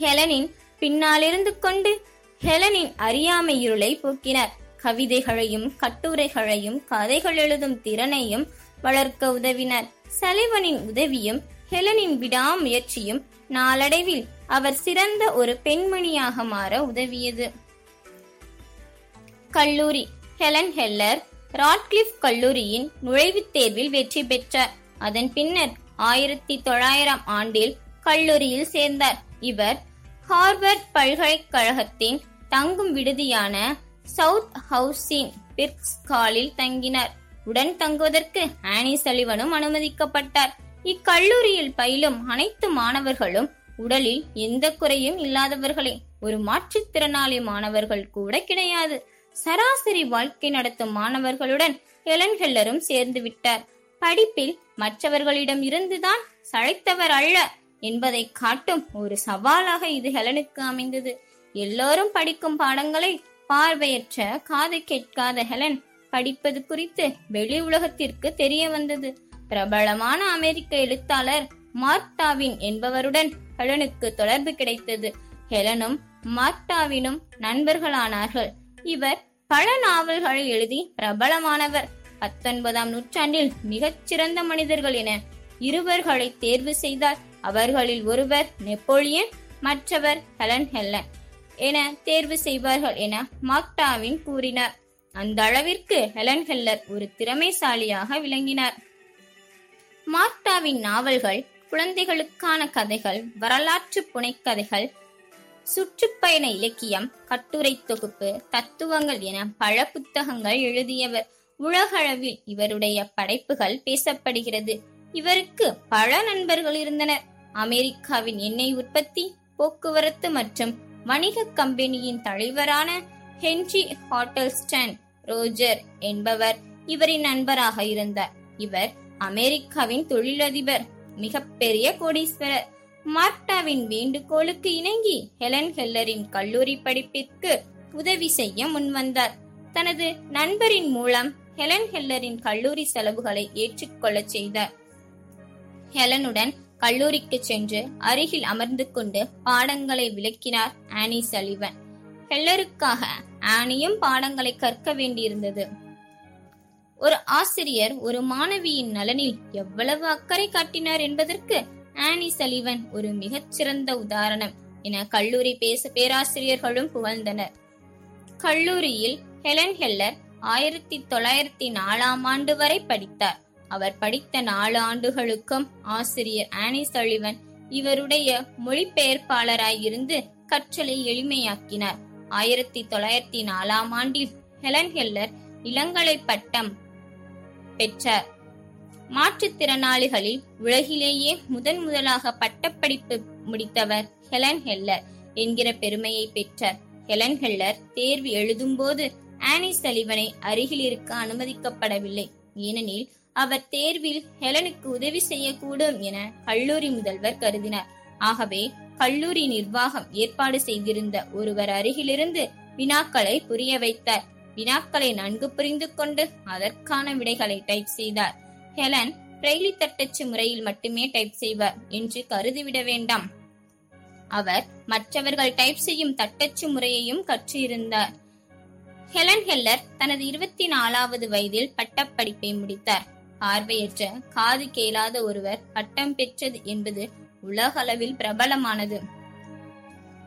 A: ஹெலனின் பின்னாலிருந்து கொண்டு ஹெலனின் அறியாமை இருளை போக்கினார். கவிதைகளையும் கட்டுரைகளையும் கதைகள் எழுதும் திறனையும் வளர்க்க உதவினர். சலிவனின் உதவியும் ஹெலனின் விடாமுயற்சியும் நாளடைவில் அவர் சிறந்த ஒரு பெண்மணியாக மாற உதவியது. கல்லூரி. ஹெலன் ஹெல்லர் ராட்கிளிஃப் கல்லூரியின் நுழைவுத் தேர்வில் வெற்றி பெற்றார். அதன் பின்னர் ஆயிரத்தி தொள்ளாயிரம் ஆண்டில் கல்லூரியில் சேர்ந்தார். இவர் ஹார்வர்ட் பல்கலைக்கழகத்தின் தங்கும் விடுதியான சவுத் ஹவுசின் பிர்க்ஸ் காலில் தங்கினார். உடன் தங்குவதற்கு ஆனி சலிவனும் அனுமதிக்கப்பட்டார். இக்கல்லூரியில் பயிலும் அனைத்து மாணவர்களும் உடலில் எந்த குறையும் இல்லாதவர்களே ஒரு மாற்றுத்திறனாளி மாணவர்கள் கூட கிடையாது. சராசரி வாழ்க்கை நடத்தும் மாணவர்களுடன் ஹெலன் ஹெல்லரும் சேர்ந்து விட்டார். படிப்பில் மற்றவர்களிடம் இருந்துதான் சளைத்தவர் அல்ல என்பதை காட்டும் ஒரு சவாலாக இது ஹெலனுக்கு அமைந்தது. எல்லோரும் படிக்கும் பாடங்களை பார்வையற்ற காது கேட்காத ஹெலன் படிப்பது குறித்து வெளி உலகத்திற்கு தெரிய வந்தது. பிரபலமான அமெரிக்க எழுத்தாளர் மார்க்டாவின் என்பவருடன் ஹெலனுக்கு தொடர்பு கிடைத்தது. ஹெலனும் மார்க்டாவினும் நண்பர்களானார்கள். இவர் பல நாவல்களை எழுதி பிரபலமானவர். பத்தொன்பதாம் நூற்றாண்டில் மிகச்சிறந்த மனிதர்கள் என இருவர்களை தேர்வு செய்தார். அவர்களில் ஒருவர் நெப்போலியன் மற்றவர் ஹெலன் ஹெல்லன். என தேர்வு செய்வார்கள் என மாக்டாவின் கூறினார். அந்த அளவிற்கு ஹெலன் ஹெல்லர் ஒரு திறமைசாலியாக விளங்கினார். மார்க்டாவின் நாவல்கள் குழந்தைகளுக்கான கதைகள் வரலாற்று புனைக்கதைகள் சுற்றுப்பயண இலக்கியம் கட்டுரை தொகுப்பு தத்துவங்கள் என பல புத்தகங்கள் எழுதியவர். உலகளவில் இவருடைய படைப்புகள் பேசப்படுகிறது. இவருக்கு பல நண்பர்கள் இருந்தனர். அமெரிக்காவின் எண்ணெய் உற்பத்தி போக்குவரத்து மற்றும் வணிக கம்பெனியின் தலைவரான ஹென்றி ஹாட்டல்ஸ்டன் ரோஜர் என்பவர் இவரின் நண்பராக இருந்தார். இவர் அமெரிக்காவின் தொழிலதிபர் மிகப்பெரிய கோடீஸ்வரர். மார்க்டாவின் வேண்டுகோளுக்கு இணங்கி ஹெலன் ஹெல்லரின் கல்லூரி படிப்பிற்கு உதவி செய்ய முன்வந்தார். தனது நண்பரின் மூலம் ஹெலன் ஹெல்லரின் கல்லூரி செலவுகளை ஏற்றுக்கொள்ளச் செய்தார். ஹெலனுடன் கல்லூரிக்கு சென்று அருகில் அமர்ந்து கொண்டு பாடங்களை விளக்கினார் ஆனி சலிவன். ஹெல்லருக்காக ஆனியும் பாடங்களை கற்க வேண்டியிருந்தது. ஒரு ஆசிரியர் ஒரு மாணவியின் நலனில் எவ்வளவு அக்கறை காட்டினார் என்பதற்கு ஆனி சலிவன் ஒரு மிகச்சிறந்த உதாரணம் என கல்லூரி பேச பேராசிரியர்களும் புகழ்ந்தனர். கல்லூரியில் ஹெலன் ஹெல்லர் ஆயிரத்தி தொள்ளாயிரத்தி நாலாம் ஆண்டு வரை படித்தார். அவர் படித்த நாலு ஆண்டுகளுக்கும் ஆசிரியர் ஆனி சலிவன் இவருடைய மொழிபெயர்ப்பாளராயிருந்து கற்றலை எளிமையாக்கினார். ஆயிரத்தி தொள்ளாயிரத்தி நாலாம் ஆண்டில் ஹெலன் ஹெல்லர் இளங்கலை பட்டம் பெற்றார். மாற்றுத்திறனாளிகளில் உலகிலேயே முதன் முதலாக பட்டப்படிப்பு முடித்தவர் ஹெலன் ஹெல்லர் என்கிற பெருமையை பெற்றார். ஹெலன் ஹெல்லர் தேர்வு எழுதும்போது ஆனி சலிவனை அருகில் இருக்க அனுமதிக்கப்படவில்லை. ஏனெனில் அவர் தேர்வில் ஹெலனுக்கு உதவி செய்யக்கூடும் என கல்லூரி முதல்வர் கருதினார். ஆகவே கல்லூரி நிர்வாகம் ஏற்பாடு செய்திருந்த ஒருவர் அருகிலிருந்து வினாக்களை புரிய வைத்தார். வினாக்களை நன்கு புரிந்து கொண்டு அதற்கான விடைகளை டைப் செய்தார். ஹெலன் பிரெய்லி தட்டச்சு முறையில் மட்டுமே டைப் செய்வார் என்று கருதிவிட வேண்டாம். அவர் மற்றவர்கள் டைப் செய்யும் தட்டச்சு முறையையும் கற்றிருந்தார். ஹெலன் ஹெல்லர் தனது இருபத்தி நாலாவது வயதில் பட்டப்படிப்பை முடித்தார். பார்வையற்ற காது கேளாத ஒருவர் பட்டம் பெற்றது என்பது உலகளவில் பிரபலமானது.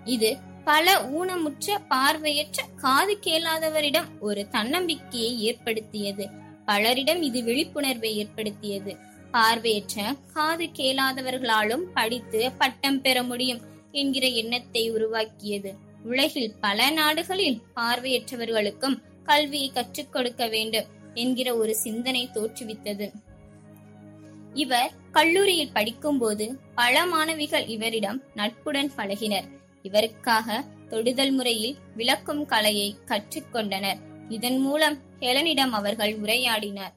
A: இது பல ஊனமுற்ற பார்வையற்ற காது கேளாதவரிடம் ஒரு தன்னம்பிக்கையை ஏற்படுத்தியது. பலரிடம் இது விழிப்புணர்வை ஏற்படுத்தியது. பார்வையற்ற காது கேளாதவர்களாலும் படித்து பட்டம் பெற முடியும் என்கிற எண்ணத்தை உருவாக்கியது. உலகில் பல நாடுகளில் பார்வையற்றவர்களுக்கும் கல்வியை கற்றுக் கொடுக்க வேண்டும். என்கிற ஒரு சிந்தனை தோற்றுவித்தது. இவர் கல்லூரியில் படிக்கும்போது பல மாணவிகள் இவரிடம் நட்புடன் பழகினர். இவருக்காக தொடுதல் முறையில் விளக்கும் கலையை கற்றுக்கொண்டனர். இதன் மூலம் ஹெலனிடம் அவர்கள் உரையாடினர்.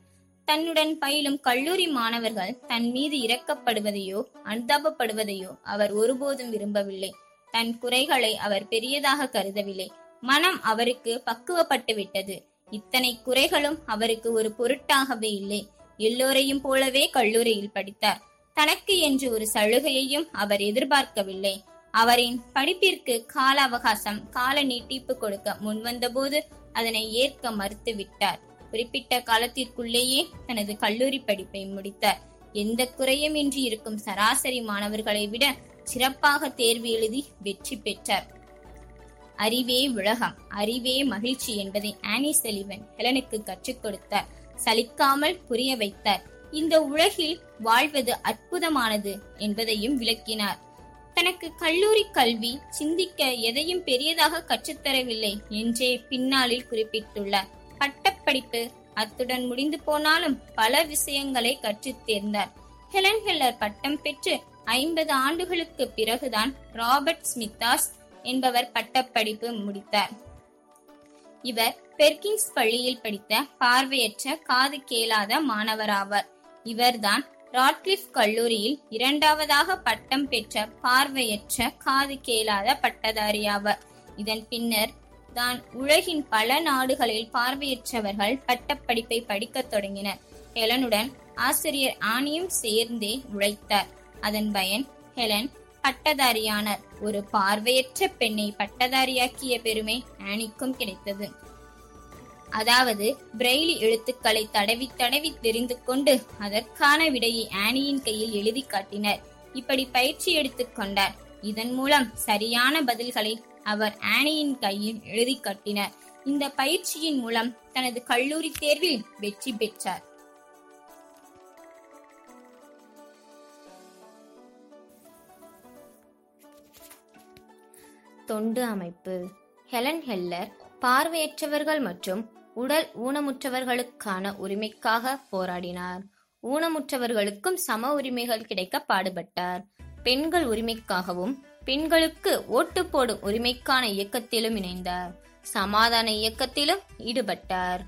A: தன்னுடன் பயிலும் கல்லூரி மாணவர்கள் தன் மீது இரக்கப்படுவதையோ அனுதாபப்படுவதையோ அவர் ஒருபோதும் விரும்பவில்லை. தன் குறைகளை அவர் பெரியதாக கருதவில்லை. மனம் அவருக்கு பக்குவப்பட்டு விட்டது இத்தனை குறைகளும் அவருக்கு ஒரு பொருட்டாகவே இல்லை. எல்லோரையும் போலவே கல்லூரியில் படித்தார். தனக்கு என்று ஒரு சலுகையையும் அவர் எதிர்பார்க்கவில்லை. அவரின் படிப்பிற்கு கால அவகாசம் கால நீட்டிப்பு கொடுக்க முன்வந்தபோது அதனை ஏற்க மறுத்து விட்டார் குறிப்பிட்ட காலத்திற்குள்ளேயே தனது கல்லூரி படிப்பை முடித்தார். எந்த குறையும் இன்றி இருக்கும் சராசரி மாணவர்களை விட சிறப்பாக தேர்வு எழுதி வெற்றி பெற்றார். அறிவே உலகம் அறிவே மகிழ்ச்சி என்பதை ஆனி செலிவன் ஹெலனுக்கு கற்றுக் கொடுத்தார். சலிக்காமல் புரிய வைத்தார். இந்த உலகில் வாழ்வது அற்புதமானது என்பதையும் விளக்கினார். தனக்கு கல்லூரி கல்வி சிந்திக்க எதையும் பெரியதாக கற்றுத்தரவில்லை என்றே பின்னாளில் குறிப்பிட்டுள்ளார். பட்டப்படிப்பு அத்துடன் முடிந்து போனாலும் பல விஷயங்களை கற்றுத் தேர்ந்தார். ஹெலன் ஹெல்லர் பட்டம் பெற்று ஐம்பது ஆண்டுகளுக்கு பிறகுதான் ராபர்ட் ஸ்மித்தாஸ் என்பவர் பட்டப்படிப்பு முடித்தார். இவர் பெர்கின்ஸ் பள்ளியில் படித்த பார்வையற்ற காது கேளாத மாணவராவார். இவர்தான் ராட்லிஃப் கல்லூரியில் இரண்டாவதாக பட்டம் பெற்ற பார்வையற்ற காது கேளாத பட்டதாரியாவார். இதன் பின்னர் தான் உலகின் பல நாடுகளில் பார்வையற்றவர்கள் பட்டப்படிப்பை படிக்கத் தொடங்கினர். ஹெலனுடன் ஆசிரியர் ஆணியும் சேர்ந்தே உழைத்தார். அதன் பயன் ஹெலன் பட்டதாரியானார். ஒரு பார்வையற்ற பெண்ணை பட்டதாரியாக்கிய பெருமை ஆனிக்கும் கிடைத்தது. அதாவது பிரெய்லி எழுத்துக்களை தடவி தடவி தெரிந்து கொண்டு அதற்கான விடையை ஆனியின் கையில் எழுதி காட்டினர். இப்படி பயிற்சி எடுத்துக் கொண்டார். இதன் மூலம் சரியான பதில்களை அவர் ஆனியின் கையில் எழுதி காட்டினார். இந்த பயிற்சியின் மூலம் தனது கல்லூரி தேர்வில் வெற்றி பெற்றார். தொண்டு அமைப்பு. ஹெலன் ஹெல்லர் பார்வையற்றவர்கள் மற்றும் உடல் ஊனமுற்றவர்களுக்கான உரிமைக்காக போராடினார். ஊனமுற்றவர்களுக்கும் சம உரிமைகள் கிடைக்க பாடுபட்டார். பெண்கள் உரிமைக்காகவும் பெண்களுக்கு ஓட்டு போடும் உரிமைக்கான இயக்கத்திலும் இணைந்தார். சமாதான இயக்கத்திலும் ஈடுபட்டார்.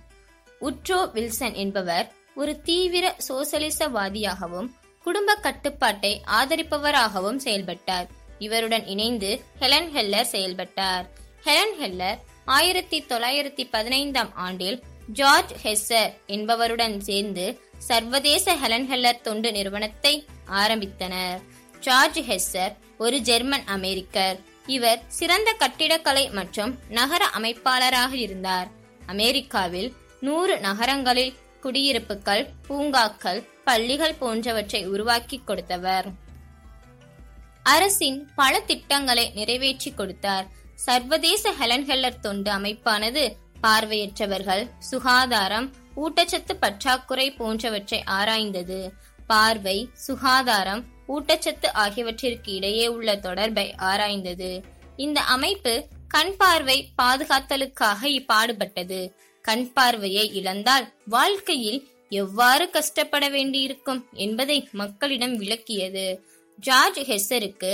A: உட்ரோ வில்சன் என்பவர் ஒரு தீவிர சோசலிசவாதியாகவும் குடும்ப கட்டுப்பாட்டை ஆதரிப்பவராகவும் செயல்பட்டார். இவருடன் இணைந்து ஹெலன் ஹெல்லர் செயல்பட்டார். ஹெலன் ஹெல்லர் ஆயிரத்தி தொள்ளாயிரத்தி பதினைந்தாம் ஆண்டில் ஜார்ஜ் ஹெஸ்ஸர் என்பவருடன் சேர்ந்து சர்வதேச ஹெலன் ஹெல்லர் தொண்டு நிறுவனத்தை ஆரம்பித்தனர். ஜார்ஜ் ஹெஸ்ஸர் ஒரு ஜெர்மன் அமெரிக்கர். இவர் சிறந்த கட்டிடக்கலை மற்றும் நகர அமைப்பாளராக இருந்தார். அமெரிக்காவில் நூறு நகரங்களில் குடியிருப்புகள் பூங்காக்கள் பள்ளிகள் போன்றவற்றை உருவாக்கி கொடுத்தவர். அரசின் பல திட்டங்களை நிறைவேற்றி கொடுத்தார். சர்வதேச ஹெலன்ஹெல்லர் தொண்டு அமைப்பானது பார்வையற்றவர்கள் சுகாதாரம் ஊட்டச்சத்து பற்றாக்குறை போன்றவற்றை ஆராய்ந்தது. பார்வை சுகாதாரம் ஊட்டச்சத்து ஆகியவற்றிற்கு இடையே உள்ள தொடர்பை ஆராய்ந்தது. இந்த அமைப்பு கண் பார்வை பாதுகாத்தலுக்காக இப்பாடுபட்டது. கண் பார்வையை இழந்தால் வாழ்க்கையில் எவ்வாறு கஷ்டப்பட வேண்டியிருக்கும் என்பதை மக்களிடம் விளக்கியது. ஜார்ஜ் ஹெஸ்ஸருக்கு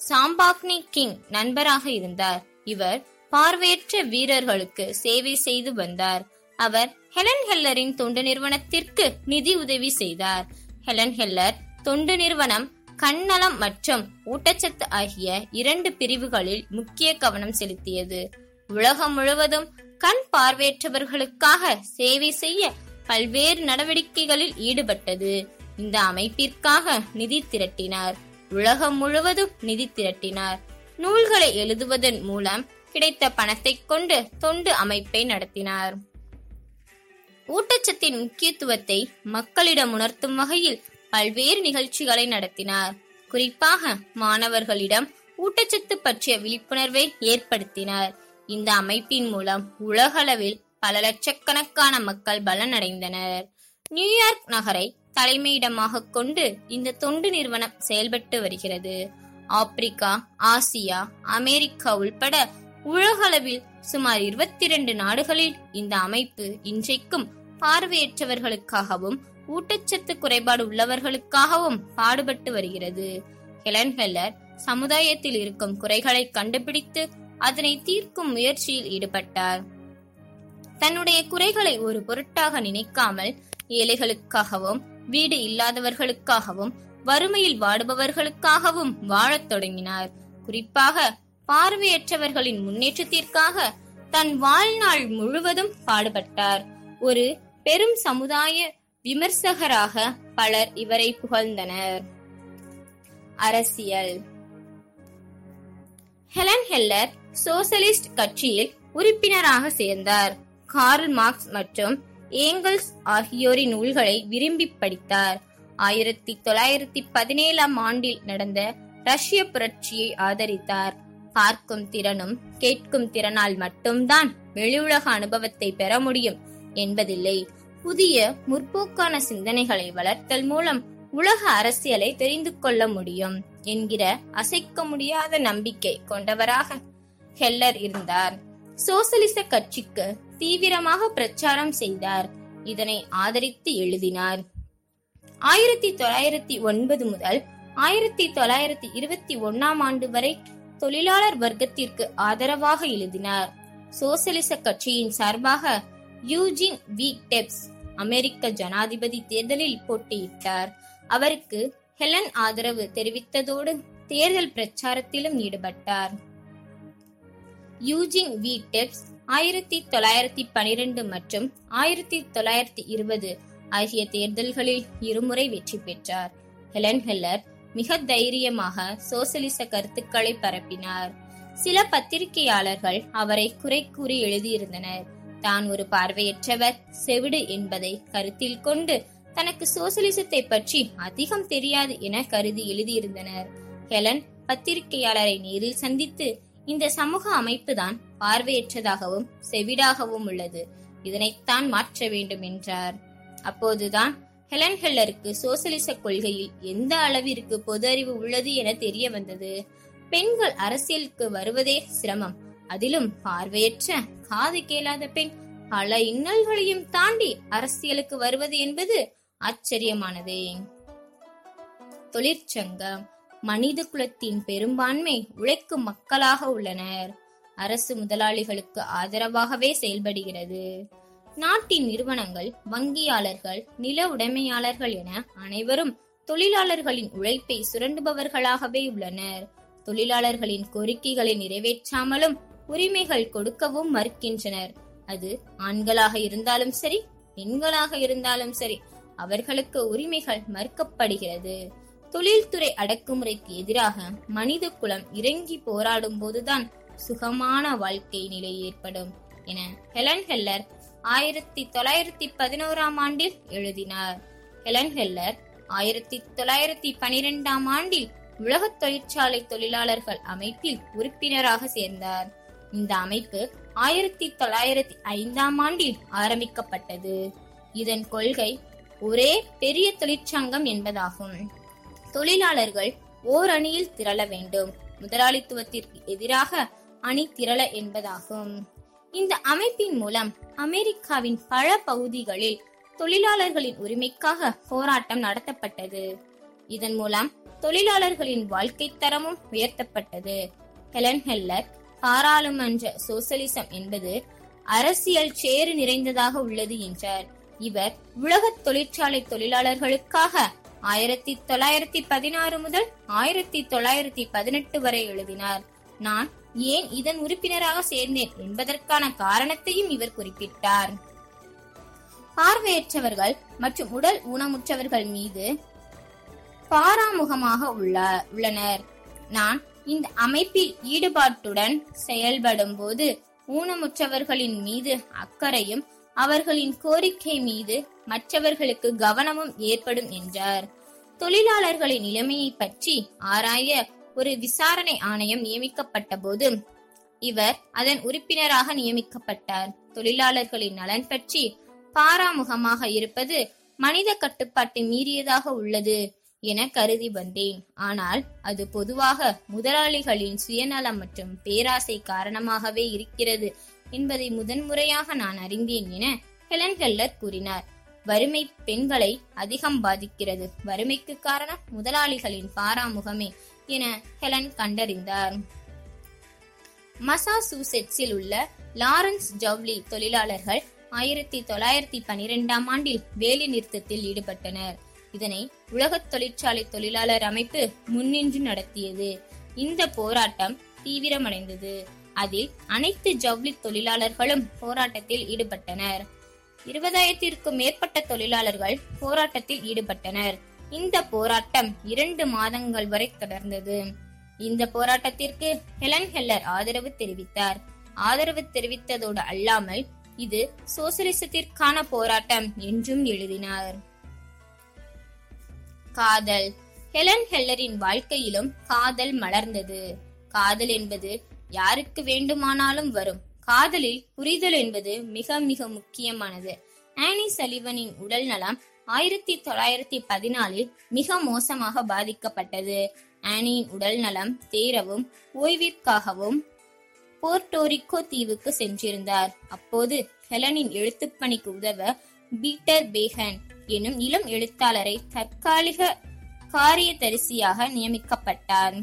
A: சாம்பாக்னி கிங் நண்பராக இருந்தார். இவர் பார்வையற்ற வீரர்களுக்கு சேவை செய்து வந்தார். அவர் ஹெலன் ஹெல்லரின் தொண்டு நிறுவனத்திற்கு நிதி உதவி செய்தார். ஹெலன் ஹெல்லர் தொண்டு நிறுவனம் கண்ணலம் மற்றும் ஊட்டச்சத்து ஆகிய இரண்டு பிரிவுகளில் முக்கிய கவனம் செலுத்தியது. உலகம் முழுவதும் கண் பார்வையற்றவர்களுக்காக சேவை செய்ய பல்வேறு நடவடிக்கைகளில் ஈடுபட்டது. இந்த அமைப்பிற்காக நிதி திரட்டினார். உலகம் முழுவதும் நிதி திரட்டினார். நூல்களை எழுதுவதன் மூலம் கிடைத்த பணத்தை கொண்டு தொண்டு அமைப்பை நடத்தினார். ஊட்டச்சத்தின் முக்கியத்துவத்தை மக்களிடம் உணர்த்தும் வகையில் பல்வேறு நிகழ்ச்சிகளை நடத்தினார். குறிப்பாக மாணவர்களிடம் ஊட்டச்சத்து பற்றிய விழிப்புணர்வை ஏற்படுத்தினார். இந்த அமைப்பின் மூலம் உலகளவில் பல லட்சக்கணக்கான மக்கள் பலனடைந்தனர். நியூயார்க் நகரை தலைமையிடமாக கொண்டு இந்த தொண்டு நிறுவனம் செயல்பட்டு வருகிறது. ஆப்பிரிக்கா ஆசியா அமெரிக்கா உள்பட உலகளவில் சுமார் இருபத்தி இரண்டு நாடுகளில் இந்த அமைப்பு இன்றைக்கும் பார்வையற்றவர்களுக்காகவும் ஊட்டச்சத்து குறைபாடு உள்ளவர்களுக்காகவும் பாடுபட்டு வருகிறது. ஹெலன் ஹெல்லர் சமுதாயத்தில் இருக்கும் குறைகளை கண்டுபிடித்து அதனை தீர்க்கும் முயற்சியில் ஈடுபட்டார். தன்னுடைய குறைகளை ஒரு பொருட்டாக நினைக்காமல் ஏழைகளுக்காகவும் வீடு இல்லாதவர்களுக்காகவும் வறுமையில் வாடுபவர்களுக்காகவும் வாழத் தொடங்கினார். குறிப்பாக பார்வையற்றவர்களின் முன்னேற்றத்திற்காக தன் வாழ்நாள் முழுவதும் பாடுபட்டார். ஒரு பெரும் சமுதாய விமர்சகராக பலர் இவரை புகழ்ந்தனர். அரசியல். ஹெலன் ஹெல்லர் சோசலிஸ்ட் கட்சியில் உறுப்பினராக சேர்ந்தார். கார்ல் மார்க்ஸ் மற்றும் ஏங்கல்ஸ் ஆகியோரின் நூல்களை விரும்பி படித்தார். ஆயிரத்தி தொள்ளாயிரத்தி பதினேழாம் ஆண்டில் நடந்த ரஷ்ய புரட்சியை ஆதரித்தார். பார்க்கும் திறனும் கேட்கும் திறனால் மட்டும்தான் வெளியுலக அனுபவத்தை பெற முடியும் என்பதில்லை. புதிய முற்போக்கான சிந்தனைகளை வளர்த்தல் மூலம் உலக அரசியலை தெரிந்து கொள்ள முடியும் என்கிற அசைக்க முடியாத நம்பிக்கை கொண்டவராக ஹெல்லர் இருந்தார். சோசலிச கட்சிக்கு தீவிரமாக பிரச்சாரம் செய்தார். இதனை ஆதரித்து எழுதினார். ஆயிரத்தி தொள்ளாயிரத்தி ஒன்பது முதல் ஆயிரத்தி தொள்ளாயிரத்தி இருபத்தி ஒன்னாம் ஆண்டு வரை தொழிலாளர் வர்க்கத்திற்கு ஆதரவாக எழுதினார். சோசலிச கட்சியின் சார்பாக யூஜின் வி. டெப்ஸ் அமெரிக்க ஜனாதிபதி தேர்தலில் போட்டியிட்டார். அவருக்கு ஹெலன் ஆதரவு தெரிவித்ததோடு தேர்தல் பிரச்சாரத்திலும் ஈடுபட்டார். Eugene we. டெப்ஸ் ஆயிரத்தி தொள்ளாயிரத்தி பனிரெண்டு மற்றும் ஆயிரத்தி தொள்ளாயிரத்தி இருபது ஆகிய தேர்தல்களில் இருமுறை வெற்றி பெற்றார். ஹெலன் ஹெல்லர் மிக தைரியமாக சோசலிச கருத்துக்களை பரப்பினார். சில பத்திரிகையாளர்கள் அவரை குறை கூறி எழுதியிருந்தனர். தான் ஒரு பார்வையற்றவர் செவிடு என்பதை கருத்தில் கொண்டு தனக்கு சோசலிசத்தை பற்றி அதிகம் தெரியாது என கருதி எழுதியிருந்தனர். ஹெலன் பத்திரிகையாளரை நேரில் சந்தித்து இந்த சமூக அமைப்புதான் பார்வையற்றதாகவும் செவிடாகவும் உள்ளது. இதனைத்தான் மாற்ற வேண்டும் என்றார். அப்போதுதான் ஹெலன் ஹெல்லருக்கு சோசலிச கொள்கையில் எந்த அளவிற்கு பொது அறிவு உள்ளது என தெரிய வந்தது. பெண்கள் அரசியலுக்கு வருவதே சிரமம். அதிலும் பார்வையற்ற காது கேளாத பெண் பல இன்னல்களையும் தாண்டி அரசியலுக்கு வருவது என்பது ஆச்சரியமானதே. தொழிற்சங்கம் மனித குலத்தின் பெரும்பான்மை உழைக்கும் மக்களாக உள்ளனர். அரசு முதலாளிகளுக்கு ஆதரவாகவே செயல்படுகிறது. நாட்டின் நிறுவனங்கள் வங்கியாளர்கள் நில உடைமையாளர்கள் என அனைவரும் தொழிலாளர்களின் உழைப்பை சுரண்டுபவர்களாகவே உள்ளனர். தொழிலாளர்களின் கோரிக்கைகளை நிறைவேற்றாமலும் உரிமைகள் கொடுக்கவும் மறுக்கின்றனர். அது ஆண்களாக இருந்தாலும் சரி பெண்களாக இருந்தாலும் சரி அவர்களுக்கு உரிமைகள் மறுக்கப்படுகிறது. தொழில்துறை அடக்குமுறைக்கு எதிராக மனித குலம் இறங்கி போராடும் போதுதான் சுகமான வாழ்க்கை நிலை ஏற்படும் என ஹெலன் ஹெல்லர் ஆயிரத்தி தொள்ளாயிரத்தி பதினோராம் ஆண்டில் எழுதினார். ஹெலன் ஹெல்லர் ஆயிரத்தி தொள்ளாயிரத்தி பனிரெண்டாம் ஆண்டில் உலக தொழிற்சாலை தொழிலாளர்கள் அமைப்பில் உறுப்பினராக சேர்ந்தார். இந்த அமைப்பு ஆயிரத்தி தொள்ளாயிரத்தி ஐந்தாம் ஆண்டில் ஆரம்பிக்கப்பட்டது. இதன் கொள்கை ஒரே பெரிய தொழிற்சங்கம் என்பதாகும். தொழிலாளர்கள் ஓர் அணியில் திரள வேண்டும். முதலாளித்துவத்திற்கு எதிராக அணி திரள என்பதாகும். இந்த அமைப்பின் மூலம் அமெரிக்காவின் பல பகுதிகளில் தொழிலாளர்களின் உரிமைக்காக போராட்டம் நடத்தப்பட்டது. இதன் மூலம் தொழிலாளர்களின் வாழ்க்கை தரமும் உயர்த்தப்பட்டது. ஹெலன் ஹெல்லர் பாராளுமன்ற சோசலிசம் என்பது அரசியல் சேறு நிறைந்ததாக உள்ளது என்றார். இவர் உலக தொழிற்சாலை தொழிலாளர்களுக்காக ஆயிரத்தி தொள்ளாயிரத்தி பதினாறு முதல் ஆயிரத்தி தொள்ளாயிரத்தி பதினெட்டு வரை எழுதினார். நான் ஏன் இதன் உறுப்பினராக சேர்ந்தேன் என்பதற்கான காரணத்தையும் இவர் குறிப்பிட்டார். பார்வையற்றவர்கள் மற்றும் உடல் ஊனமுற்றவர்கள் மீது பாராமுகமாக உள்ளனர். நான் இந்த அமைப்பில் ஈடுபாட்டுடன் செயல்படும் போது ஊனமுற்றவர்களின் மீது அக்கறையும் அவர்களின் கோரிக்கை மீது மற்றவர்களுக்கு கவனமும் ஏற்படும் என்றார். தொழிலாளர்களின் நிலைமையை பற்றி ஆராய ஒரு விசாரணை ஆணையம் நியமிக்கப்பட்ட போது இவர் அதன் உறுப்பினராக நியமிக்கப்பட்டார். தொழிலாளர்களின் நலன் பற்றி பாராமுகமாக இருப்பது மனித கட்டுப்பாட்டை மீறியதாக உள்ளது என கருதி வந்தேன். ஆனால் அது பொதுவாக முதலாளிகளின் சுயநலம் மற்றும் பேராசை காரணமாகவே இருக்கிறது என்பதை முதன்முறையாக நான் அறிந்தேன் என ஹெலன் கெல்லர் கூறினார். வறுமை பெண்களை அதிகம் பாதிக்கிறது. வறுமைக்கு காரணம் முதலாளிகளின் பாராமுகமே. என ஹெலன் கண்டறிந்தார். மசாசூசெட்ஸில் உள்ள லாரன்ஸ் ஜவ்லி தொழிலாளர்கள் ஆயிரத்தி தொள்ளாயிரத்தி பனிரெண்டாம் ஆண்டில் வேலை நிறுத்தத்தில் ஈடுபட்டனர். இதனை உலக தொழிற்சாலை தொழிலாளர் அமைப்பு முன்னின்று நடத்தியது. இந்த போராட்டம் தீவிரமடைந்தது. அதில் அனைத்து ஜவுளி தொழிலாளர்களும் போராட்டத்தில் ஈடுபட்டனர். இருபதாயிரத்திற்கும் மேற்பட்ட தொழிலாளர்கள் போராட்டத்தில் ஈடுபட்டனர். இந்த போராட்டம் இரண்டு மாதங்கள் வரை தொடர்ந்தது. இந்த போராட்டத்திற்கு ஹெலன் ஹெல்லர் ஆதரவு தெரிவித்தார். ஆதரவு தெரிவித்ததோடு அல்லாமல் இது சோசலிசத்திற்கான போராட்டம் என்றும் எழுதினார். காதல். ஹெலன் ஹெல்லரின் வாழ்க்கையிலும் காதல் மலர்ந்தது. காதல் என்பது யாருக்கு வேண்டுமானாலும் வரும். காதலில் புரிதல் என்பது மிக மிக முக்கியமானது. ஆனி சலிவனின் உடல் நலம் ஆயிரத்தி தொள்ளாயிரத்தி பதினாலில் மிக மோசமாக பாதிக்கப்பட்டது. ஆனியின் உடல் நலம் தேரவும் ஓய்விற்காகவும் போர்ட்டோரிக்கோ தீவுக்கு சென்றிருந்தார். அப்போது ஹெலனின் எழுத்துப்பணிக்கு உதவ பீட்டர் பேகன் எனும் இளம் எழுத்தாளரை தற்காலிக காரியதரிசியாக நியமிக்கப்பட்டார்.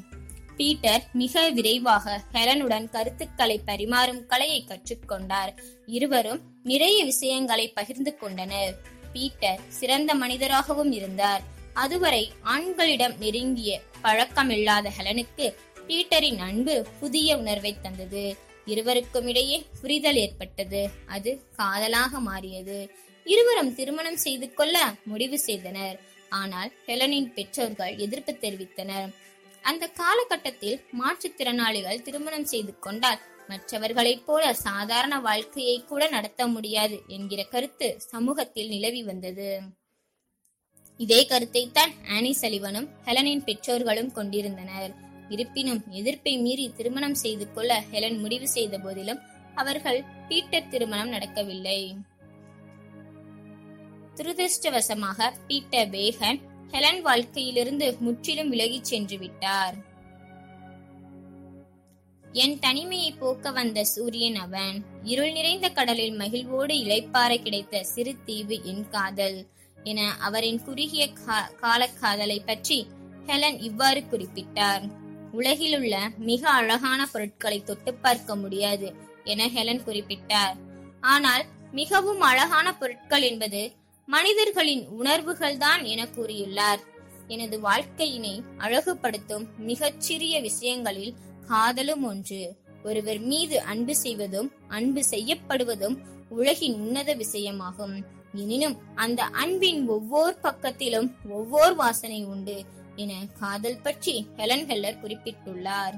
A: பீட்டர் மிக விரைவாக ஹெலனுடன் கருத்துக்களை பரிமாறும் கலையை கற்றுக்கொண்டார். இருவரும் நிறைய விஷயங்களை பகிர்ந்து கொண்டனர். பீட்டர் சிறந்த மனிதராகவும் இருந்தார். அதுவரை ஆண்களிடம் நெருங்கிய பழக்கமில்லாத ஹெலனுக்கு பீட்டரின் அன்பு புதிய உணர்வை தந்தது. இருவருக்கும் இடையே புரிதல் ஏற்பட்டது. அது காதலாக மாறியது. இருவரும் திருமணம் செய்து கொள்ள முடிவு செய்தனர். ஆனால் ஹெலனின் பெற்றோர்கள் எதிர்ப்பு தெரிவித்தனர். அந்த காலகட்டத்தில் மாற்றுத்திறனாளிகள் திருமணம் செய்து கொண்டால் மற்றவர்களைப் போல சாதாரண வாழ்க்கையை கூட நடத்த முடியாது என்கிற கருத்து சமூகத்தில் நிலவி வந்தது. இதே கருத்தைத்தான் ஆனி சலிவனும் ஹெலனின் பெற்றோர்களும் கொண்டிருந்தனர். இருப்பினும் எதிர்ப்பை மீறி திருமணம் செய்து கொள்ள ஹெலன் முடிவு செய்த போதிலும் அவர்கள் பீட்டர் திருமணம் நடக்கவில்லை. துரதிருஷ்டவசமாக பீட்டர் பேகன் ஹெலன் வாழ்க்கையிலிருந்து முற்றிலும் விலகிச் சென்று விட்டார். என் தனிமையை போக்க வந்த சூரியன் அவன். இருள் நிறைந்த கடலில் மகிழ்வோடு இலைப்பாற கிடைத்த சிறு தீவு என் காதல் என அவரின் குறுகிய காலக்காதலை பற்றி ஹெலன் இவ்வாறு குறிப்பிட்டார். உலகிலுள்ள மிக அழகான பொருட்களை தொட்டு பார்க்க முடியாது என ஹெலன் குறிப்பிட்டார். ஆனால் மிகவும் அழகான பொருட்கள் என்பது மனிதர்களின் உணர்வுகள்தான் என கூறியுள்ளார். எனது வாழ்க்கையினை அழகுபடுத்தும் மிகச்சிறிய விஷயங்களில் காதலும் ஒன்று. ஒருவர் மீது அன்பு செய்வதும் அன்பு செய்யப்படுவதும் உலகின் உன்னத விஷயமாகும். எனினும் அந்த அன்பின் ஒவ்வொரு பக்கத்திலும் ஒவ்வொரு வாசனை உண்டு என காதல் பற்றி ஹெலன் ஹெல்லர் குறிப்பிட்டுள்ளார்.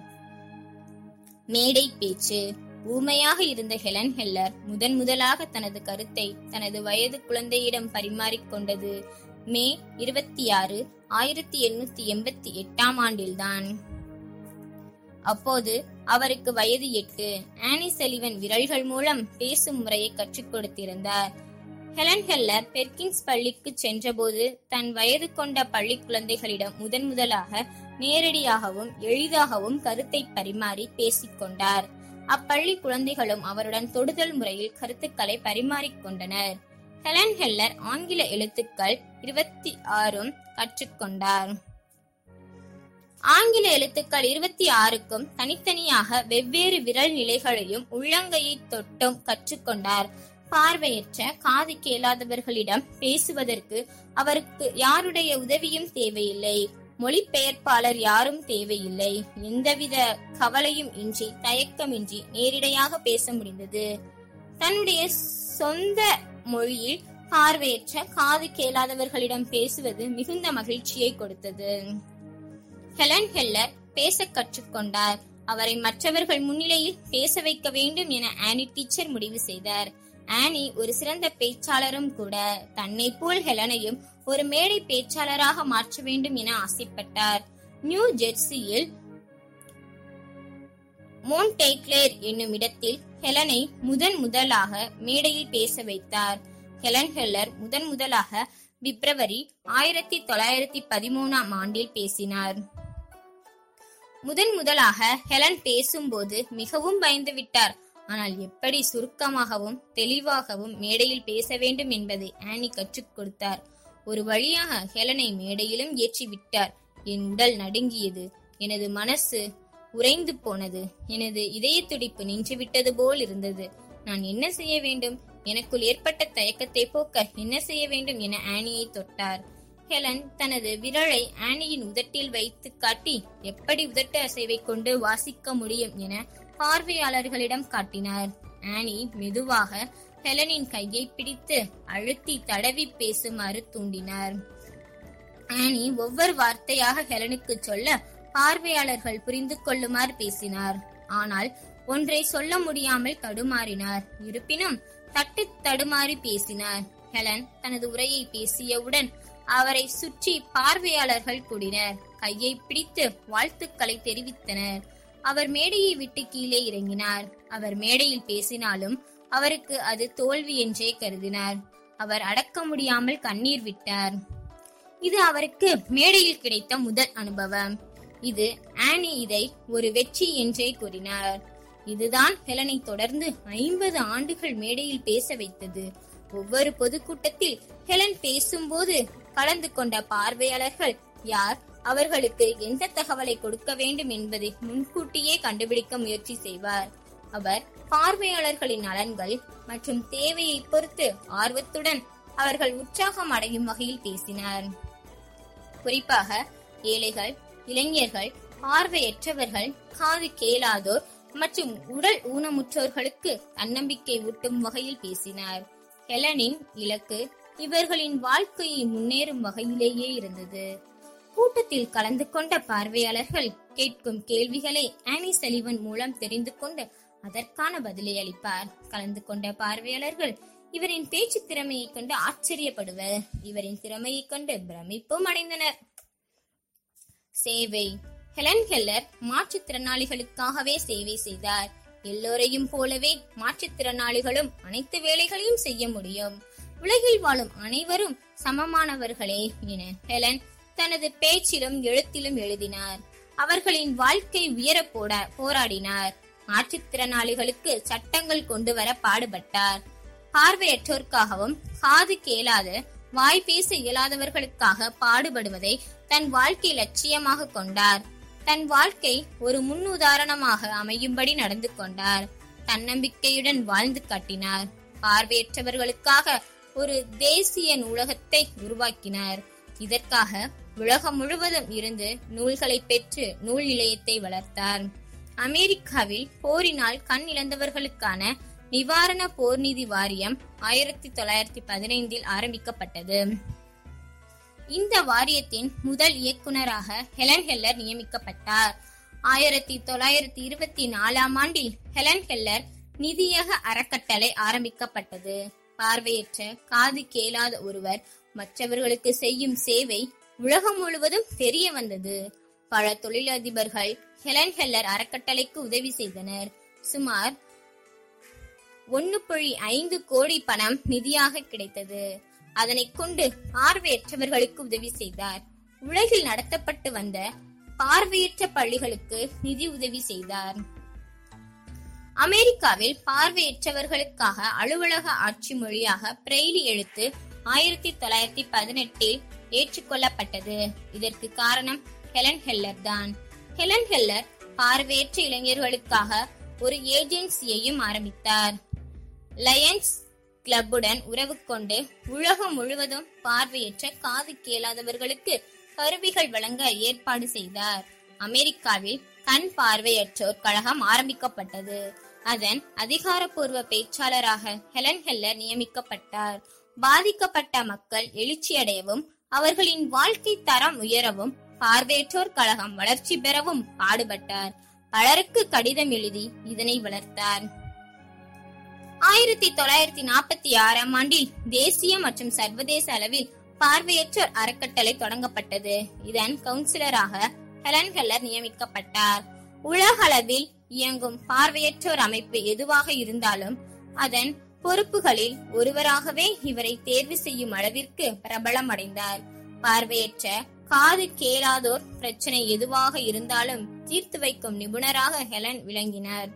A: மேடை பேச்சு. ஊமையாக இருந்த ஹெலன் ஹெல்லர் முதன் முதலாக தனது கருத்தை தனது வயது குழந்தையிடம் பரிமாறிக்கொண்டது மே இருபத்தி ஆறு ஆயிரத்தி எண்ணூத்தி எண்பத்தி எட்டாம் ஆண்டில்தான். அப்போது அவருக்கு வயது எட்டு. ஆனி செலிவன் விரல்கள் மூலம் பேசும் முறையை கற்றுக் கொடுத்திருந்தார். ஹெலன் ஹெல்லர் பெர்கின்ஸ் பள்ளிக்கு சென்றபோது தன் வயது கொண்ட பள்ளி குழந்தைகளிடம் முதன் முதலாக நேரடியாகவும் எளிதாகவும் கருத்தை பரிமாறி பேசிக்கொண்டார் அப்பள்ளி குழந்தைகளும் அவருடன் தொடுதல் முறையில் கருத்துக்களை பரிமாறிக்கொண்டனர் ஹெலன் ஹெல்லர் ஆங்கில எழுத்துக்கள் இருபத்தி ஆறும் கற்றுக்கொண்டார் ஆங்கில எழுத்துக்கள் இருபத்தி ஆறுக்கும் தனித்தனியாக வெவ்வேறு விரல் நிலைகளையும் உள்ளங்கையை தொட்டும் கற்றுக்கொண்டார். பார்வையற்ற காது கேளாதவர்களிடம் பேசுவதற்கு அவருக்கு யாருடைய உதவியும் தேவையில்லை. மொழிபெயர்ப்பாளர் யாரும் தேவையில்லை. எந்தவித கவலையும் இன்றி தயக்கமின்றி நேரிடையாக பேச முடிந்தது. தன்னுடைய சொந்த மொழியில் பார்வையற்ற காது கேளாதவர்களிடம் பேசுவது மிகுந்த மகிழ்ச்சியை கொடுத்தது. ஹெலன் ஹெல்லர் பேச கற்றுக்கொண்டார். அவரை மற்றவர்கள் முன்னிலையில் பேச வைக்க வேண்டும் என ஆனி டீச்சர் முடிவு செய்தார். ஆனி ஒரு சிறந்த பேச்சாளரும் கூட. தன்னை போல் ஹெலனையும் ஒரு மேடை பேச்சாளராக மாற்ற வேண்டும் என ஆசைப்பட்டார். நியூ ஜெர்சியில் மோன்டேக்லேர் என்னும் இடத்தில் ஹெலனை முதன் முதலாக மேடையில் பேச வைத்தார். ஹெலன் ஹெல்லர் முதன் முதலாக பிப்ரவரி ஆயிரத்தி தொள்ளாயிரத்தி பதிமூணாம் ஆண்டில் பேசினார். முதன் முதலாக ஹெலன் பேசும்போது மிகவும் பயந்து விட்டார் ஆனால் எப்படி சுருக்கமாகவும் தெளிவாகவும் மேடையில் பேச வேண்டும் என்பதை ஆனி கற்றுக் கொடுத்தார். ஒரு வழியாக ஹெலனை மேடையிலும் ஏற்றி விட்டார் என் உடல் நடுங்கியது எனது மனசு உறைந்து போனது எனது இதய துடிப்பு நின்றுவிட்டது போல் இருந்தது. நான் என்ன செய்ய வேண்டும்? எனக்குள் ஏற்பட்ட தயக்கத்தை போக்க என்ன செய்ய வேண்டும் என ஆனியை தொட்டார். ஹெலன் தனது விரலை ஆனியின் உதட்டில் வைத்து காட்டி எப்படி உதட்டு அசைவை கொண்டு வாசிக்க முடியும் என பார்வையாளர்களிடம் காட்டினார். ஆனி மெதுவாக ஹெலனின் கையை பிடித்து அழுத்தி தடவி பேசுமாறு தூண்டினார். ஆனி ஒவ்வொரு வார்த்தையாக ஹெலனுக்கு சொல்ல பார்வையாளர்கள் புரிந்து கொள்ளுமாறு பேசினார். ஆனால் ஒன்றை சொல்ல முடியாமல் தடுமாறினார். இருப்பினும் தட்டு தடுமாறி பேசினார். ஹெலன் தனது உரையை பேசியவுடன் அவரை சுற்றி பார்வையாளர்கள் கூடினர். கையை பிடித்து வாழ்த்துக்களை தெரிவித்தனர். அவர் மேடையை விட்டு கீழே இறங்கினார். அவர் மேடையில் பேசினாலும் அவருக்கு அது தோல்வி என்றே கருதினார். அவர் அடக்க முடியாமல் கண்ணீர் விட்டார். இது அவருக்கு மேடையில் கிடைத்த முதல் அனுபவம். இது ஆனி இதை ஒரு வெற்றி என்றே கூறினார். இதுதான் ஹெலனை தொடர்ந்து ஐம்பது ஆண்டுகள் மேடையில் பேச வைத்தது. ஒவ்வொரு பொதுக்கூட்டத்தில் ஹெலன் பேசும்போது கலந்து கொண்ட பார்வையாளர்கள் யார்? அவர்களுக்கு எந்த தகவலை கொடுக்க வேண்டும் என்பதை முன்கூட்டியே கண்டுபிடிக்க முயற்சி செய்வார். அவர் பார்வையாளர்களின் நலன்கள் மற்றும் தேவையை பொறுத்து ஆர்வத்துடன் அவர்கள் உற்சாகம் அடையும் வகையில் பேசினார். குறிப்பாக ஏழைகள் இளைஞர்கள் பார்வையற்றவர்கள் காது கேளாதோர் மற்றும் உடல் ஊனமுற்றோர்களுக்கு தன்னம்பிக்கை ஊட்டும் வகையில் பேசினார். ஹெலனின் இலக்கு இவர்களின் வாழ்க்கையை முன்னேறும் வகையிலேயே இருந்தது. கூட்டத்தில் கலந்து கொண்ட பார்வையாளர்கள் கேட்கும் கேள்விகளை ஆனி செலிவன் மூலம் தெரிந்து கொண்டு அதற்கான பதிலை அளிப்பார். கலந்து கொண்ட பார்வையாளர்கள் இவரின் பேச்சு திறமையை கொண்டு ஆச்சரியப்படுவர். இவரின் திறமையை கொண்டு பிரமிப்பும் அடைந்தனர். சேவை. ஹெலன் ஹெல்லர் மாற்றுத்திறனாளிகளுக்காகவே சேவை செய்தார். எல்லோரையும் போலவே மாற்றுத்திறனாளிகளும் அனைத்து வேலைகளையும் செய்ய முடியும். உலகில் வாழும் அனைவரும் சமமானவர்களே என ஹெலன் தனது பேச்சிலும் எழுத்திலும் எழுதினார். அவர்களின் வாழ்க்கை உயர போட போராடினார். மாற்றுத்திறனாளிகளுக்கு சட்டங்கள் கொண்டு வர பாடுபட்டார். பார்வையற்றோர்க்காகவும் காது கேளாத வாய் பேச இயலாதவர்களுக்காக பாடுபடுவதை தன் வாழ்க்கை லட்சியமாக கொண்டார். தன் வாழ்க்கை ஒரு முன்னுதாரணமாக அமையும்படி நடந்து கொண்டார். தன்னம்பிக்கையுடன் வாழ்ந்து காட்டினார். பார்வையற்றவர்களுக்காக ஒரு தேசிய நூலகத்தை உருவாக்கினார். இதற்காக உலகம் முழுவதும் இருந்து நூல்களை பெற்று நூல் நிலையத்தை வளர்த்தார். அமெரிக்காவில் போரினால் கண் இழந்தவர்களுக்கான நிவாரண போர் நிதி வாரியம் ஆயிரத்தி தொள்ளாயிரத்தி பதினைந்தில் ஆரம்பிக்கப்பட்டது. இந்த வாரியத்தின் முதல் இயக்குனராக ஹெலன் ஹெல்லர் நியமிக்கப்பட்டார். ஆயிரத்தி தொள்ளாயிரத்தி இருபத்தி நாலாம் ஆண்டில் ஹெலன் ஹெல்லர் நிதியக அறக்கட்டளை ஆரம்பிக்கப்பட்டது. பார்வையற்ற காது கேளாத ஒருவர் மற்றவர்களுக்கு செய்யும் சேவை உலகம் முழுவதும் தெரிய வந்தது. பல தொழிலதிபர்கள் ஹெலன் ஹெல்லர் அறக்கட்டளைக்கு உதவி செய்தனர். சுமார் ஒன்னு புள்ளி ஐந்து கோடி பணம் நிதியாக கிடைத்தது. அதனை கொண்டு பார்வையற்றவர்களுக்கு உதவி செய்தார். உலகில் நடத்தப்பட்டு வந்த பார்வையற்ற பள்ளிகளுக்கு நிதி உதவி செய்தார். அமெரிக்காவில் பார்வையற்றவர்களுக்காக அலுவலக ஆட்சி மொழியாக பிரெய்லி எழுத்து ஆயிரத்தி தொள்ளாயிரத்தி பதினெட்டில் ஏற்றுக்கொள்ளப்பட்டது. இதற்கு காரணம் ஹெலன் ஹெல்லர் தான். ஹெலன் ஹெல்லர் பார்வையற்ற இளைஞர்களுக்காக ஒரு ஏஜென்சியையும் ஆரம்பித்தார். லயன்ஸ் கிளப்புடன் உறவு கொண்டு உலகம் முழுவதும் பார்வையற்ற காது கேளாதவர்களுக்கு கருவிகள் வழங்க ஏற்பாடு செய்தார். அமெரிக்காவில் கண் பார்வையற்றோர் கழகம் ஆரம்பிக்கப்பட்டது. அதன் அதிகாரப்பூர்வ பேச்சாளராக ஹெலன் ஹெல்லர் நியமிக்கப்பட்டார். பாதிக்கப்பட்ட மக்கள் எழுச்சியடையவும் அவர்களின் வாழ்க்கை தரம் உயரவும் பார்வையற்றோர் கழகம் வளர்ச்சி பெறவும் பாடுபட்டார். பலருக்கு கடிதம் எழுதி இதனை வளர்த்தார். ஆயிரத்தி தொள்ளாயிரத்தி நாற்பத்தி ஆறாம் ஆண்டில் தேசிய மற்றும் சர்வதேச அளவில் பார்வையற்றோர் அறக்கட்டளை தொடங்கப்பட்டது. இதன் கவுன்சிலராக ஹெலன் ஹெல்லர் நியமிக்கப்பட்டார். உலக அளவில் இயங்கும் பார்வையற்றோர் அமைப்பு எதுவாக இருந்தாலும் அதன் பொறுப்புகளில் ஒருவராகவே இவரை தேர்வு செய்யும் அளவிற்கு பிரபலம் அடைந்தார். பார்வையற்ற காது கேளாதோர் பிரச்சனை எதுவாக இருந்தாலும் தீர்த்து வைக்கும் நிபுணராக ஹெலன் விளங்கினார்.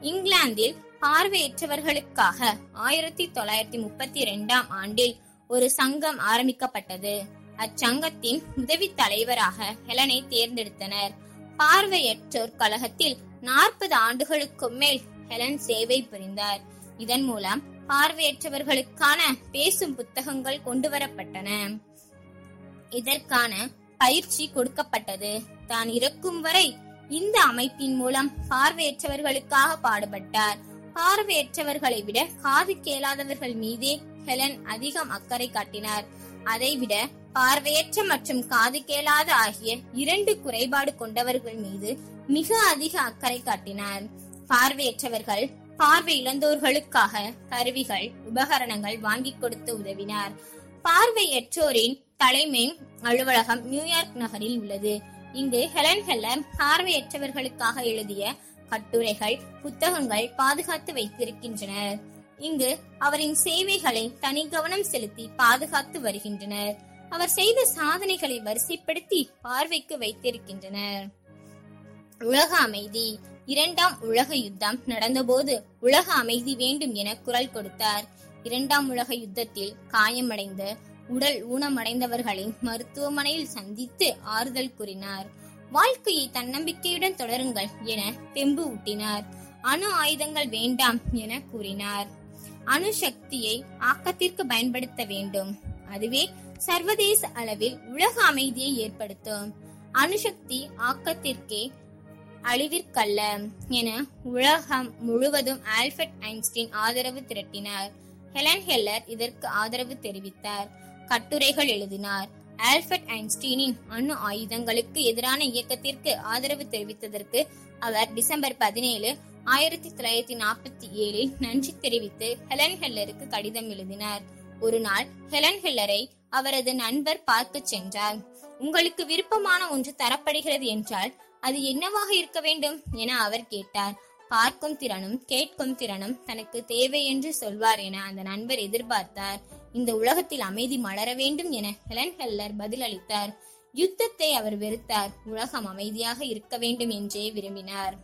A: இங்கிலாந்தில் பார்வையற்றவர்களுக்காக ஆயிரத்தி தொள்ளாயிரத்தி முப்பத்தி இரண்டாம் ஆண்டில் ஒரு சங்கம் ஆரம்பிக்கப்பட்டது. அச்சங்கத்தின் உதவி தலைவராக ஹெலனை தேர்ந்தெடுத்தனர். பார்வையற்றோர் கழகத்தில் நாற்பது ஆண்டுகளுக்கும் மேல் ஹெலன் சேவை புரிந்தார். இதன் மூலம் பார்வையற்றவர்களுக்கான பேசும் புத்தகங்கள் கொண்டு வரப்பட்டன. இதற்கான பயிற்சி கொடுக்கப்பட்டது. தான் இறக்கும் வரை இந்த அமைப்பின் மூலம் பார்வையற்றவர்களுக்காக பாடுபட்டார். பார்வையற்றவர்களை விட காது கேளாதவர்கள் மீதே ஹெலன் அதிகம் அக்கறை காட்டினார். அதைவிட பார்வையற்ற மற்றும் காது கேளாத ஆகிய இரண்டு குறைபாடு கொண்டவர்கள் மீது மிக அதிக அக்கறை காட்டினார். பார்வையற்றவர்கள் பார்வை இழந்தோர்களுக்காக கருவிகள் உபகரணங்கள் வாங்கி கொடுத்து உதவினார். பார்வையற்றோரின் தலைமை அலுவலகம் நியூயார்க் நகரில் உள்ளது. இங்கு ஹெலன் ஹெல்லர் பார்வையற்றவர்களுக்காக எழுதிய கட்டுரைகள் புத்தகங்கள் பாதுகாத்து வைத்திருக்கின்றனர். இங்கு அவரின் சேவைகளை தனி கவனம் செலுத்தி பாதுகாத்து வருகின்றனர். அவர் செய்த சாதனைகளை வரிசைப்படுத்தி பார்வைக்கு வைத்திருக்கின்றனர். உலக அமைதி. இரண்டாம் உலக யுத்தம் நடந்தபோது உலக அமைதி வேண்டும் என குரல் கொடுத்தார். இரண்டாம் உலக யுத்தத்தில் காயமடைந்த உடல் ஊனமடைந்தவர்களை மருத்துவமனையில் சந்தித்து ஆறுதல் கூறினார். வாழ்க்கையை தன்னம்பிக்கையுடன் தொடருங்கள் என தெம்பு ஊட்டினார். அணு ஆயுதங்கள் வேண்டாம் என கூறினார். அணு சக்தியை ஆக்கத்திற்கு பயன்படுத்த வேண்டும். அதுவே சர்வதேச அளவில் உலக அமைதியை ஏற்படுத்தும். அணுசக்தி ஆக்கத்திற்கே அழிவிற்கல்ல என உலகம் முழுவதும் ஆல்பர்ட் ஐன்ஸ்டீன் ஆதரவு திரட்டினார். ஹெலன் ஹெல்லர் இதற்கு ஆதரவு தெரிவித்தார். கட்டுரைகள் எழுதினார். ஆல்பர்ட் ஐன்ஸ்டீனின் அணு ஆயுதங்களுக்கு எதிரான இயக்கத்திற்கு ஆதரவு தெரிவித்ததற்கு அவர் டிசம்பர் பதினேழு ஆயிரத்தி தொள்ளாயிரத்தி நாற்பத்தி ஏழில் நன்றி தெரிவித்து ஹெலன் ஹெல்லருக்கு கடிதம் எழுதினார். ஒரு நாள் ஹெலன் ஹெல்லரை அவரது நண்பர் பார்க்க சென்றார். உங்களுக்கு விருப்பமான ஒன்று தரப்படுகிறது என்றால் அது என்னவாக இருக்க வேண்டும்? என அவர் கேட்டார். பார்க்கும் திறனும் கேட்கும் திறனும் தனக்கு தேவை என்று சொல்வார் என அந்த நண்பர் எதிர்பார்த்தார். இந்த உலகத்தில் அமைதி மலர வேண்டும் என ஹெலன் ஹெல்லர் பதிலளித்தார். யுத்தத்தை அவர் வெறுத்தார். உலகம் அமைதியாக இருக்க வேண்டும் என்றே விரும்பினார்.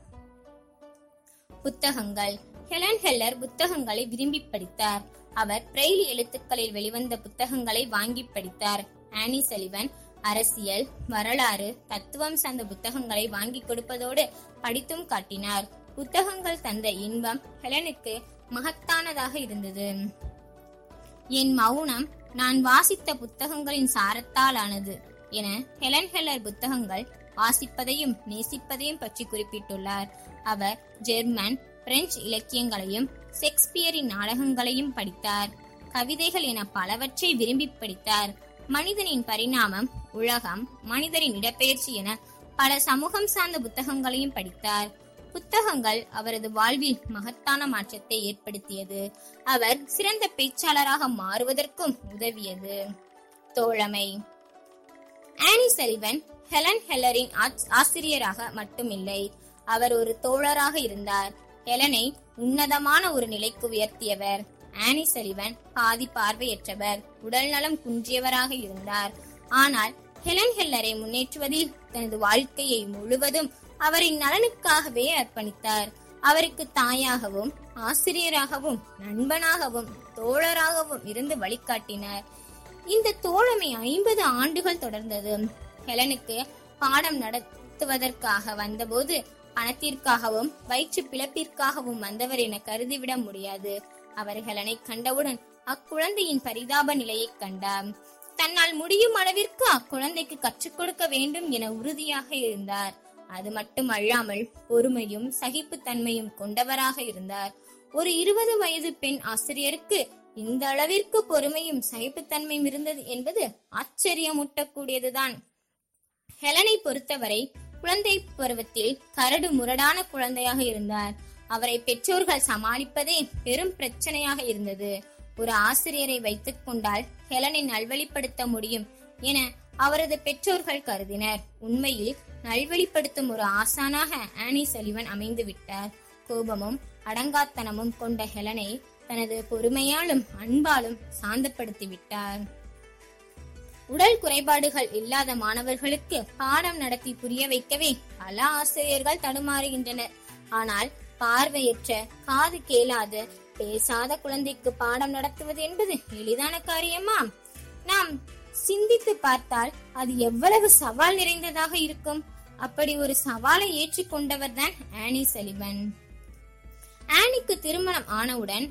A: புத்தகங்கள். ஹெலன் ஹெல்லர் புத்தகங்களை விரும்பி படித்தார். அவர் பிரெய்லி எழுத்துக்களில் வெளிவந்த புத்தகங்களை வாங்கி படித்தார். ஆனி செலிவன் அரசியல் வரலாறு தத்துவம் சார்ந்த புத்தகங்களை வாங்கி கொடுப்பதோடு படித்தும் காட்டினார். புத்தகங்கள் தந்த இன்பம் ஹெலனுக்கு மகத்தானதாக இருந்தது. என் மௌனம் நான் வாசித்த புத்தகங்களின் சாரத்தால் ஆனது என ஹெலன் ஹெலர் புத்தகங்கள் வாசிப்பதையும் நேசிப்பதையும் பற்றி குறிப்பிட்டுள்ளார். அவர் ஜெர்மன் பிரெஞ்சு இலக்கியங்களையும் ஷேக்ஸ்பியரின் நாடகங்களையும் படித்தார். கவிதைகள் என பலவற்றை விரும்பி படித்தார். மனிதனின் பரிணாமம் உலகம் மனிதரின் இடப்பெயர்ச்சி என பல சமூகம் சார்ந்த புத்தகங்களையும் படித்தார். புத்தகங்கள் அவரது வாழ்வில் மகத்தான மாற்றத்தை ஏற்படுத்தியது. அவர் சிறந்த பேச்சாளராக மாறுவதற்கும் உதவியது. தோழமை ஆனி செலிவன் ஹெலன் ஹெல்லரின் ஆசிரியராக மட்டுமில்லை. அவர் ஒரு தோழராக இருந்தார். ஹெலனை உன்னதமான ஒரு நிலைக்கு உயர்த்தியவர். ஆனி செலிவன் பாதி பார்வையற்றவர். உடல்நலம் குன்றியவராக இருந்தார். ஆனால் ஹெலன் ஹெல்லரை முன்னேற்றுவதில் தனது வாழ்க்கையை முழுவதும் அவரின் நலனுக்காகவே அர்ப்பணித்தார். அவருக்கு தாயாகவும் ஆசிரியராகவும் நண்பனாகவும் தோழராகவும் இருந்து வழிகாட்டினார். இந்த தோழமை ஐம்பது ஆண்டுகள் தொடர்ந்தது. ஹெலனுக்கு பாடம் நடத்துவதற்காக வந்தபோது பணத்திற்காகவும் வயிற்று பிளப்பிற்காகவும் வந்தவர் என கருதிவிட முடியாது. அவர்களனை ஹெலனை கண்டவுடன் அக்குழந்தையின் பரிதாப நிலையை கண்டார் தன்னால் முடியும் அளவிற்கு அக்குழந்தைக்கு கற்றுக் கொடுக்க வேண்டும் என உறுதியாக இருந்தார். அது மட்டும் அல்லாமல் பொறுமையும் சகிப்புத்தன்மையும் கொண்டவராக இருந்தார். ஒரு இருபது வயது பெண் ஆசிரியருக்கு இந்த அளவிற்கு பொறுமையும் சகிப்புத்தன்மையும் இருந்தது என்பது ஆச்சரியமூட்டக்கூடியதுதான். ஹெலனை பொறுத்தவரை குழந்தை பருவத்தில் கரடு முரடான குழந்தையாக இருந்தார். அவரை பெற்றோர்கள் சமாளிப்பதே பெரும் பிரச்சனையாக இருந்தது. ஒரு ஆசிரியரை வைத்துக் கொண்டால் ஹெலனை நல்வழிப்படுத்த முடியும் என அவரது பெற்றோர்கள் கருதினர். உண்மையில் நல்வழிப்படுத்தும் ஒரு ஆசானாக ஆனி சலிவன் அமைந்து விட்டார். கோபமும் அடங்காத்தனமும் கொண்ட ஹெலனை தனது பொறுமையாலும் அன்பாலும் சாந்தப்படுத்தி விட்டார். உடல் குறைபாடுகள் இல்லாத மாணவர்களுக்கு பாடம் நடத்தி புரிய வைக்கவே பல ஆசிரியர்கள் தடுமாறுகின்றனர். ஆனால் பார்வையற்ற காது கேளாத பேசாத குழந்தைக்கு பாடம் நடத்துவது என்பது எளிதான காரியமா? நாம் சிந்தித்து பார்த்தால் அது எவ்வளவு சவால் நிறைந்ததாக இருக்கும். அப்படி ஒரு சவாலை ஏற்றுக்கொண்டவர் தான் ஆனி சலிவன் ஆனிக்கு திருமணம் ஆனவுடன்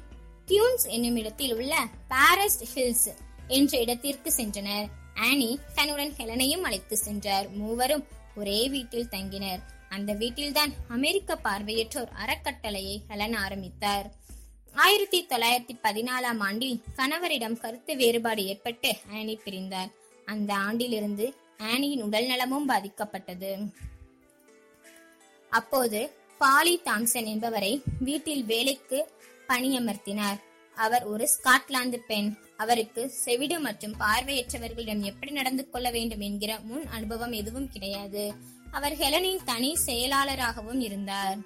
A: டியூன்ஸ் என்னும் இடத்தில் உள்ள பாரஸ்ட் ஹில்ஸ் என்ற இடத்திற்கு சென்றனர். ஆனி தன்னுடன் ஹெலனையும் அழைத்து சென்றார். மூவரும் ஒரே வீட்டில் தங்கினர். அந்த வீட்டில்தான் அமெரிக்க பார்வையற்றோர் அறக்கட்டளையை ஹெலன் ஆரம்பித்தார். ஆயிரத்தி தொள்ளாயிரத்தி பதினாலாம் ஆண்டில் கணவரிடம் கருத்து வேறுபாடு ஏற்பட்டு ஆனி பிரிந்தார். அந்த ஆண்டிலிருந்து ஆனியின் உடல் நலமும் பாதிக்கப்பட்டது. அப்போது பாலி தாம்சன் என்பவரை வீட்டில் வேலைக்கு பணியமர்த்தினார். அவர் ஒரு ஸ்காட்லாந்து பெண். அவருக்கு செவிடு மற்றும் பார்வையற்றவர்களிடம் எப்படி நடந்து கொள்ள வேண்டும் என்கிற முன் அனுபவம் எதுவும் கிடையாது. அவர் ஹெலனின் தனி செயலாளராகவும் இருந்தார்.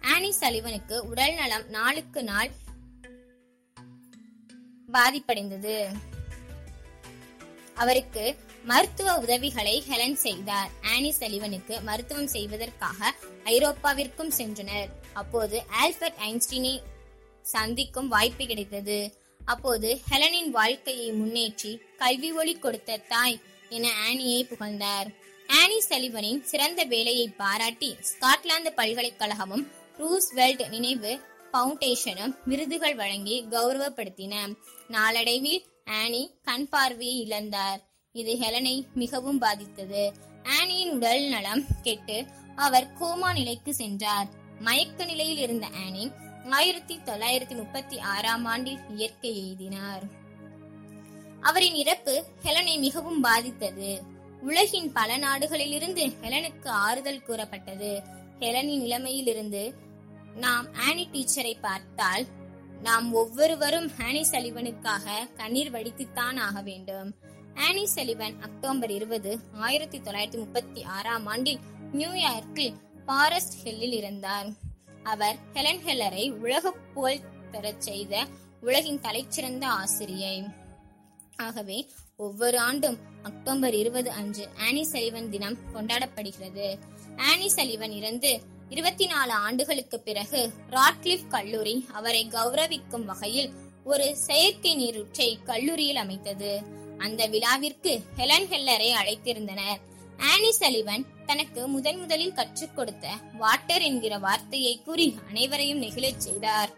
A: ஆனி சலிவனுக்கு உடல் நலம் நாளுக்கு நாள் பாதிப்படைந்தது. அவருக்கு மருத்துவ உதவிகளை ஹெலன் செய்தார். ஆனி சலிவனுக்கு மருத்துவம் செய்வதற்காக ஐரோப்பாவிற்கும் சென்றனர். அப்போது ஆல்பர்ட் ஐன்ஸ்டீனை சந்திக்கும் வாய்ப்பு கிடைத்தது. அப்போது ஹெலனின் வாழ்க்கையை முன்னேற்றி கல்வி ஒளி கொடுத்த தாய் என ஆனியை புகழ்ந்தார். ஆனி சலிவனின் சிறந்த வேலையை பாராட்டி ஸ்காட்லாந்து பல்கலைக்கழகமும் ரூஸ்வெல்ட் நினைவு பவுண்டேஷனும் விருதுகள் வழங்கி கௌரவப்படுத்தின. நாளடைவில் ஆனி கண் பார்வையை இழந்தார். இது ஹெலனை மிகவும் பாதித்தது. ஆனியின் உடல் நலம் கெட்டு அவர் கோமா நிலைக்கு சென்றார். மயக்க நிலையில் இருந்த ஆனி ஆயிரத்தி தொள்ளாயிரத்தி முப்பத்தி ஆறாம் ஆண்டில் இயற்கை எய்தினார். அவரின் இறப்பு ஹெலனை மிகவும் பாதித்தது. உலகின் பல நாடுகளிலிருந்து ஹெலனுக்கு ஆறுதல் கூறப்பட்டது. ஹெலனின் நிலைமையிலிருந்து நாம் ஆனி டீச்சரை பார்த்தால் நாம் ஒவ்வொருவரும் ஆனி சலிவனுக்காக கண்ணீர் வடித்துத்தான் ஆக வேண்டும். ஆனி சலிவன் அக்டோபர் இருபது ஆயிரத்தி தொள்ளாயிரத்தி முப்பத்தி ஆறாம் ஆண்டில் நியூயார்க்கில் பாரஸ்ட் ஹில்லில் இருந்தார். அவர் ஹெலன் ஹெல்லரை உலக புகழ் பெறச் செய்த உலகின் தலைச்சிறந்த ஆசிரியை. ஆகவே ஒவ்வொரு ஆண்டும் அக்டோபர் இருபது அன்று ஆனி சலிவன் தினம் கொண்டாடப்படுகிறது. ஆனி சலிவன் இருந்து இருபத்தி நாலு ஆண்டுகளுக்கு பிறகு ராட்லிஃப் கல்லூரி அவரை கௌரவிக்கும் வகையில் ஒரு செயற்கை நீரூற்றை கல்லூரியில் அமைத்தது. அந்த விழாவிற்கு ஹெலன் ஹெல்லரை அழைத்திருந்தனர். ஆனி சலிவன் தனக்கு முதன் முதலில் கற்றுக் கொடுத்த வாட்டர் என்கிற வார்த்தையை கூறி அனைவரையும் நெகிழச் செய்தார்.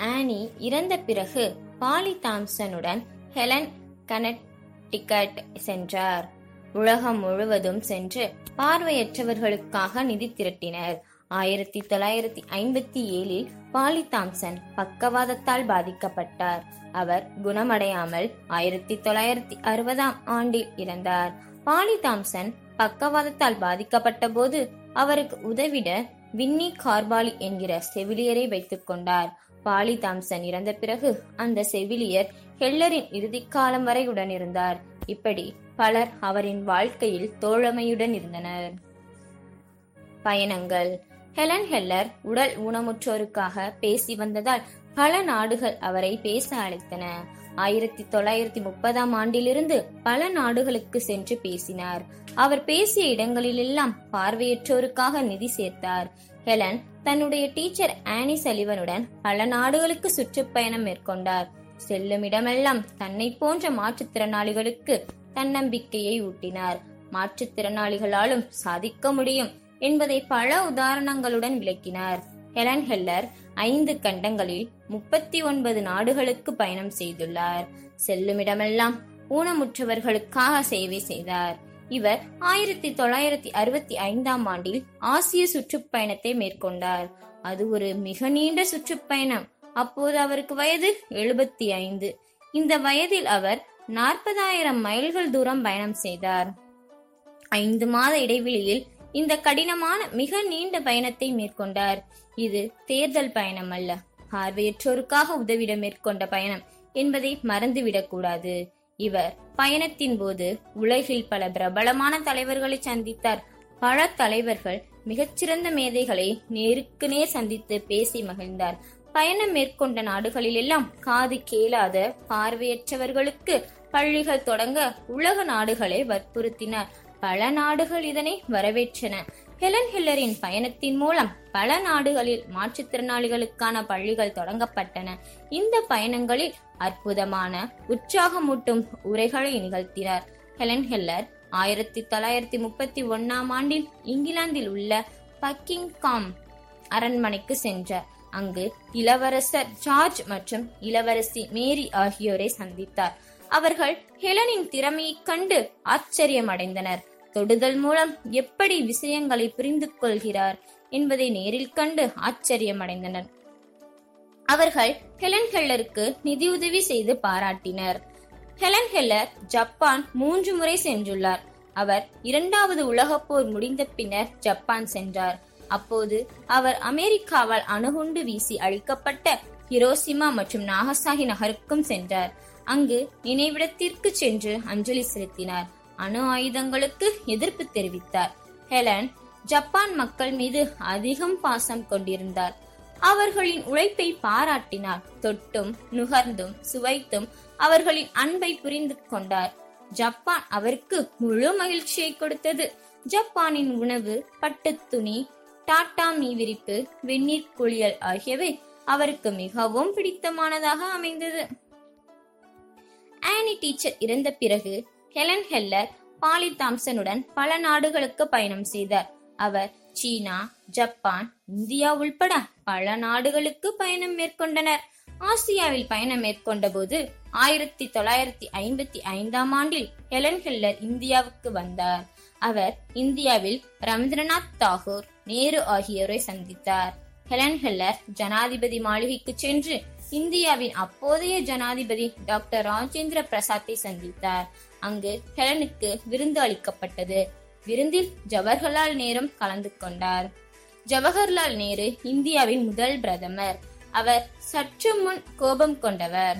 A: ஆனி இறந்த பிறகு பாலி தாம்சனுடன் ஹெலன் கனடிகட் சென்றார். உலகம் முழுவதும் சென்று பார்வையற்றவர்களுக்காக நிதி திரட்டினர். ஆயிரத்தி தொள்ளாயிரத்தி ஐம்பத்தி ஏழில் பாலி தாம்சன் பக்கவாதத்தால் பாதிக்கப்பட்டார். அவர் குணமடையாமல் ஆயிரத்தி தொள்ளாயிரத்தி அறுபதாம் ஆண்டில் இறந்தார். பாலி தாம்சன் பக்கவாதத்தால் பாதிக்கப்பட்ட போது அவருக்கு உதவிட வின்னி கார்பாலி என்கிற செவிலியரை வைத்துக் கொண்டார். பாலி தாம்சன் இறந்த பிறகு அந்த செவிலியர் ஹெல்லரின் இறுதிக்காலம் வரை உடனிருந்தார் இப்படி பலர் அவரின் வாழ்க்கையில் தோழமையுடன் இருந்தனர். பயணங்கள். ஹெலன் ஹெல்லர் உடல் ஊனமுற்றோருக்காக பேசி வந்ததால் பல நாடுகள் அவரை பேச அழைத்தன. ஆயிரத்தி தொள்ளாயிரத்தி முப்பதாம் ஆண்டிலிருந்து பல நாடுகளுக்கு சென்று பேசினார். அவர் பேசிய இடங்களிலெல்லாம் பார்வையற்றோருக்காக நிதி சேர்த்தார். ஹெலன் தன்னுடைய டீச்சர் ஆனி செலிவனுடன் பல நாடுகளுக்கு சுற்றுப்பயணம் மேற்கொண்டார். செல்லும் இடமெல்லாம் தன்னை போன்ற மாற்றுத்திறனாளிகளுக்கு தன்னம்பிக்கையை ஊட்டினார். மாற்றுத்திறனாளிகளாலும் சாதிக்க முடியும் என்பதை பல உதாரணங்களுடன் விளக்கினார். ஹெலன் ஹெல்லர் ஐந்து கண்டங்களில் முப்பத்தி ஒன்பது நாடுகளுக்கு பயணம் செய்துள்ளார். செல்லுமிடமெல்லாம் ஊனமுற்றவர்களுக்காக சேவை செய்தார். இவர் ஆயிரத்தி தொள்ளாயிரத்தி அறுபத்தி ஐந்தாம் ஆண்டில் ஆசிய சுற்றுப்பயணத்தை மேற்கொண்டார். அது ஒரு மிக நீண்ட சுற்றுப்பயணம். அப்போது அவருக்கு வயது எழுபத்தி ஐந்து இந்த வயதில் அவர் நாற்பதாயிரம் மைல்கள் தூரம் பயணம் செய்தார். ஐந்து மாத இடைவெளியில் இந்த கடினமான மிக நீண்ட பயணத்தை மேற்கொண்டார். இது தேர்தல் பயணம் அல்ல பார்வையற்றோருக்காக உதவிட மேற்கொண்ட பயணம் என்பதை மறந்துவிடக் கூடாது இவர் பயணத்தின் போது உலகில் பல பிரபலமான தலைவர்களை சந்தித்தார். பல தலைவர்கள் மிகச்சிறந்த மேதைகளை நேருக்கு நேர் சந்தித்து பேசி மகிழ்ந்தார். பயணம் மேற்கொண்ட நாடுகளிலெல்லாம் காது கேளாத பார்வையற்றவர்களுக்கு பள்ளிகள் தொடங்க உலக நாடுகளை வற்புறுத்தினார். பல நாடுகள் இதனை வரவேற்றன. ஹெலன் ஹில்லரின் பயணத்தின் மூலம் பல நாடுகளில் மாற்றுத்திறனாளிகளுக்கான பள்ளிகள் தொடங்கப்பட்டன. இந்த பயணங்களில் அற்புதமான உற்சாகமூட்டும் உரைகளை நிகழ்த்தினார். ஹெலன் ஹெல்லர் ஆயிரத்தி தொள்ளாயிரத்தி முப்பத்தி ஒன்னாம் ஆண்டில் இங்கிலாந்தில் உள்ள பக்கிங்காம் அரண்மனைக்கு சென்றார். அங்கு இளவரசர் ஜார்ஜ் மற்றும் இளவரசி மேரி ஆகியோரை சந்தித்தார். அவர்கள் ஹெலனின் திறமையைக் கண்டு ஆச்சரியமடைந்தனர். தொடுதல் மூலம் எப்படி விஷயங்களை புரிந்து கொள்கிறார் என்பதை நேரில் கண்டு ஆச்சரியமடைந்தனர். அவர்கள் ஹெலன் ஹெல்லருக்கு நிதியுதவி செய்து பாராட்டினர். ஹெலன் ஹெல்லர் ஜப்பான் மூன்று முறை சென்றுள்ளார். அவர் இரண்டாவது உலகப் போர் முடிந்த பின்னர் ஜப்பான் சென்றார். அப்போது அவர் அமெரிக்காவால் அணுகுண்டு வீசி அழிக்கப்பட்ட ஹிரோசிமா மற்றும் நாகசாகி நகருக்கும் சென்றார். அங்கு நினைவிடத்திற்கு சென்று அஞ்சலி செலுத்தினார். அணு ஆயுதங்களுக்கு எதிர்ப்பு தெரிவித்தார். ஹெலன் ஜப்பான் மக்கள் மீது அதிகம் பாசம் கொண்டிருந்தார். அவர்களின் உழைப்பை பாராட்டினார். தொட்டும் நுகர்ந்தும் சுவைத்தும் அவர்களின் அன்பை புரிந்து கொண்டார். ஜப்பான் அவருக்கு முழு மகிழ்ச்சியை கொடுத்தது. ஜப்பானின் உணவு பட்டு துணி டாட்டா மீ விரிப்பு வெந்நீர் குளியல் ஆகியவை அவருக்கு மிகவும் பிடித்தமானதாக அமைந்தது. ஆனி டீச்சர் இறந்த பிறகு ஹெலன் ஹெல்லர் பாலி தாம்சனுடன் பல நாடுகளுக்கு பயணம் செய்தார். அவர் சீனா ஜப்பான் இந்தியா உள்பட பல நாடுகளுக்கு பயணம் மேற்கொண்டனர். ஆசியாவில் பயணம் மேற்கொண்ட போது ஆயிரத்தி தொள்ளாயிரத்தி ஐம்பத்தி ஐந்தாம் ஆண்டில் ஹெலன் ஹெல்லர் இந்தியாவுக்கு வந்தார். அவர் இந்தியாவில் ரவீந்திரநாத் தாகூர் நேரு ஆகியோரை சந்தித்தார். ஹெலன் ஹெல்லர் ஜனாதிபதி மாளிகைக்கு சென்று இந்தியாவின் அப்போதைய ஜனாதிபதி டாக்டர் ராஜேந்திர பிரசாத்தை சந்தித்தார். அங்கு ஹெலனுக்கு விருந்து அளிக்கப்பட்டது. விருந்தில் ஜவஹர்லால் நேரும் கலந்து கொண்டார். ஜவஹர்லால் நேரு இந்தியாவின் முதல் பிரதமர். அவர் சற்று முன் கோபம் கொண்டவர்.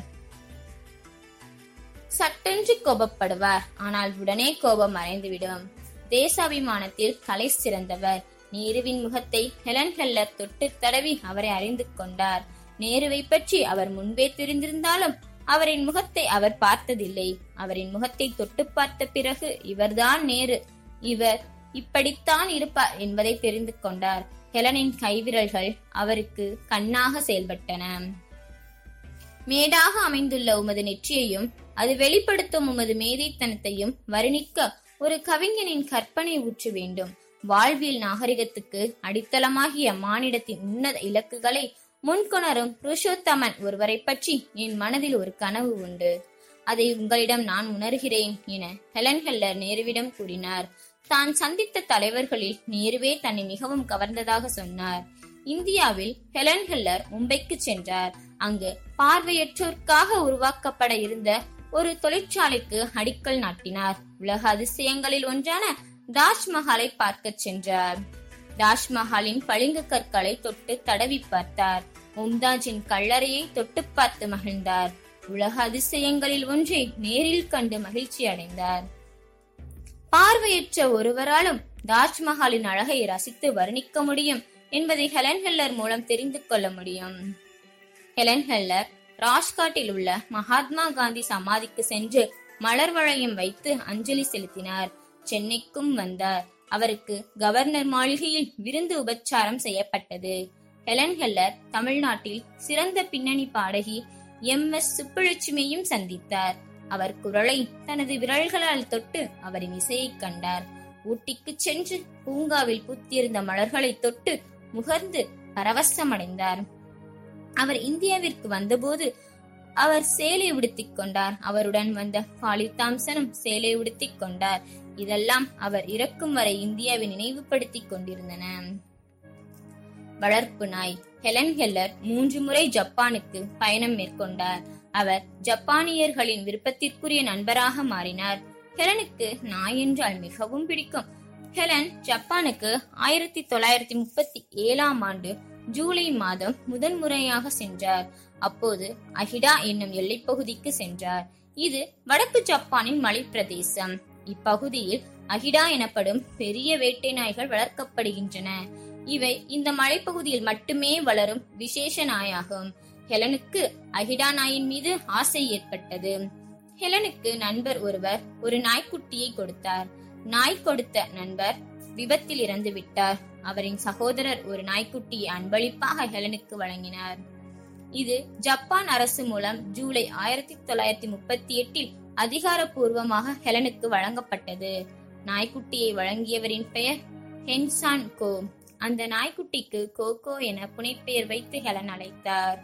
A: சட்டென்று கோபப்படுவார் ஆனால் உடனே கோபம் மறைந்துவிடும். தேசாபிமானத்தில் கலை சிறந்தவர். நேருவின் முகத்தை ஹெலன் ஹெல்லர் தொட்டு தடவி அவரை அறிந்து கொண்டார். நேருவை பற்றி அவர் முன்பே தெரிந்திருந்தாலும் அவரின் முகத்தை அவர் பார்த்ததில்லை. அவரின் முகத்தை தொட்டு பார்த்த பிறகு இவர்தான் நேரு. இவர் இப்படித்தான் இருப்பார் என்பதை தெரிந்து கொண்டார். ஹெலனின் கைவிரல்கள் அவருக்கு கண்ணாக செயல்பட்டன. மேடாக அமைந்துள்ள உமது நெற்றியையும் அது வெளிப்படுத்தும் உமது மேதைத்தனத்தையும் வர்ணிக்க ஒரு கவிஞனின் கற்பனை ஊற்ற வேண்டும். வாழ்வியல் நாகரிகத்துக்கு அடித்தளமாகிய மானிடத்தின் உன்னத இலக்குகளை முன்கொணரும் புருஷோத்தமன் ஒருவரை பற்றி என் மனதில் ஒரு கனவு உண்டு. அதை உங்களிடம் நான் உணர்கிறேன் என ஹெலன் ஹெல்லர் நேருவிடம் கூறினார். தான் சந்தித்த தலைவர்களில் நேருவே தன்னை மிகவும் கவர்ந்ததாக சொன்னார். இந்தியாவில் ஹெலன் ஹெல்லர் மும்பைக்கு சென்றார். அங்கு பார்வையற்றோருக்காக உருவாக்கப்பட இருந்த ஒரு தொழிற்சாலைக்கு அடிக்கல் நாட்டினார். உலக அதிசயங்களில் ஒன்றான தாஜ்மஹாலை பார்க்கச் சென்றார். தாஜ்மஹாலின் பளிங்கு கற்களை தொட்டு தடவி பார்த்தார். மும்தாஜின் கல்லறையை தொட்டு பார்த்து மகிழ்ந்தார். உலக அதிசயங்களில் ஒன்றை நேரில் கண்டு மகிழ்ச்சி அடைந்தார். பார்வையற்ற ஒருவராலும் தாஜ்மஹாலின் அழகை ரசித்து வர்ணிக்க முடியும் என்பதை ஹெலன் ஹெல்லர் மூலம் தெரிந்து கொள்ள முடியும். ஹெலன் ஹெல்லர் ராஜ்காட்டில் உள்ள மகாத்மா காந்தி சமாதிக்கு சென்று மலர் வளையம் வைத்து அஞ்சலி செலுத்தினார். சென்னைக்கும் வந்தார். அவருக்கு கவர்னர் மாளிகையில் விருந்து உபச்சாரம் செய்யப்பட்டது. ஹெலன் ஹெல்லர் தமிழ்நாட்டில் சிறந்த பின்னணி பாடகி எம். எஸ். சுப்புலட்சுமியையும் சந்தித்தார். அவர் குரலை தனது விரல்களால் தொட்டு அவரின் இசையை கண்டார். ஊட்டிக்கு சென்று பூங்காவில் பூத்தியிருந்த மலர்களை தொட்டு முகர்ந்து பரவசமடைந்தார். அவர் இந்தியாவிற்கு வந்தபோது அவர் சேலை உடுத்திக் கொண்டார். அவருடன் வந்த ஹாலி தாம்சனும் சேலை உடுத்திக் கொண்டார். இதெல்லாம் அவர் இறக்கும் வரை இந்தியாவை நினைவுபடுத்திக் கொண்டிருந்தன. வளர்ப்பு நாய் ஹெலன் ஹெல்லர் மூன்று முறை ஜப்பானுக்கு பயணம் மேற்கொண்டார். அவர் ஜப்பானியர்களின் விருப்பத்திற்குரிய நண்பராக மாறினார். ஹெலனுக்கு நாய் என்றால் மிகவும் பிடிக்கும். ஹெலன் ஜப்பானுக்கு ஆயிரத்தி தொள்ளாயிரத்தி முப்பத்தி ஏழாம் ஆண்டு ஜூலை மாதம் முதன்முறையாக சென்றார். அப்போது அஹிடா என்னும் எல்லைப்பகுதிக்கு சென்றார். இது வடக்கு ஜப்பானின் மலைப்பிரதேசம். இப்பகுதியில் அகிடா எனப்படும் பெரிய வேட்டை நாய்கள் வளர்க்கப்படுகின்றன. இவை இந்த மலைப்பகுதியில் மட்டுமே வளரும் விசேஷ நாயாகும். ஹெலனுக்கு அகிடா நாயின் மீது ஆசை ஏற்பட்டது. ஹெலனுக்கு நண்பர் ஒருவர் ஒரு நாய்க்குட்டியை கொடுத்தார். நாய் கொடுத்த நண்பர் விபத்தில் இறந்து விட்டார். அவரின் சகோதரர் ஒரு நாய்க்குட்டியை அன்பளிப்பாக ஹெலனுக்கு வழங்கினார். இது ஜப்பான் அரசு மூலம் ஜூலை ஆயிரத்தி தொள்ளாயிரத்தி முப்பத்தி எட்டில் அதிகாரப்பூர்வமாக ஹெலனுக்கு வழங்கப்பட்டது. நாய்க்குட்டியை வழங்கியவரின் பெயர் ஹென்சான் கோ. அந்த நாய்க்குட்டிக்கு கோகோ என புனைப்பெயர் வைத்து ஹெலன் அழைத்தார்.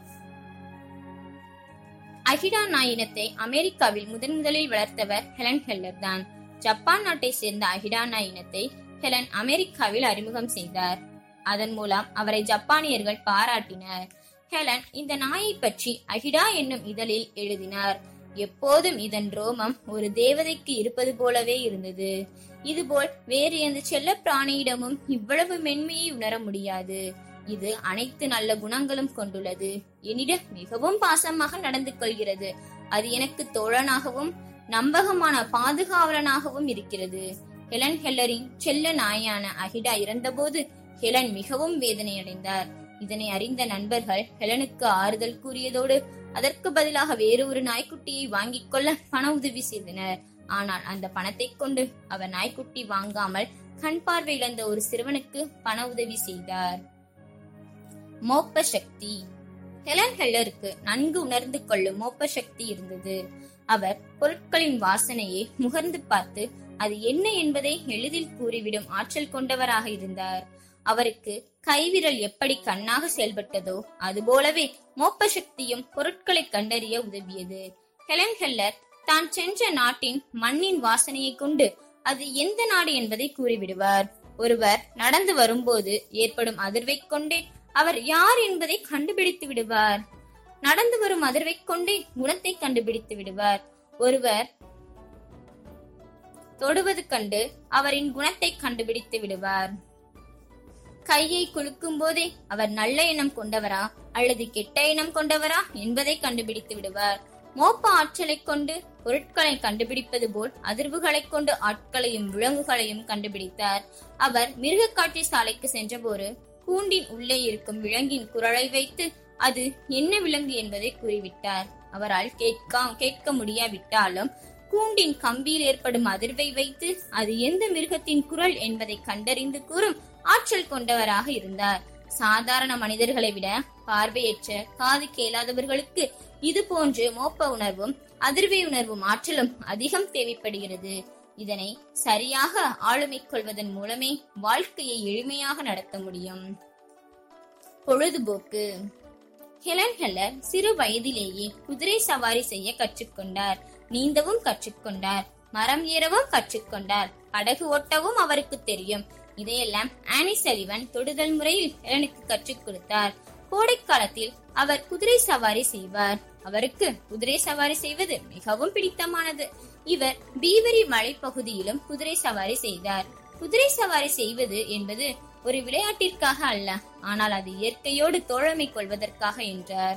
A: அகிடா நாய் இனத்தை அமெரிக்காவில் முதன் முதலில் வளர்த்தவர் ஹெலன் ஹெல்லர் தான். ஜப்பான் நாட்டை சேர்ந்த அகிடா நாய் இனத்தை ஹெலன் அமெரிக்காவில் அறிமுகம் செய்தார். அதன் மூலம் அவரை ஜப்பானியர்கள் பாராட்டினர். ஹெலன் இந்த நாயை பற்றி அகிடா என்னும் இதழில் எழுதினார். எப்போதும் இதன் ரோமம் ஒரு தேவதைக்கு இருப்பது போலவே இருந்தது. இதுபோல் வேறு எந்த செல்ல பிராணியிடமும் இவ்வளவு மென்மையை உணர முடியாது. இது அனைத்து நல்ல குணங்களும் கொண்டுள்ளது. என்னிடம் மிகவும் பாசமாக நடந்து கொள்கிறது. அது எனக்கு தோழனாகவும் நம்பகமான பாதுகாவலனாகவும் இருக்கிறது. ஹெலன் ஹெல்லரின் செல்ல நாயான அகிடா இறந்தபோது ஹெலன் மிகவும் வேதனையடைந்தார். இதனை அறிந்த நண்பர்கள் ஹெலனுக்கு ஆறுதல் கூறியதோடு அதற்கு பதிலாக வேறு ஒரு நாய்க்குட்டியை வாங்கிக் கொள்ள பண உதவி செய்தனர். ஆனால் அந்த பணத்தை கொண்டு அவர் நாய்க்குட்டி வாங்காமல் கண் பார்வை இழந்த ஒரு சிறுவனுக்கு பண உதவி செய்தார். மோப்ப சக்தி. ஹெலன் ஹெல்லருக்கு நன்கு உணர்ந்து கொள்ளும் மோப்ப சக்தி இருந்தது. அவர் பொருட்களின் வாசனையை முகர்ந்து பார்த்து அது என்ன என்பதை எளிதில் கூறிவிடும் ஆற்றல் கொண்டவராக இருந்தார். அவருக்கு கைவிரல் எப்படி கண்ணாக செயல்பட்டதோ அதுபோலவே மோப்ப சக்தியும் பொருட்களை கண்டறிய உதவியது. ஹெலன் ஹெல்லர் தான் சென்ற நாட்டின் மண்ணின் வாசனையை கொண்டு அது எந்த நாடு என்பதை கூறிவிடுவார். ஒருவர் நடந்து வரும்போது ஏற்படும் அதிர்வை கொண்டே அவர் யார் என்பதை கண்டுபிடித்து விடுவார். நடந்து வரும் அதிர்வை கொண்டே குணத்தை கண்டுபிடித்து விடுவார். ஒருவர் தொடுவது கண்டு அவரின் குணத்தை கண்டுபிடித்து விடுவார். கையை குலுக்கும் போதே அவர் நல்ல எண்ணம் கொண்டவரா அல்லது கெட்ட எண்ணம் கொண்டவரா என்பதை கண்டுபிடித்து விடுவார். மோப்ப ஆற்றலை கொண்டு பொருட்களை கண்டுபிடிப்பது போல் அதிர்வுகளை கொண்டு ஆட்களையும் விலங்குகளையும் கண்டுபிடித்தார். அவர் மிருக காட்சி சாலைக்கு சென்றபோது கூண்டின் உள்ளே இருக்கும் விலங்கின் குரலை வைத்து அது என்ன விலங்கு என்பதை கூறிவிட்டார். அவரால் கேட்க கேட்க முடியாவிட்டாலும் கூண்டின் கம்பியில் ஏற்படும் அதிர்வை வைத்து அது எந்த மிருகத்தின் குரல் என்பதை கண்டறிந்து கூறும் ஆற்றல் கொண்டவராக இருந்தார். சாதாரண மனிதர்களை விட பார்வையற்ற காது கேளாதவர்களுக்கு இது போன்று மோப்ப உணர்வும் அதிர்வை உணர்வும் ஆற்றலும் அதிகம் தேவைப்படுகிறது. இதனை சரியாக ஆளுமை கொள்வதன் மூலமே வாழ்க்கையை எளிமையாக நடத்த முடியும். பொழுதுபோக்கு. ஹெலன் ஹெல்லர் சிறு வயதிலேயே குதிரை சவாரி செய்ய கற்றுக்கொண்டார். நீந்தவும் கற்றுக்கொண்டார். மரம் ஏறவும் கற்றுக்கொண்டார். படகு ஓட்டவும் அவருக்கு தெரியும். இதையெல்லாம் ஆனி செலிவன் தொடுதல் முறையில் ஹெலனுக்கு கற்றுக் கொடுத்தார். கோடைக்காலத்தில் அவர் குதிரை சவாரி செய்வார். அவருக்கு குதிரை சவாரி செய்வது மிகவும் பிடித்தமானது. இவர் பீவரி மலைப்பகுதியிலும் குதிரை சவாரி செய்தார். குதிரை சவாரி செய்வது என்பது ஒரு விளையாட்டிற்காக அல்ல ஆனால் அது இயற்கையோடு தோழமை கொள்வதற்காக என்றார்.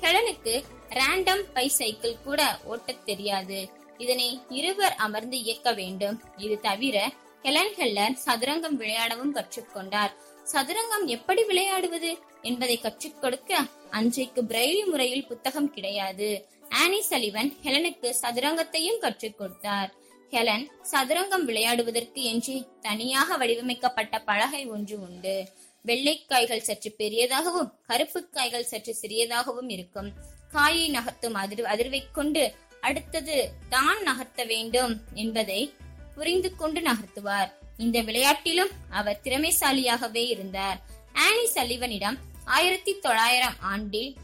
A: ஹெலனுக்கு ரேண்டம் பை சைக்கிள் கூட ஓட்டத் தெரியாது. இதனை இருவர் அமர்ந்து இயக்க வேண்டும். இது தவிர ஹெலன் ஹெல்லர் சதுரங்கம் விளையாடவும் கற்றுக்கொண்டார். சதுரங்கம் எப்படி விளையாடுவது என்பதை கற்றுக் கொடுக்க அன்றைக்கு பிரெய்லி முறையில் புத்தகம் கிடையாது. ஆனி சலிவன் ஹெலனுக்கு சதுரங்கத்தையும் கற்றுக் கொடுத்தார் ஹெலன் சதுரங்கம் விளையாடுவதற்கு என்று தனியாக வடிவமைக்கப்பட்ட பலகை ஒன்று உண்டு. வெள்ளைக்காய்கள் சற்று பெரியதாகவும் கருப்பு காய்கள் சற்று சிறியதாகவும் இருக்கும். காயை நகர்த்தும் அதிர் அதிர்வை கொண்டு அடுத்தது தான் நகர்த்த வேண்டும் என்பதை புரிந்து கொண்டு நகர்த்துவார். இந்த விளையாட்டிலும் அவர் திறமைசாலியாகவே இருந்தார். ஆனி சல்லிவனிடம் ஆயிரத்தி தொள்ளாயிரம் ஆண்டில்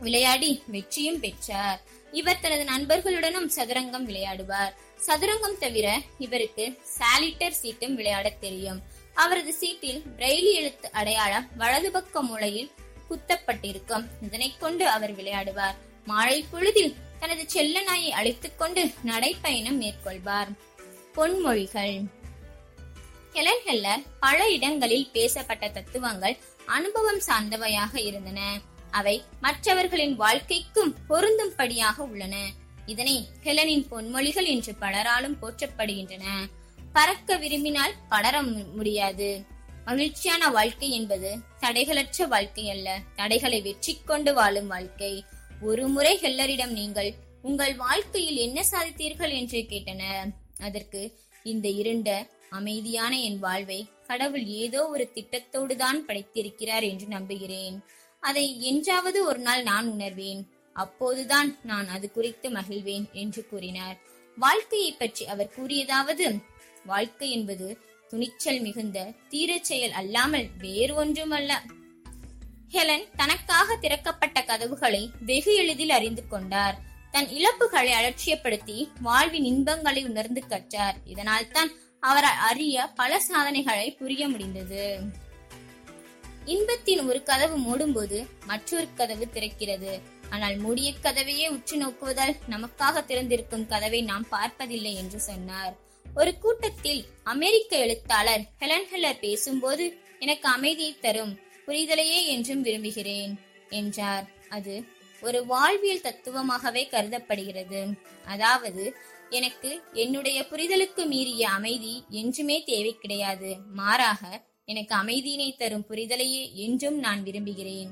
A: விளையாடி வெற்றியும் பெற்றார். இவர் தனது நண்பர்களுடனும் சதுரங்கம் விளையாடுவார். சதுரங்கம் தவிர இவருக்கு சாலிட்டர் சீட்டும் விளையாடத் தெரியும். அவரது சீட்டில் பிரெய்லி எழுத்து அடையாளம் வலது பக்க மூலையில் குத்தப்பட்டிருக்கும். இதனை கொண்டு அவர் விளையாடுவார். மாலை பொழுதில் தனது செல்ல நாயை அழைத்துக் கொண்டு நடைப்பயணம் மேற்கொள்வார். பொன்மொழிகள். ஹெலன் ஹெல்லர் பல இடங்களில் பேசப்பட்ட தத்துவங்கள் அனுபவம் சார்ந்தவையாக இருந்தன. அவை மற்றவர்களின் வாழ்க்கைக்கும் பொருந்தும்படியாக உள்ளன. இதனை ஹெலனின் பொன்மொழிகள் என்று பலராலும் போற்றப்படுகின்றன. பறக்க விரும்பினால் படர முடியாது. மகிழ்ச்சியான வாழ்க்கை என்பது தடைகளற்ற வாழ்க்கை அல்ல. தடைகளை வெற்றி கொண்டு வாழும் வாழ்க்கை. ஒரு முறை ஹெல்லரிடம் நீங்கள் உங்கள் வாழ்க்கையில் என்ன சாதித்தீர்கள்? என்று கேட்டனர். அதற்கு இந்த இருண்ட அமைதியான என் வாழ்வை கடவுள் ஏதோ ஒரு திட்டத்தோடு தான் படைத்திருக்கிறார் என்று நம்புகிறேன். அதை என்றாவது ஒரு நாள் நான் உணர்வேன். அப்போதுதான் நான் அது குறித்து மகிழ்வேன் என்று கூறினார். வாழ்க்கையை பற்றி அவர் கூறியதாவது வாழ்க்கை என்பது துணிச்சல் மிகுந்த தீரச் செயல் அல்லாமல் வேறு ஒன்றுமல்ல. ஹெலன் தனக்காக திறக்கப்பட்ட கதவுகளை வெகு எளிதில் அறிந்து கொண்டார். தன் இழப்புகளை அலட்சியப்படுத்தி வாழ்வின் இன்பங்களை உணர்ந்து கற்றார். இதனால் தான் அவரால் அறிய பல சாதனைகளை புரிய முடிந்தது. இன்பத்தின் ஒரு கதவு மூடும்போது மற்றொரு கதவு திறக்கிறது. ஆனால் மூடிய கதவையே உற்று நோக்குவதால் நமக்காக திறந்திருக்கும் கதவை நாம் பார்ப்பதில்லை என்று சொன்னார். ஒரு கூட்டத்தில் அமெரிக்க எழுத்தாளர் ஹெலன் ஹெல்லர் பேசும்போது எனக்கு அமைதியை தரும் புரிதலையே என்றும் விரும்புகிறேன் என்றார். அது ஒரு வாழ்வியல் தத்துவமாகவே கருதப்படுகிறது. அதாவது எனக்கு என்னுடைய புரிதலுக்கு மீறிய அமைதி என்றுமே தேவை கிடையாது. மாறாக எனக்கு அமைதியினை தரும் புரிதலையே என்றும் நான் விரும்புகிறேன்.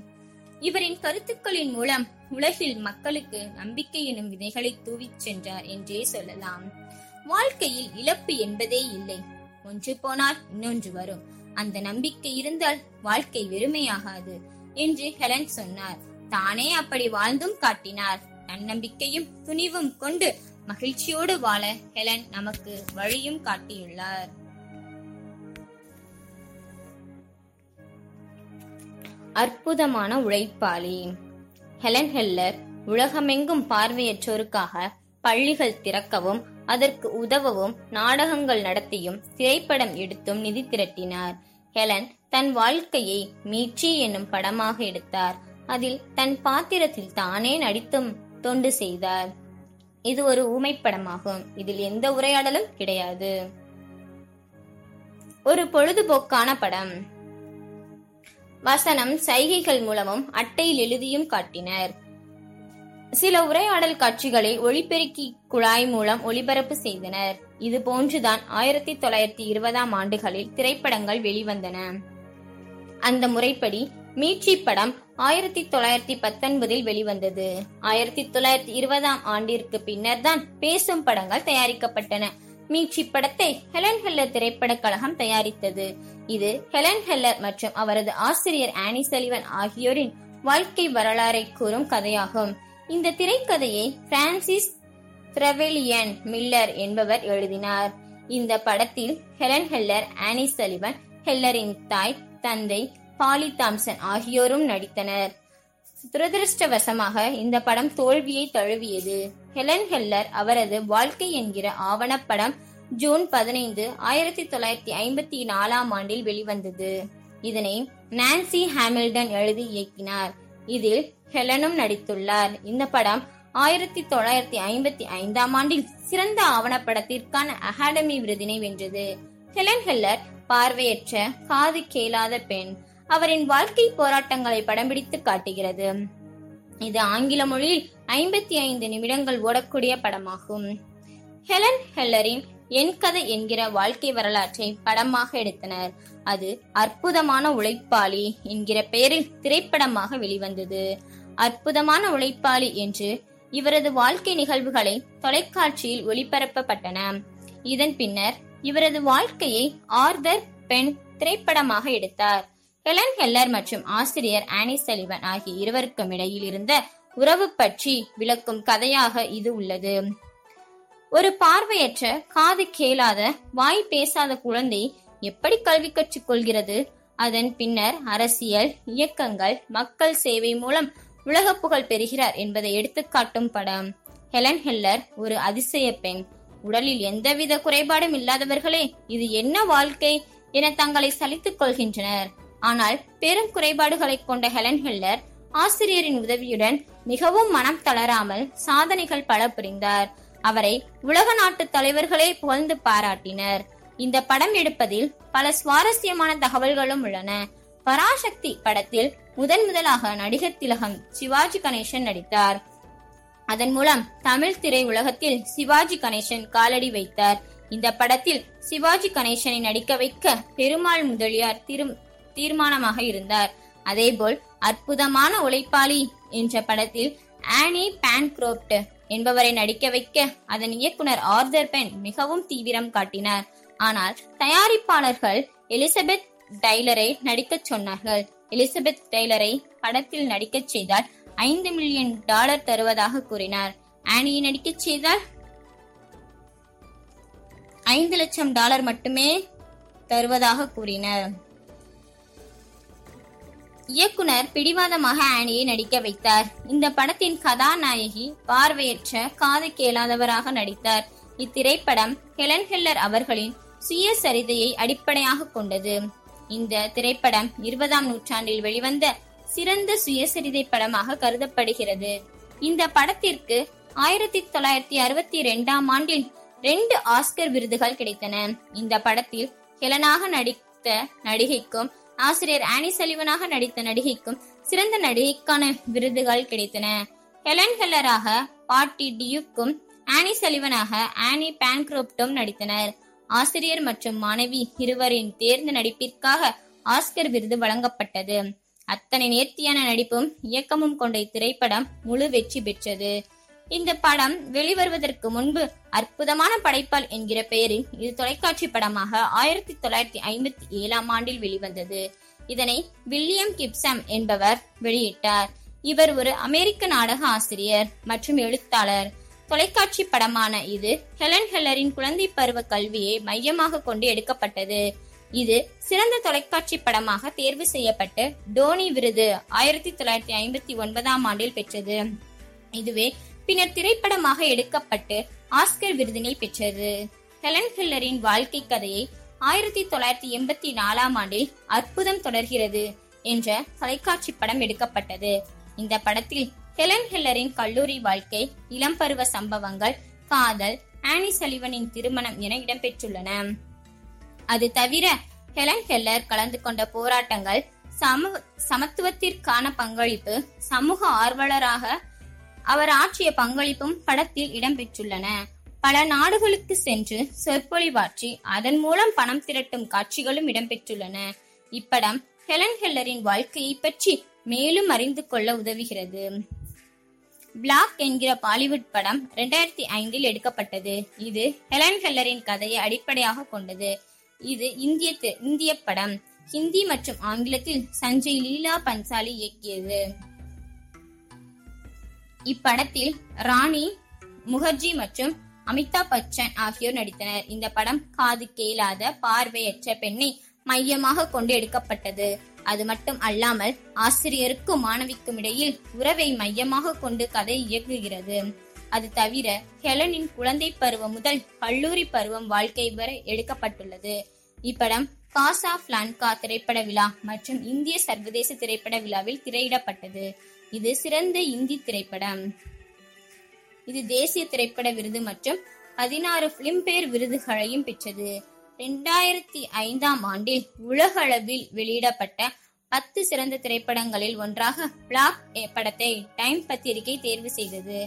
A: இவரின் கருத்துக்களின் மூலம் உலகில் மக்களுக்கு நம்பிக்கை எனும் விதைகளை தூவிச் சென்றார் என்றே சொல்லலாம். வாழ்க்கையில் இழப்பு என்பதே இல்லை. ஒன்று போனால் இன்னொன்று வரும். அந்த நம்பிக்கை இருந்தால் வாழ்க்கை வெறுமையாகாது என்று ஹெலன் சொன்னார். தானே அப்படி வாழ்ந்தும் காட்டினார். தன்னம்பிக்கையும் துணிவும் கொண்டு மகிழ்ச்சியோடு வாழ ஹெலன் நமக்கு வழியும் காட்டியுள்ளார். அற்புதமான உழைப்பாளி. ஹெலன் ஹெல்லர் உலகமெங்கும் பார்வையற்றோருக்காக பள்ளிகள் திறக்கவும் அதற்கு உதவவும் நாடகங்கள் நடத்தியும் திரைப்படம் எடுத்தும் நிதி திரட்டினார். ஹெலன் தன் வாழ்க்கையை மீட்சி என்னும் படமாக எடுத்தார். அதில் தன் பாத்திரத்தில் தானே நடித்தும் தொண்டு செய்தார். இது ஒரு ஊமைப்படமாகும். இதில் எந்த உரையாடலும் கிடையாது. ஒரு பொழுதுபோக்கான படம். வசனம் சைகைகள் மூலமும் அட்டையில் எழுதியும் காட்டினர். சில உரையாடல் காட்சிகளை ஒளிபெருக்கி குழாய் மூலம் ஒளிபரப்பு செய்தனர். இது போன்றுதான் ஆயிரத்தி தொள்ளாயிரத்தி இருபதாம் ஆண்டுகளில் திரைப்படங்கள் வெளிவந்தன. அந்த முறைப்படி மீட்சி படம் ஆயிரத்தி தொள்ளாயிரத்தி பத்தொன்பதில் வெளிவந்தது. ஆயிரத்தி தொள்ளாயிரத்தி இருபதாம் ஆண்டிற்கு பின்னர் தான் பேசும் படங்கள் தயாரிக்கப்பட்டன. மீட்சி படத்தை ஹெலன் ஹெல்லர் திரைப்படக் கழகம் தயாரித்தது. இது ஹெலன் ஹெல்லர் மற்றும் அவரது ஆசிரியர் ஆனி சலிவன் ஆகியோரின் வாழ்க்கை வரலாறை கூறும் கதையாகும். இந்த திரைக்கதையை பிரான்சிஸ் திரவெலியன் மில்லர் என்பவர் எழுதினார். இந்த படத்தில் ஹெலன் ஹெல்லர் ஆனி சலிவன் ஹெல்லரின் தாய் தந்தை பாலி தாம்சன் ஆகியோரும் நடித்தனர். துரதிருஷ்டவசமாக இந்த படம் தோல்வியை தழுவியது. ஹெலன் ஹெல்லர் அவரது வாழ்க்கை என்கிற ஆவணப்படம் ஜூன் பதினைந்து ஆயிரத்தி தொள்ளாயிரத்தி ஐம்பத்தி நாலாம் ஆண்டில் வெளிவந்தது. இதனை நான்சி ஹாமில்டன் எழுதி இயக்கினார். இதில் ஹெலனும் நடித்துள்ளார். இந்த படம் ஆயிரத்தி தொள்ளாயிரத்தி ஐம்பத்தி ஐந்தாம் ஆண்டில் சிறந்த ஆவணப்படத்திற்கான அகாடமி விருதினை வென்றது. ஹெலன் ஹெல்லர் பார்வையற்ற காது கேளாத பெண். அவரின் வாழ்க்கை போராட்டங்களை படம் பிடித்து காட்டுகிறது. இது ஆங்கில மொழியில் ஐம்பத்தி ஐந்து நிமிடங்கள் ஓடக்கூடிய படமாகும். ஹெலன் ஹெல்லரின் என் கதை என்கிற வாழ்க்கை வரலாற்றை படமாக எடுத்தனர். அது அற்புதமான உழைப்பாளி என்கிற பெயரில் திரைப்படமாக வெளிவந்தது. அற்புதமான உழைப்பாளி என்று இவரது வாழ்க்கை நிகழ்வுகளை தொலைக்காட்சியில் ஒளிபரப்பப்பட்டன. இதன் பின்னர் இவரது வாழ்க்கையை ஆர்தர் பென் திரைப்படமாக எடுத்தார். ஹெலன் ஹெல்லர் மற்றும் ஆசிரியர் ஆனி செலிவன் ஆகிய இருவருக்கும் இடையில் இருந்த உறவு பற்றி விளக்கும் கதையாக இது உள்ளது. ஒரு பார்வையற்ற காது கேளாத வாய் பேசாத குழந்தை எப்படி கல்வி கற்றுக் கொள்கிறது? அதன் பின்னர் அரசியல் இயக்கங்கள் மக்கள் சேவை மூலம் உலக புகழ் பெறுகிறார் என்பதை எடுத்துக்காட்டும் படம். ஹெலன் ஹெல்லர் ஒரு அதிசய பெண். உடலில் எந்தவித குறைபாடும் இல்லாதவர்களே இது என்ன வாழ்க்கை என தங்களை சலித்துக் கொள்கின்றனர். ஆனால் பெரும் குறைபாடுகளை கொண்ட ஹெலன் ஹில்லர் ஆசிரியரின் உதவியுடன் மிகவும் மனம் தளராமல் சாதனைகள் பல புரிந்தார். அவரை உலக நாட்டு தலைவர்களே புகழ்ந்து பாராட்டினர். இந்த படம் எடுப்பதில் பல சுவாரஸ்யமான தகவல்களும் உள்ளன. பராசக்தி படத்தில் முதன் முதலாக நடிகர் திலகம் சிவாஜி கணேசன் நடித்தார். அதன் மூலம் தமிழ் திரை உலகத்தில் சிவாஜி கணேசன் காலடி வைத்தார். இந்த படத்தில் சிவாஜி கணேசனை நடிக்க வைக்க பெருமாள் முதலியார் திரு தீர்மானமாக இருந்தார். அதேபோல் அற்புதமான உழைப்பாளி என்ற படத்தில் ஆனி பான்க்ரோப்ட் என்பவரை நடிக்க வைக்க அதன் இயக்குனர் ஆர்தர் பென் மிகவும் தீவிரம் காட்டினார். ஆனால் தயாரிப்பாளர்கள் எலிசபெத் டைலரை நடிக்கச் சொன்னார்கள். எலிசபெத் டெய்லரை படத்தில் நடிக்கச் செய்தால் ஐந்து மில்லியன் டாலர் தருவதாக கூறினார். ஆனியை நடிக்கச் செய்தால் ஐந்து லட்சம் டாலர் மட்டுமே தருவதாக கூறினர். இயக்குனர் பிடிவாதமாக ஆனியை நடிக்க வைத்தார். இந்த படத்தின் கதாநாயகி பார்வையற்ற காது கேளாதவராக நடித்தார். இத்திரைப்படம் ஹெலன் ஹெல்லர் அவர்களின் சுயசரிதையை அடிப்படையாக கொண்டது. இந்த திரைப்படம் இருபதாம் நூற்றாண்டில் வெளிவந்த சிறந்த சுயசரிதை படமாக கருதப்படுகிறது. இந்த படத்திற்கு ஆயிரத்தி தொள்ளாயிரத்தி அறுபத்தி ரெண்டாம் ஆண்டில் ரெண்டு ஆஸ்கர் விருதுகள் கிடைத்தன. இந்த படத்தில் ஹெலனாக நடித்த நடிகைக்கும் ஆசிரியர் ஆனி சலிவனாக நடித்த நடிகைக்கும் சிறந்த நடிகைக்கான விருதுகள் கிடைத்தன. ஹெலன் ஹெல்லராக பாட்டி டியூக்கும் ஆனி சலிவனாக ஆனி பான்க்ரோப்டும் நடித்தனர். ஆசிரியர் மற்றும் மாணவி இருவரின் தேர்ந்த நடிப்பிற்காக ஆஸ்கர் விருது வழங்கப்பட்டது. அத்தனை நேர்த்தியான நடிப்பும் இயக்கமும் கொண்ட இத்திரைப்படம் முழு வெற்றி பெற்றது. இந்த படம் வெளிவருவதற்கு முன்பு அற்புதமான படைப்பால் என்கிற பெயரில் இது தொலைக்காட்சி படமாக ஆயிரத்தி தொள்ளாயிரத்தி ஐம்பத்தி ஏழாம் ஆண்டில் வெளிவந்தது. இதனை வில்லியம் கிப்சம் என்பவர் வெளியிட்டார். இவர் ஒரு அமெரிக்க நாடக ஆசிரியர் மற்றும் எழுத்தாளர். தொலைக்காட்சி படமான இது ஹெலன் ஹெல்லரின் குழந்தை பருவ கல்வியை மையமாக கொண்டு எடுக்கப்பட்டது. இது சிறந்த தொலைக்காட்சி படமாக தேர்வு செய்யப்பட்டு டோனி விருது ஆயிரத்தி தொள்ளாயிரத்தி ஐம்பத்தி ஒன்பதாம் ஆண்டில் பெற்றது. இதுவே பின்னர் திரைப்படமாக எடுக்கப்பட்டு ஆஸ்கர் விருதினை பெற்றது. ஹெலன் ஹில்லரின் வாழ்க்கை கதையை ஆயிரத்தி தொள்ளாயிரத்தி எண்பத்தி நாலாம் ஆண்டில் அற்புதம் தொடர்கிறது என்ற தொலைக்காட்சி படம் எடுக்கப்பட்டது. இந்த படத்தில் ஹெலன் ஹில்லரின் கல்லூரி வாழ்க்கை இளம் பருவ சம்பவங்கள் காதல் ஆனி சலிவனின் திருமணம் என இடம்பெற்றுள்ளன. அது தவிர ஹெலன் ஹெல்லர் கலந்து கொண்ட போராட்டங்கள் சம சமத்துவத்திற்கான பங்களிப்பு சமூக ஆர்வலராக அவர் ஆற்றிய பங்களிப்பும் படத்தில் இடம்பெற்றுள்ளன. பல நாடுகளுக்கு சென்று சொற்பொழிவாற்றி அதன் மூலம் பணம் திரட்டும் காட்சிகளும் இடம்பெற்றுள்ளன. இப்படம் ஹெலன் ஹெல்லரின் வாழ்க்கையை பற்றி மேலும் அறிந்து கொள்ள உதவுகிறது. பிளாக் என்கிற பாலிவுட் படம் இரண்டாயிரத்தி ஐந்தில் எடுக்கப்பட்டது. இது ஹெலன் ஹெல்லரின் கதையை அடிப்படையாக கொண்டது. இது இந்திய இந்திய படம். ஹிந்தி மற்றும் ஆங்கிலத்தில் சஞ்சய் லீலா பன்சாலி இயக்கியது. இப்படத்தில் ராணி முகர்ஜி மற்றும் அமிதாப் பச்சன் ஆகியோர் நடித்தனர். இந்த படம் காது கேளாத பார்வையற்ற பெண்ணை மையமாக கொண்டு எடுக்கப்பட்டது. அது மட்டும் அல்லாமல் ஆசிரியருக்கும் மாணவிக்கும் இடையில் உறவை மையமாக கொண்டு கதை இயங்குகிறது அது தவிர ஹெலனின் குழந்தை பருவம் முதல் கல்லூரி பருவம் வாழ்க்கை வரை எடுக்கப்பட்டுள்ளது. இப்படம் காசா பிளான்கா திரைப்பட விழா மற்றும் இந்திய சர்வதேச திரைப்பட விழாவில் திரையிடப்பட்டது. இது சிறந்த இந்தி திரைப்படம். இது தேசிய திரைப்பட விருது மற்றும் பதினாறு பிலிம்பேர் விருதுகளையும் பெற்றது. இரண்டாயிரத்தி ஐந்தாம் ஆண்டில் உலக அளவில் வெளியிடப்பட்ட பத்து சிறந்த திரைப்படங்களில் ஒன்றாக பிளாக் படத்தை டைம் பத்திரிகை தேர்வு செய்தது.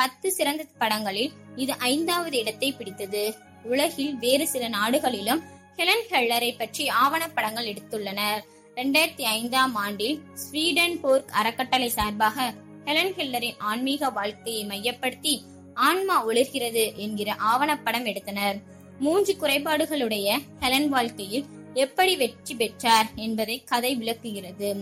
A: பத்து சிறந்த படங்களில் இது ஐந்தாவது இடத்தை பிடித்தது. உலகில் வேறு சில நாடுகளிலும் ஹெலன் ஹெல்லரை பற்றி ஆவணப்படங்கள் எடுத்துள்ளனர். இரண்டாயிரத்தி ஐந்தாம் ஆண்டில் ஸ்வீடன் போர்க் அறக்கட்டளை சார்பாக ஹெலன் ஹில்லரின் ஆன்மீக வாழ்க்கையை மையப்படுத்தி ஆன்மா ஒளிர்கிறது என்கிற ஆவணப்படம் எடுத்தனர். மூன்று குறைபாடுகளுடைய ஹெலன் வாழ்க்கையில் எப்படி வெற்றி பெற்றார் என்பதை கதை விளக்குகிறது.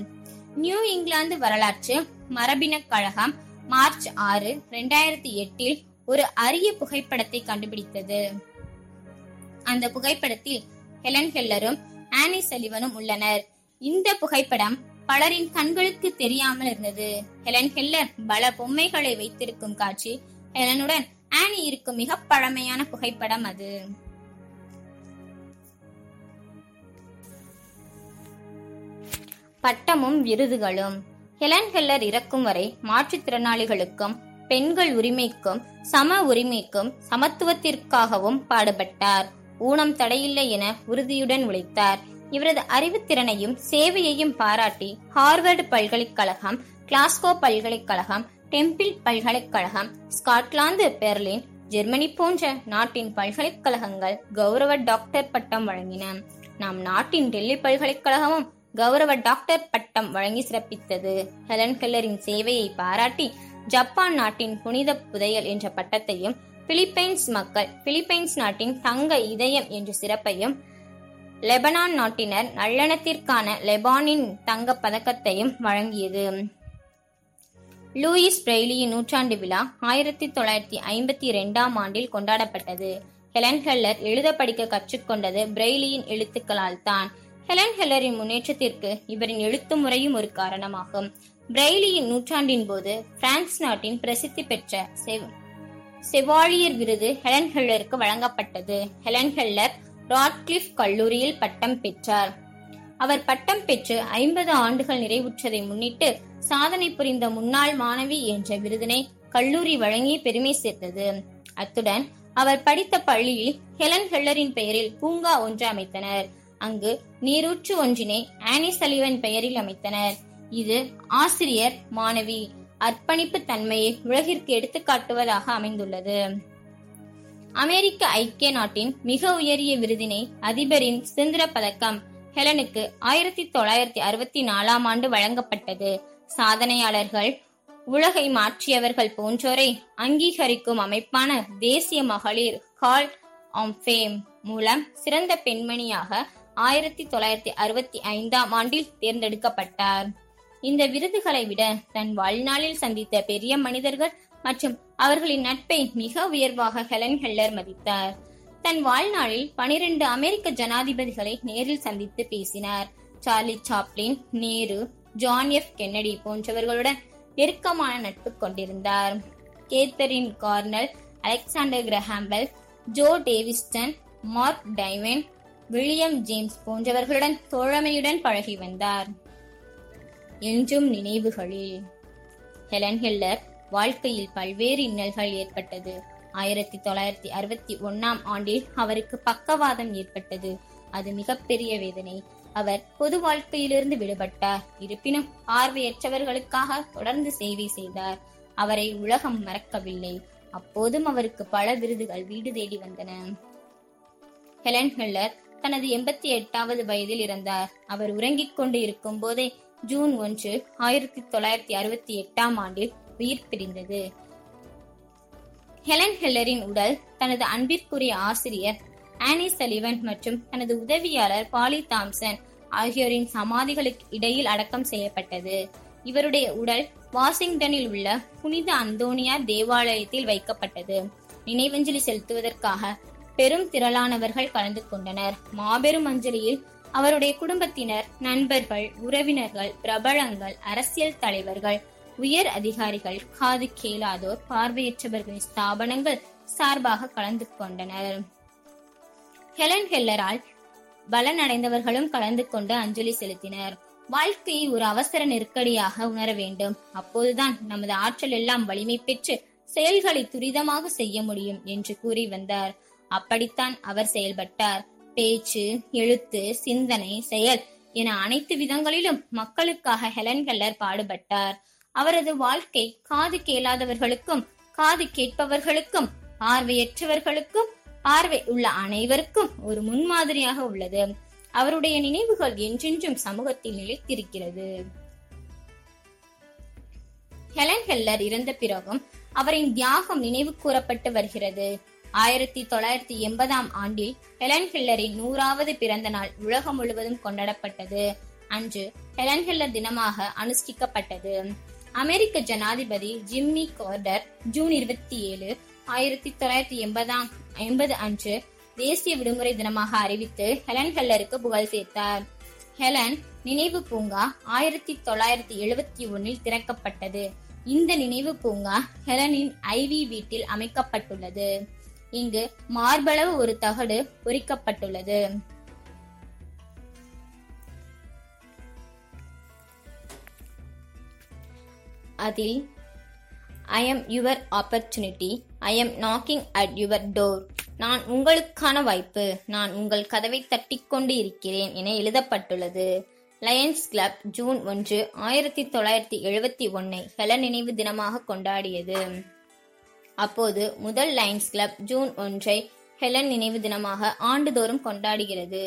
A: நியூ இங்கிலாந்து வரலாற்று மரபினக் கழகம் மார்ச் ஆறு இரண்டாயிரத்தி எட்டில் ஒரு அரிய புகைப்படத்தை கண்டுபிடித்தது. அந்த புகைப்படத்தில் ஹெலன் ஹெல்லரும் ஆனி சலிவனும் உள்ளனர். இந்த புகைப்படம் பலரின் கண்களுக்கு தெரியாமல் இருந்தது. ஹெலன் ஹெல்லர் பல பொம்மைகளை வைத்திருக்கும் காட்சி ஹெலனுடன் ஆனி இருக்கும் மிக பழமையான புகைப்படம் அது. பட்டமும் விருதுகளும். ஹெலன் ஹெல்லர் இறக்கும் வரை மாற்றுத்திறனாளிகளுக்கும் பெண்கள் உரிமைக்கும் சம உரிமைக்கும் சமத்துவத்திற்காகவும் பாடுபட்டார். ஊனம் தடையில்லை என உறுதியுடன் உழைத்தார். இவரது அறிவுத்திறனையும் சேவையையும் பாராட்டி ஹார்வர்டு பல்கலைக்கழகம் கிளாஸ்கோ பல்கலைக்கழகம் டெம்பிள் பல்கலைக்கழகம் ஸ்காட்லாந்து பெர்லின் ஜெர்மனி போன்ற நாட்டின் பல்கலைக்கழகங்கள் கௌரவ டாக்டர் பட்டம் வழங்கின. நம் நாட்டின் டெல்லி பல்கலைக்கழகமும் கௌரவ டாக்டர் பட்டம் வழங்கி சிறப்பித்தது. ஹெலன் கெல்லரின் சேவையை பாராட்டி ஜப்பான் நாட்டின் புனித புதையல் என்ற பட்டத்தையும் பிலிப்பைன்ஸ் மக்கள் பிலிப்பைன்ஸ் நாட்டின் தங்க இதயம் என்ற சிறப்பையும் லெபனான் நாட்டினர் நல்லெண்ணத்திற்கான லெபானின் தங்க பதக்கத்தையும் வழங்கியது. லூயிஸ் பிரெய்லியின் நூற்றாண்டு விழா ஆயிரத்தி தொள்ளாயிரத்தி ஐம்பத்தி இரண்டாம் ஆண்டில் கொண்டாடப்பட்டது. ஹெலன் ஹெல்லர் எழுத படிக்க கற்றுக்கொண்டது பிரெய்லியின் எழுத்துக்களால் தான் ஹெலன் ஹெல்லரின் முன்னேற்றத்திற்கு இவரின் எழுத்து முறையும் ஒரு காரணமாகும். பிரெய்லியின் நூற்றாண்டின் போது பிரான்ஸ் நாட்டின் பிரசித்தி பெற்ற செவ்- செவாலியர் விருது ஹெலன் ஹெல்லருக்கு வழங்கப்பட்டது. ஹெலன் ஹெல்லர் ராட்கிளிஃப் கல்லூரியில் பட்டம் பெற்றார். அவர் பட்டம் பெற்று ஐம்பது ஆண்டுகள் நிறைவுற்றதை முன்னிட்டு சாதனை புரிந்த முன்னாள் மாணவி என்ற விருதினை கல்லூரி வழங்கி பெருமை சேர்த்தது. அத்துடன் அவர் படித்த பள்ளியில் ஹெலன் ஹெல்லரின் பெயரில் பூங்கா ஒன்று அமைத்தனர். அங்கு நீரூற்று ஒன்றினை ஆனி சலிவன் பெயரில் அமைத்தனர். இது ஆசிரியர் மாணவி அர்ப்பணிப்பு தன்மையை உலகிற்கு எடுத்துக்காட்டுவதாக அமைந்துள்ளது. அமெரிக்க ஐக்கிய நாட்டின் மிக உயரிய விருதினை அதிபரின் சுதந்திர பதக்கம் ஹெலனுக்கு ஆயிரத்தி தொள்ளாயிரத்தி அறுபத்தி நாலாம் ஆண்டு வழங்கப்பட்டது. சாதனையாளர்கள் உலகை மாற்றியவர்கள் போன்றோரை அங்கீகரிக்கும் அமைப்பான தேசிய மகளிர் ஹால் ஆம் ஃபேம் மூலம் சிறந்த பெண்மணியாக ஆயிரத்தி தொள்ளாயிரத்தி அறுபத்தி ஐந்தாம் ஆண்டில் தேர்ந்தெடுக்கப்பட்டார். இந்த விருதுகளை விட தன் வாழ்நாளில் சந்தித்த பெரிய மனிதர்கள் மற்றும் அவர்களின் நட்பை மிக உயர்வாக ஹெலன் ஹெல்லர் மதித்தார். தன் வாழ்நாளில் பனிரெண்டு அமெரிக்க ஜனாதிபதிகளை நேரில் சந்தித்து பேசினார். Charlie Chaplin Nehru John F Kennedy போன்றவர்களுடன் நெருக்கமான நட்பு கொண்டிருந்தார். Katharine Cornell Alexander Graham Bell Joe Davidson Mark Twain William James போன்றவர்களுடன் தோழமையுடன் பழகி வந்தார். என்றும் நினைவுகளில். ஹெலன் ஹில்லர் வாழ்க்கையில் பல்வேறு இன்னல்கள் ஏற்பட்டது. ஆயிரத்தி தொள்ளாயிரத்தி அறுபத்தி ஒன்னாம் ஆண்டில் அவருக்கு பக்கவாதம் ஏற்பட்டது. அது மிகப்பெரிய வேதனை. அவர் பொது வாழ்க்கையிலிருந்து விடுபட்டார். இருப்பினும் பார்வையற்றவர்களுக்காக தொடர்ந்து சேவை செய்தார். அவரை உலகம் மறக்கவில்லை. அப்போதும் அவருக்கு பல விருதுகள் வீடு தேடி வந்தன. ஹெலன் ஹெல்லர் தனது எண்பத்தி எட்டாவது வயதில் இறந்தார். அவர் உறங்கிக் கொண்டு இருக்கும் போதே ஜூன் ஒன்று ஆயிரத்தி தொள்ளாயிரத்தி அறுபத்தி எட்டாம் ஆண்டில் உயிர் பிரிந்தது. ஹெலன் ஹெல்லரின் உடல் தனது அன்பிற்குரிய ஆசிரியர் ஆனி சலிவன் மற்றும் தனது உதவியாளர் பாலி தாம்சன் ஆகியோரின் சமாதிகளுக்கு இடையில் அடக்கம் செய்யப்பட்டது. இவருடைய உடல் வாஷிங்டனில் உள்ள புனித அந்தோனியா தேவாலயத்தில் வைக்கப்பட்டது. நினைவஞ்சலி செலுத்துவதற்காக பெரும் திரளானவர்கள் கலந்து கொண்டனர். மாபெரும் அஞ்சலியில் அவருடைய குடும்பத்தினர் நண்பர்கள் உறவினர்கள் பிரபலங்கள் அரசியல் தலைவர்கள் உயர் அதிகாரிகள் காது கேளாதோர் பார்வையற்றவர்களின் ஸ்தாபனங்கள் சார்பாக கலந்து கொண்டனர். ஹெலன் ஹெல்லரால் பலனடைந்தவர்களும் கலந்து கொண்டு அஞ்சலி செலுத்தினர். வாழ்க்கையை ஒரு அவசர நெருக்கடியாக உணர வேண்டும். அப்போதுதான் நமது ஆற்றல் எல்லாம் வலிமை பெற்று செயல்களை துரிதமாக செய்ய முடியும் என்று கூறி வந்தார். அப்படித்தான் அவர் செயல்பட்டார். பேச்சு எழுத்து சிந்தனை செயல் என அனைத்து விதங்களிலும் மக்களுக்காக ஹெலன் கெல்லர் பாடுபட்டார். அவரது வாழ்க்கை காது கேளாதவர்களுக்கும் காது கேட்பவர்களுக்கும் பார்வையற்றவர்களுக்கும் பார்வை உள்ள அனைவருக்கும் ஒரு முன்மாதிரியாக உள்ளது. அவருடைய நினைவுகள் என்றென்றும் சமூகத்தில் நிலைத்திருக்கிறது. ஹெலன் ஹெல்லர் இறந்த பிறகும் அவரின் தியாகம் நினைவு கூறப்பட்டு வருகிறது. ஆயிரத்தி தொள்ளாயிரத்தி எண்பதாம் ஆண்டில் ஹெலன் ஹில்லரின் நூறாவது பிறந்த நாள் உலகம் முழுவதும் கொண்டாடப்பட்டது. அன்று ஹெலன் ஹில்லர் தினமாக அனுஷ்டிக்கப்பட்டது. அமெரிக்க ஜனாதிபதி ஜிம்மி கார்டர் ஜூன் இருபத்தி ஏழு ஆயிரத்தி தொள்ளாயிரத்தி எண்பதாம் எண்பது அன்று தேசிய விடுமுறை தினமாக அறிவித்து ஹெலன் ஹெல்லருக்கு புகழ் சேர்த்தார். ஹெலன் நினைவு பூங்கா ஆயிரத்தி தொள்ளாயிரத்தி எழுபத்தி ஒன்னில் திறக்கப்பட்டது. இந்த நினைவு பூங்கா ஹெலனின் ஐவி வீட்டில் அமைக்கப்பட்டுள்ளது. இங்கு மார்பளவு ஒரு தகடு பொறிக்கப்பட்டுள்ளது. அதில் I am your opportunity I am knocking at your door நான் உங்களுக்கான வாய்ப்பு. நான் உங்கள் கதவை தட்டிக்கொண்டு இருக்கிறேன் என எழுதப்பட்டுள்ளது. லயன்ஸ் கிளப் ஜூன் ஒன்று ஆயிரத்தி தொள்ளாயிரத்தி எழுபத்தி ஒன்னை ஹெலன் நினைவு தினமாக கொண்டாடியது. அப்போது முதல் லயன்ஸ் கிளப் ஜூன் ஒன்றை ஹெலன் நினைவு தினமாக ஆண்டுதோறும் கொண்டாடுகிறது.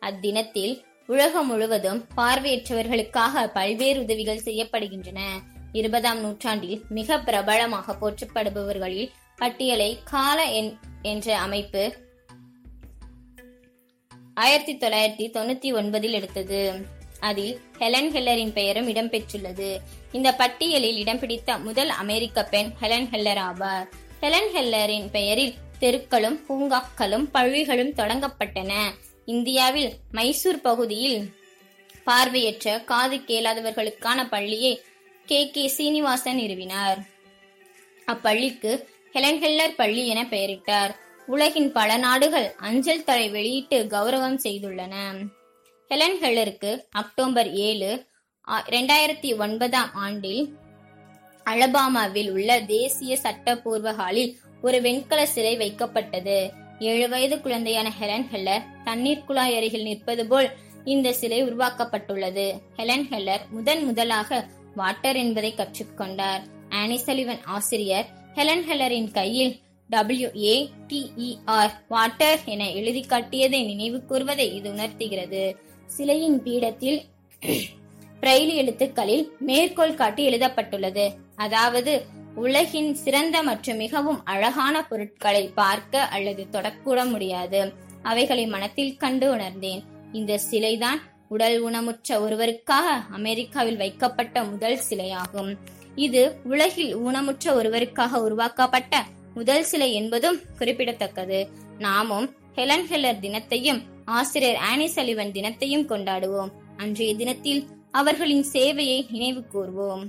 A: அத்தினத்தில் உலகம் முழுவதும் பார்வையற்றவர்களுக்காக பல்வேறு உதவிகள் செய்யப்படுகின்றன. இருபதாம் நூற்றாண்டில் மிக பிரபலமாக போற்றப்படுபவர்களில் பட்டியலை கால என் என்ற அமைப்பு ஆயிரத்தி தொள்ளாயிரத்தி தொண்ணூத்தி ஒன்பதில் எடுத்தது. அதில் ஹெலன் ஹெல்லரின் பெயரும் இடம்பெற்றுள்ளது இந்த பட்டியலில் இடம் பிடித்த முதல் அமெரிக்க பெண் ஹெலன் ஹெல்லர் ஆவார். ஹெலன் ஹெல்லரின் பெயரில் தெருக்களும் பூங்காக்களும் பள்ளிகளும் தொடங்கப்பட்டன. இந்தியாவில் மைசூர் பகுதியில் பார்வையற்ற காது கேளாதவர்களுக்கான பள்ளியை கே. கே. சீனிவாசன் நிறுவினார். அப்பள்ளிக்கு ஹெலன் ஹெல்லர் பள்ளி என பெயரிட்டார். உலகின் பல நாடுகள் அஞ்சல் தலை வெளியிட்டு கௌரவம் செய்துள்ளன. ஹெலன் ஹெல்லருக்கு அக்டோபர் ஏழு இரண்டாயிரத்தி ஒன்பதாம் ஆண்டில் அலபாமாவில் உள்ள தேசிய சட்டப்பூர்வ ஹாலில் ஒரு வெண்கல சிலை வைக்கப்பட்டது. ஏழு வயது குழந்தையான ஹெலன் ஹெல்லர் தண்ணீர் குழாய் அருகில் நிற்பது போல் இந்த சிலை உருவாக்கப்பட்டுள்ளது. ஹெலன் ஹெல்லர் முதன் முதலாக வாட்டர் என்பதை கற்றுக்கொண்டார். ஆனிசலிவன் ஆசிரியர் ஹெலன் ஹெலரின் கையில் டபிள்யூ ஏ டிஇஆர் வாட்டர் என எழுதி காட்டியதை நினைவு கூர்வதை இது உணர்த்துகிறது. சிலையின் பீடத்தில் பிரெயில் எழுத்துக்களில் மேற்கோள் காட்டி எழுதப்பட்டுள்ளது. அதாவது உலகின் சிறந்த மற்றும் மிகவும் அழகான பொருட்களை பார்க்க அல்லது தொடக்கூட முடியாது. அவைகளை மனத்தில் கண்டு உணர்ந்தேன். இந்த சிலைதான் உடல் ஊனமுற்ற ஒருவருக்காக அமெரிக்காவில் வைக்கப்பட்ட முதல் சிலையாகும். இது உலகில் ஊனமுற்ற ஒருவருக்காக உருவாக்கப்பட்ட முதல் சிலை என்பதும் குறிப்பிடத்தக்கது. நாமும் ஹெலன் ஹெல்லர் தினத்தையும் ஆசிரியர் ஆனி சலிவன் தினத்தையும் கொண்டாடுவோம். அன்றைய தினத்தில் அவர்களின் சேவையை நினைவு கூர்வோம்.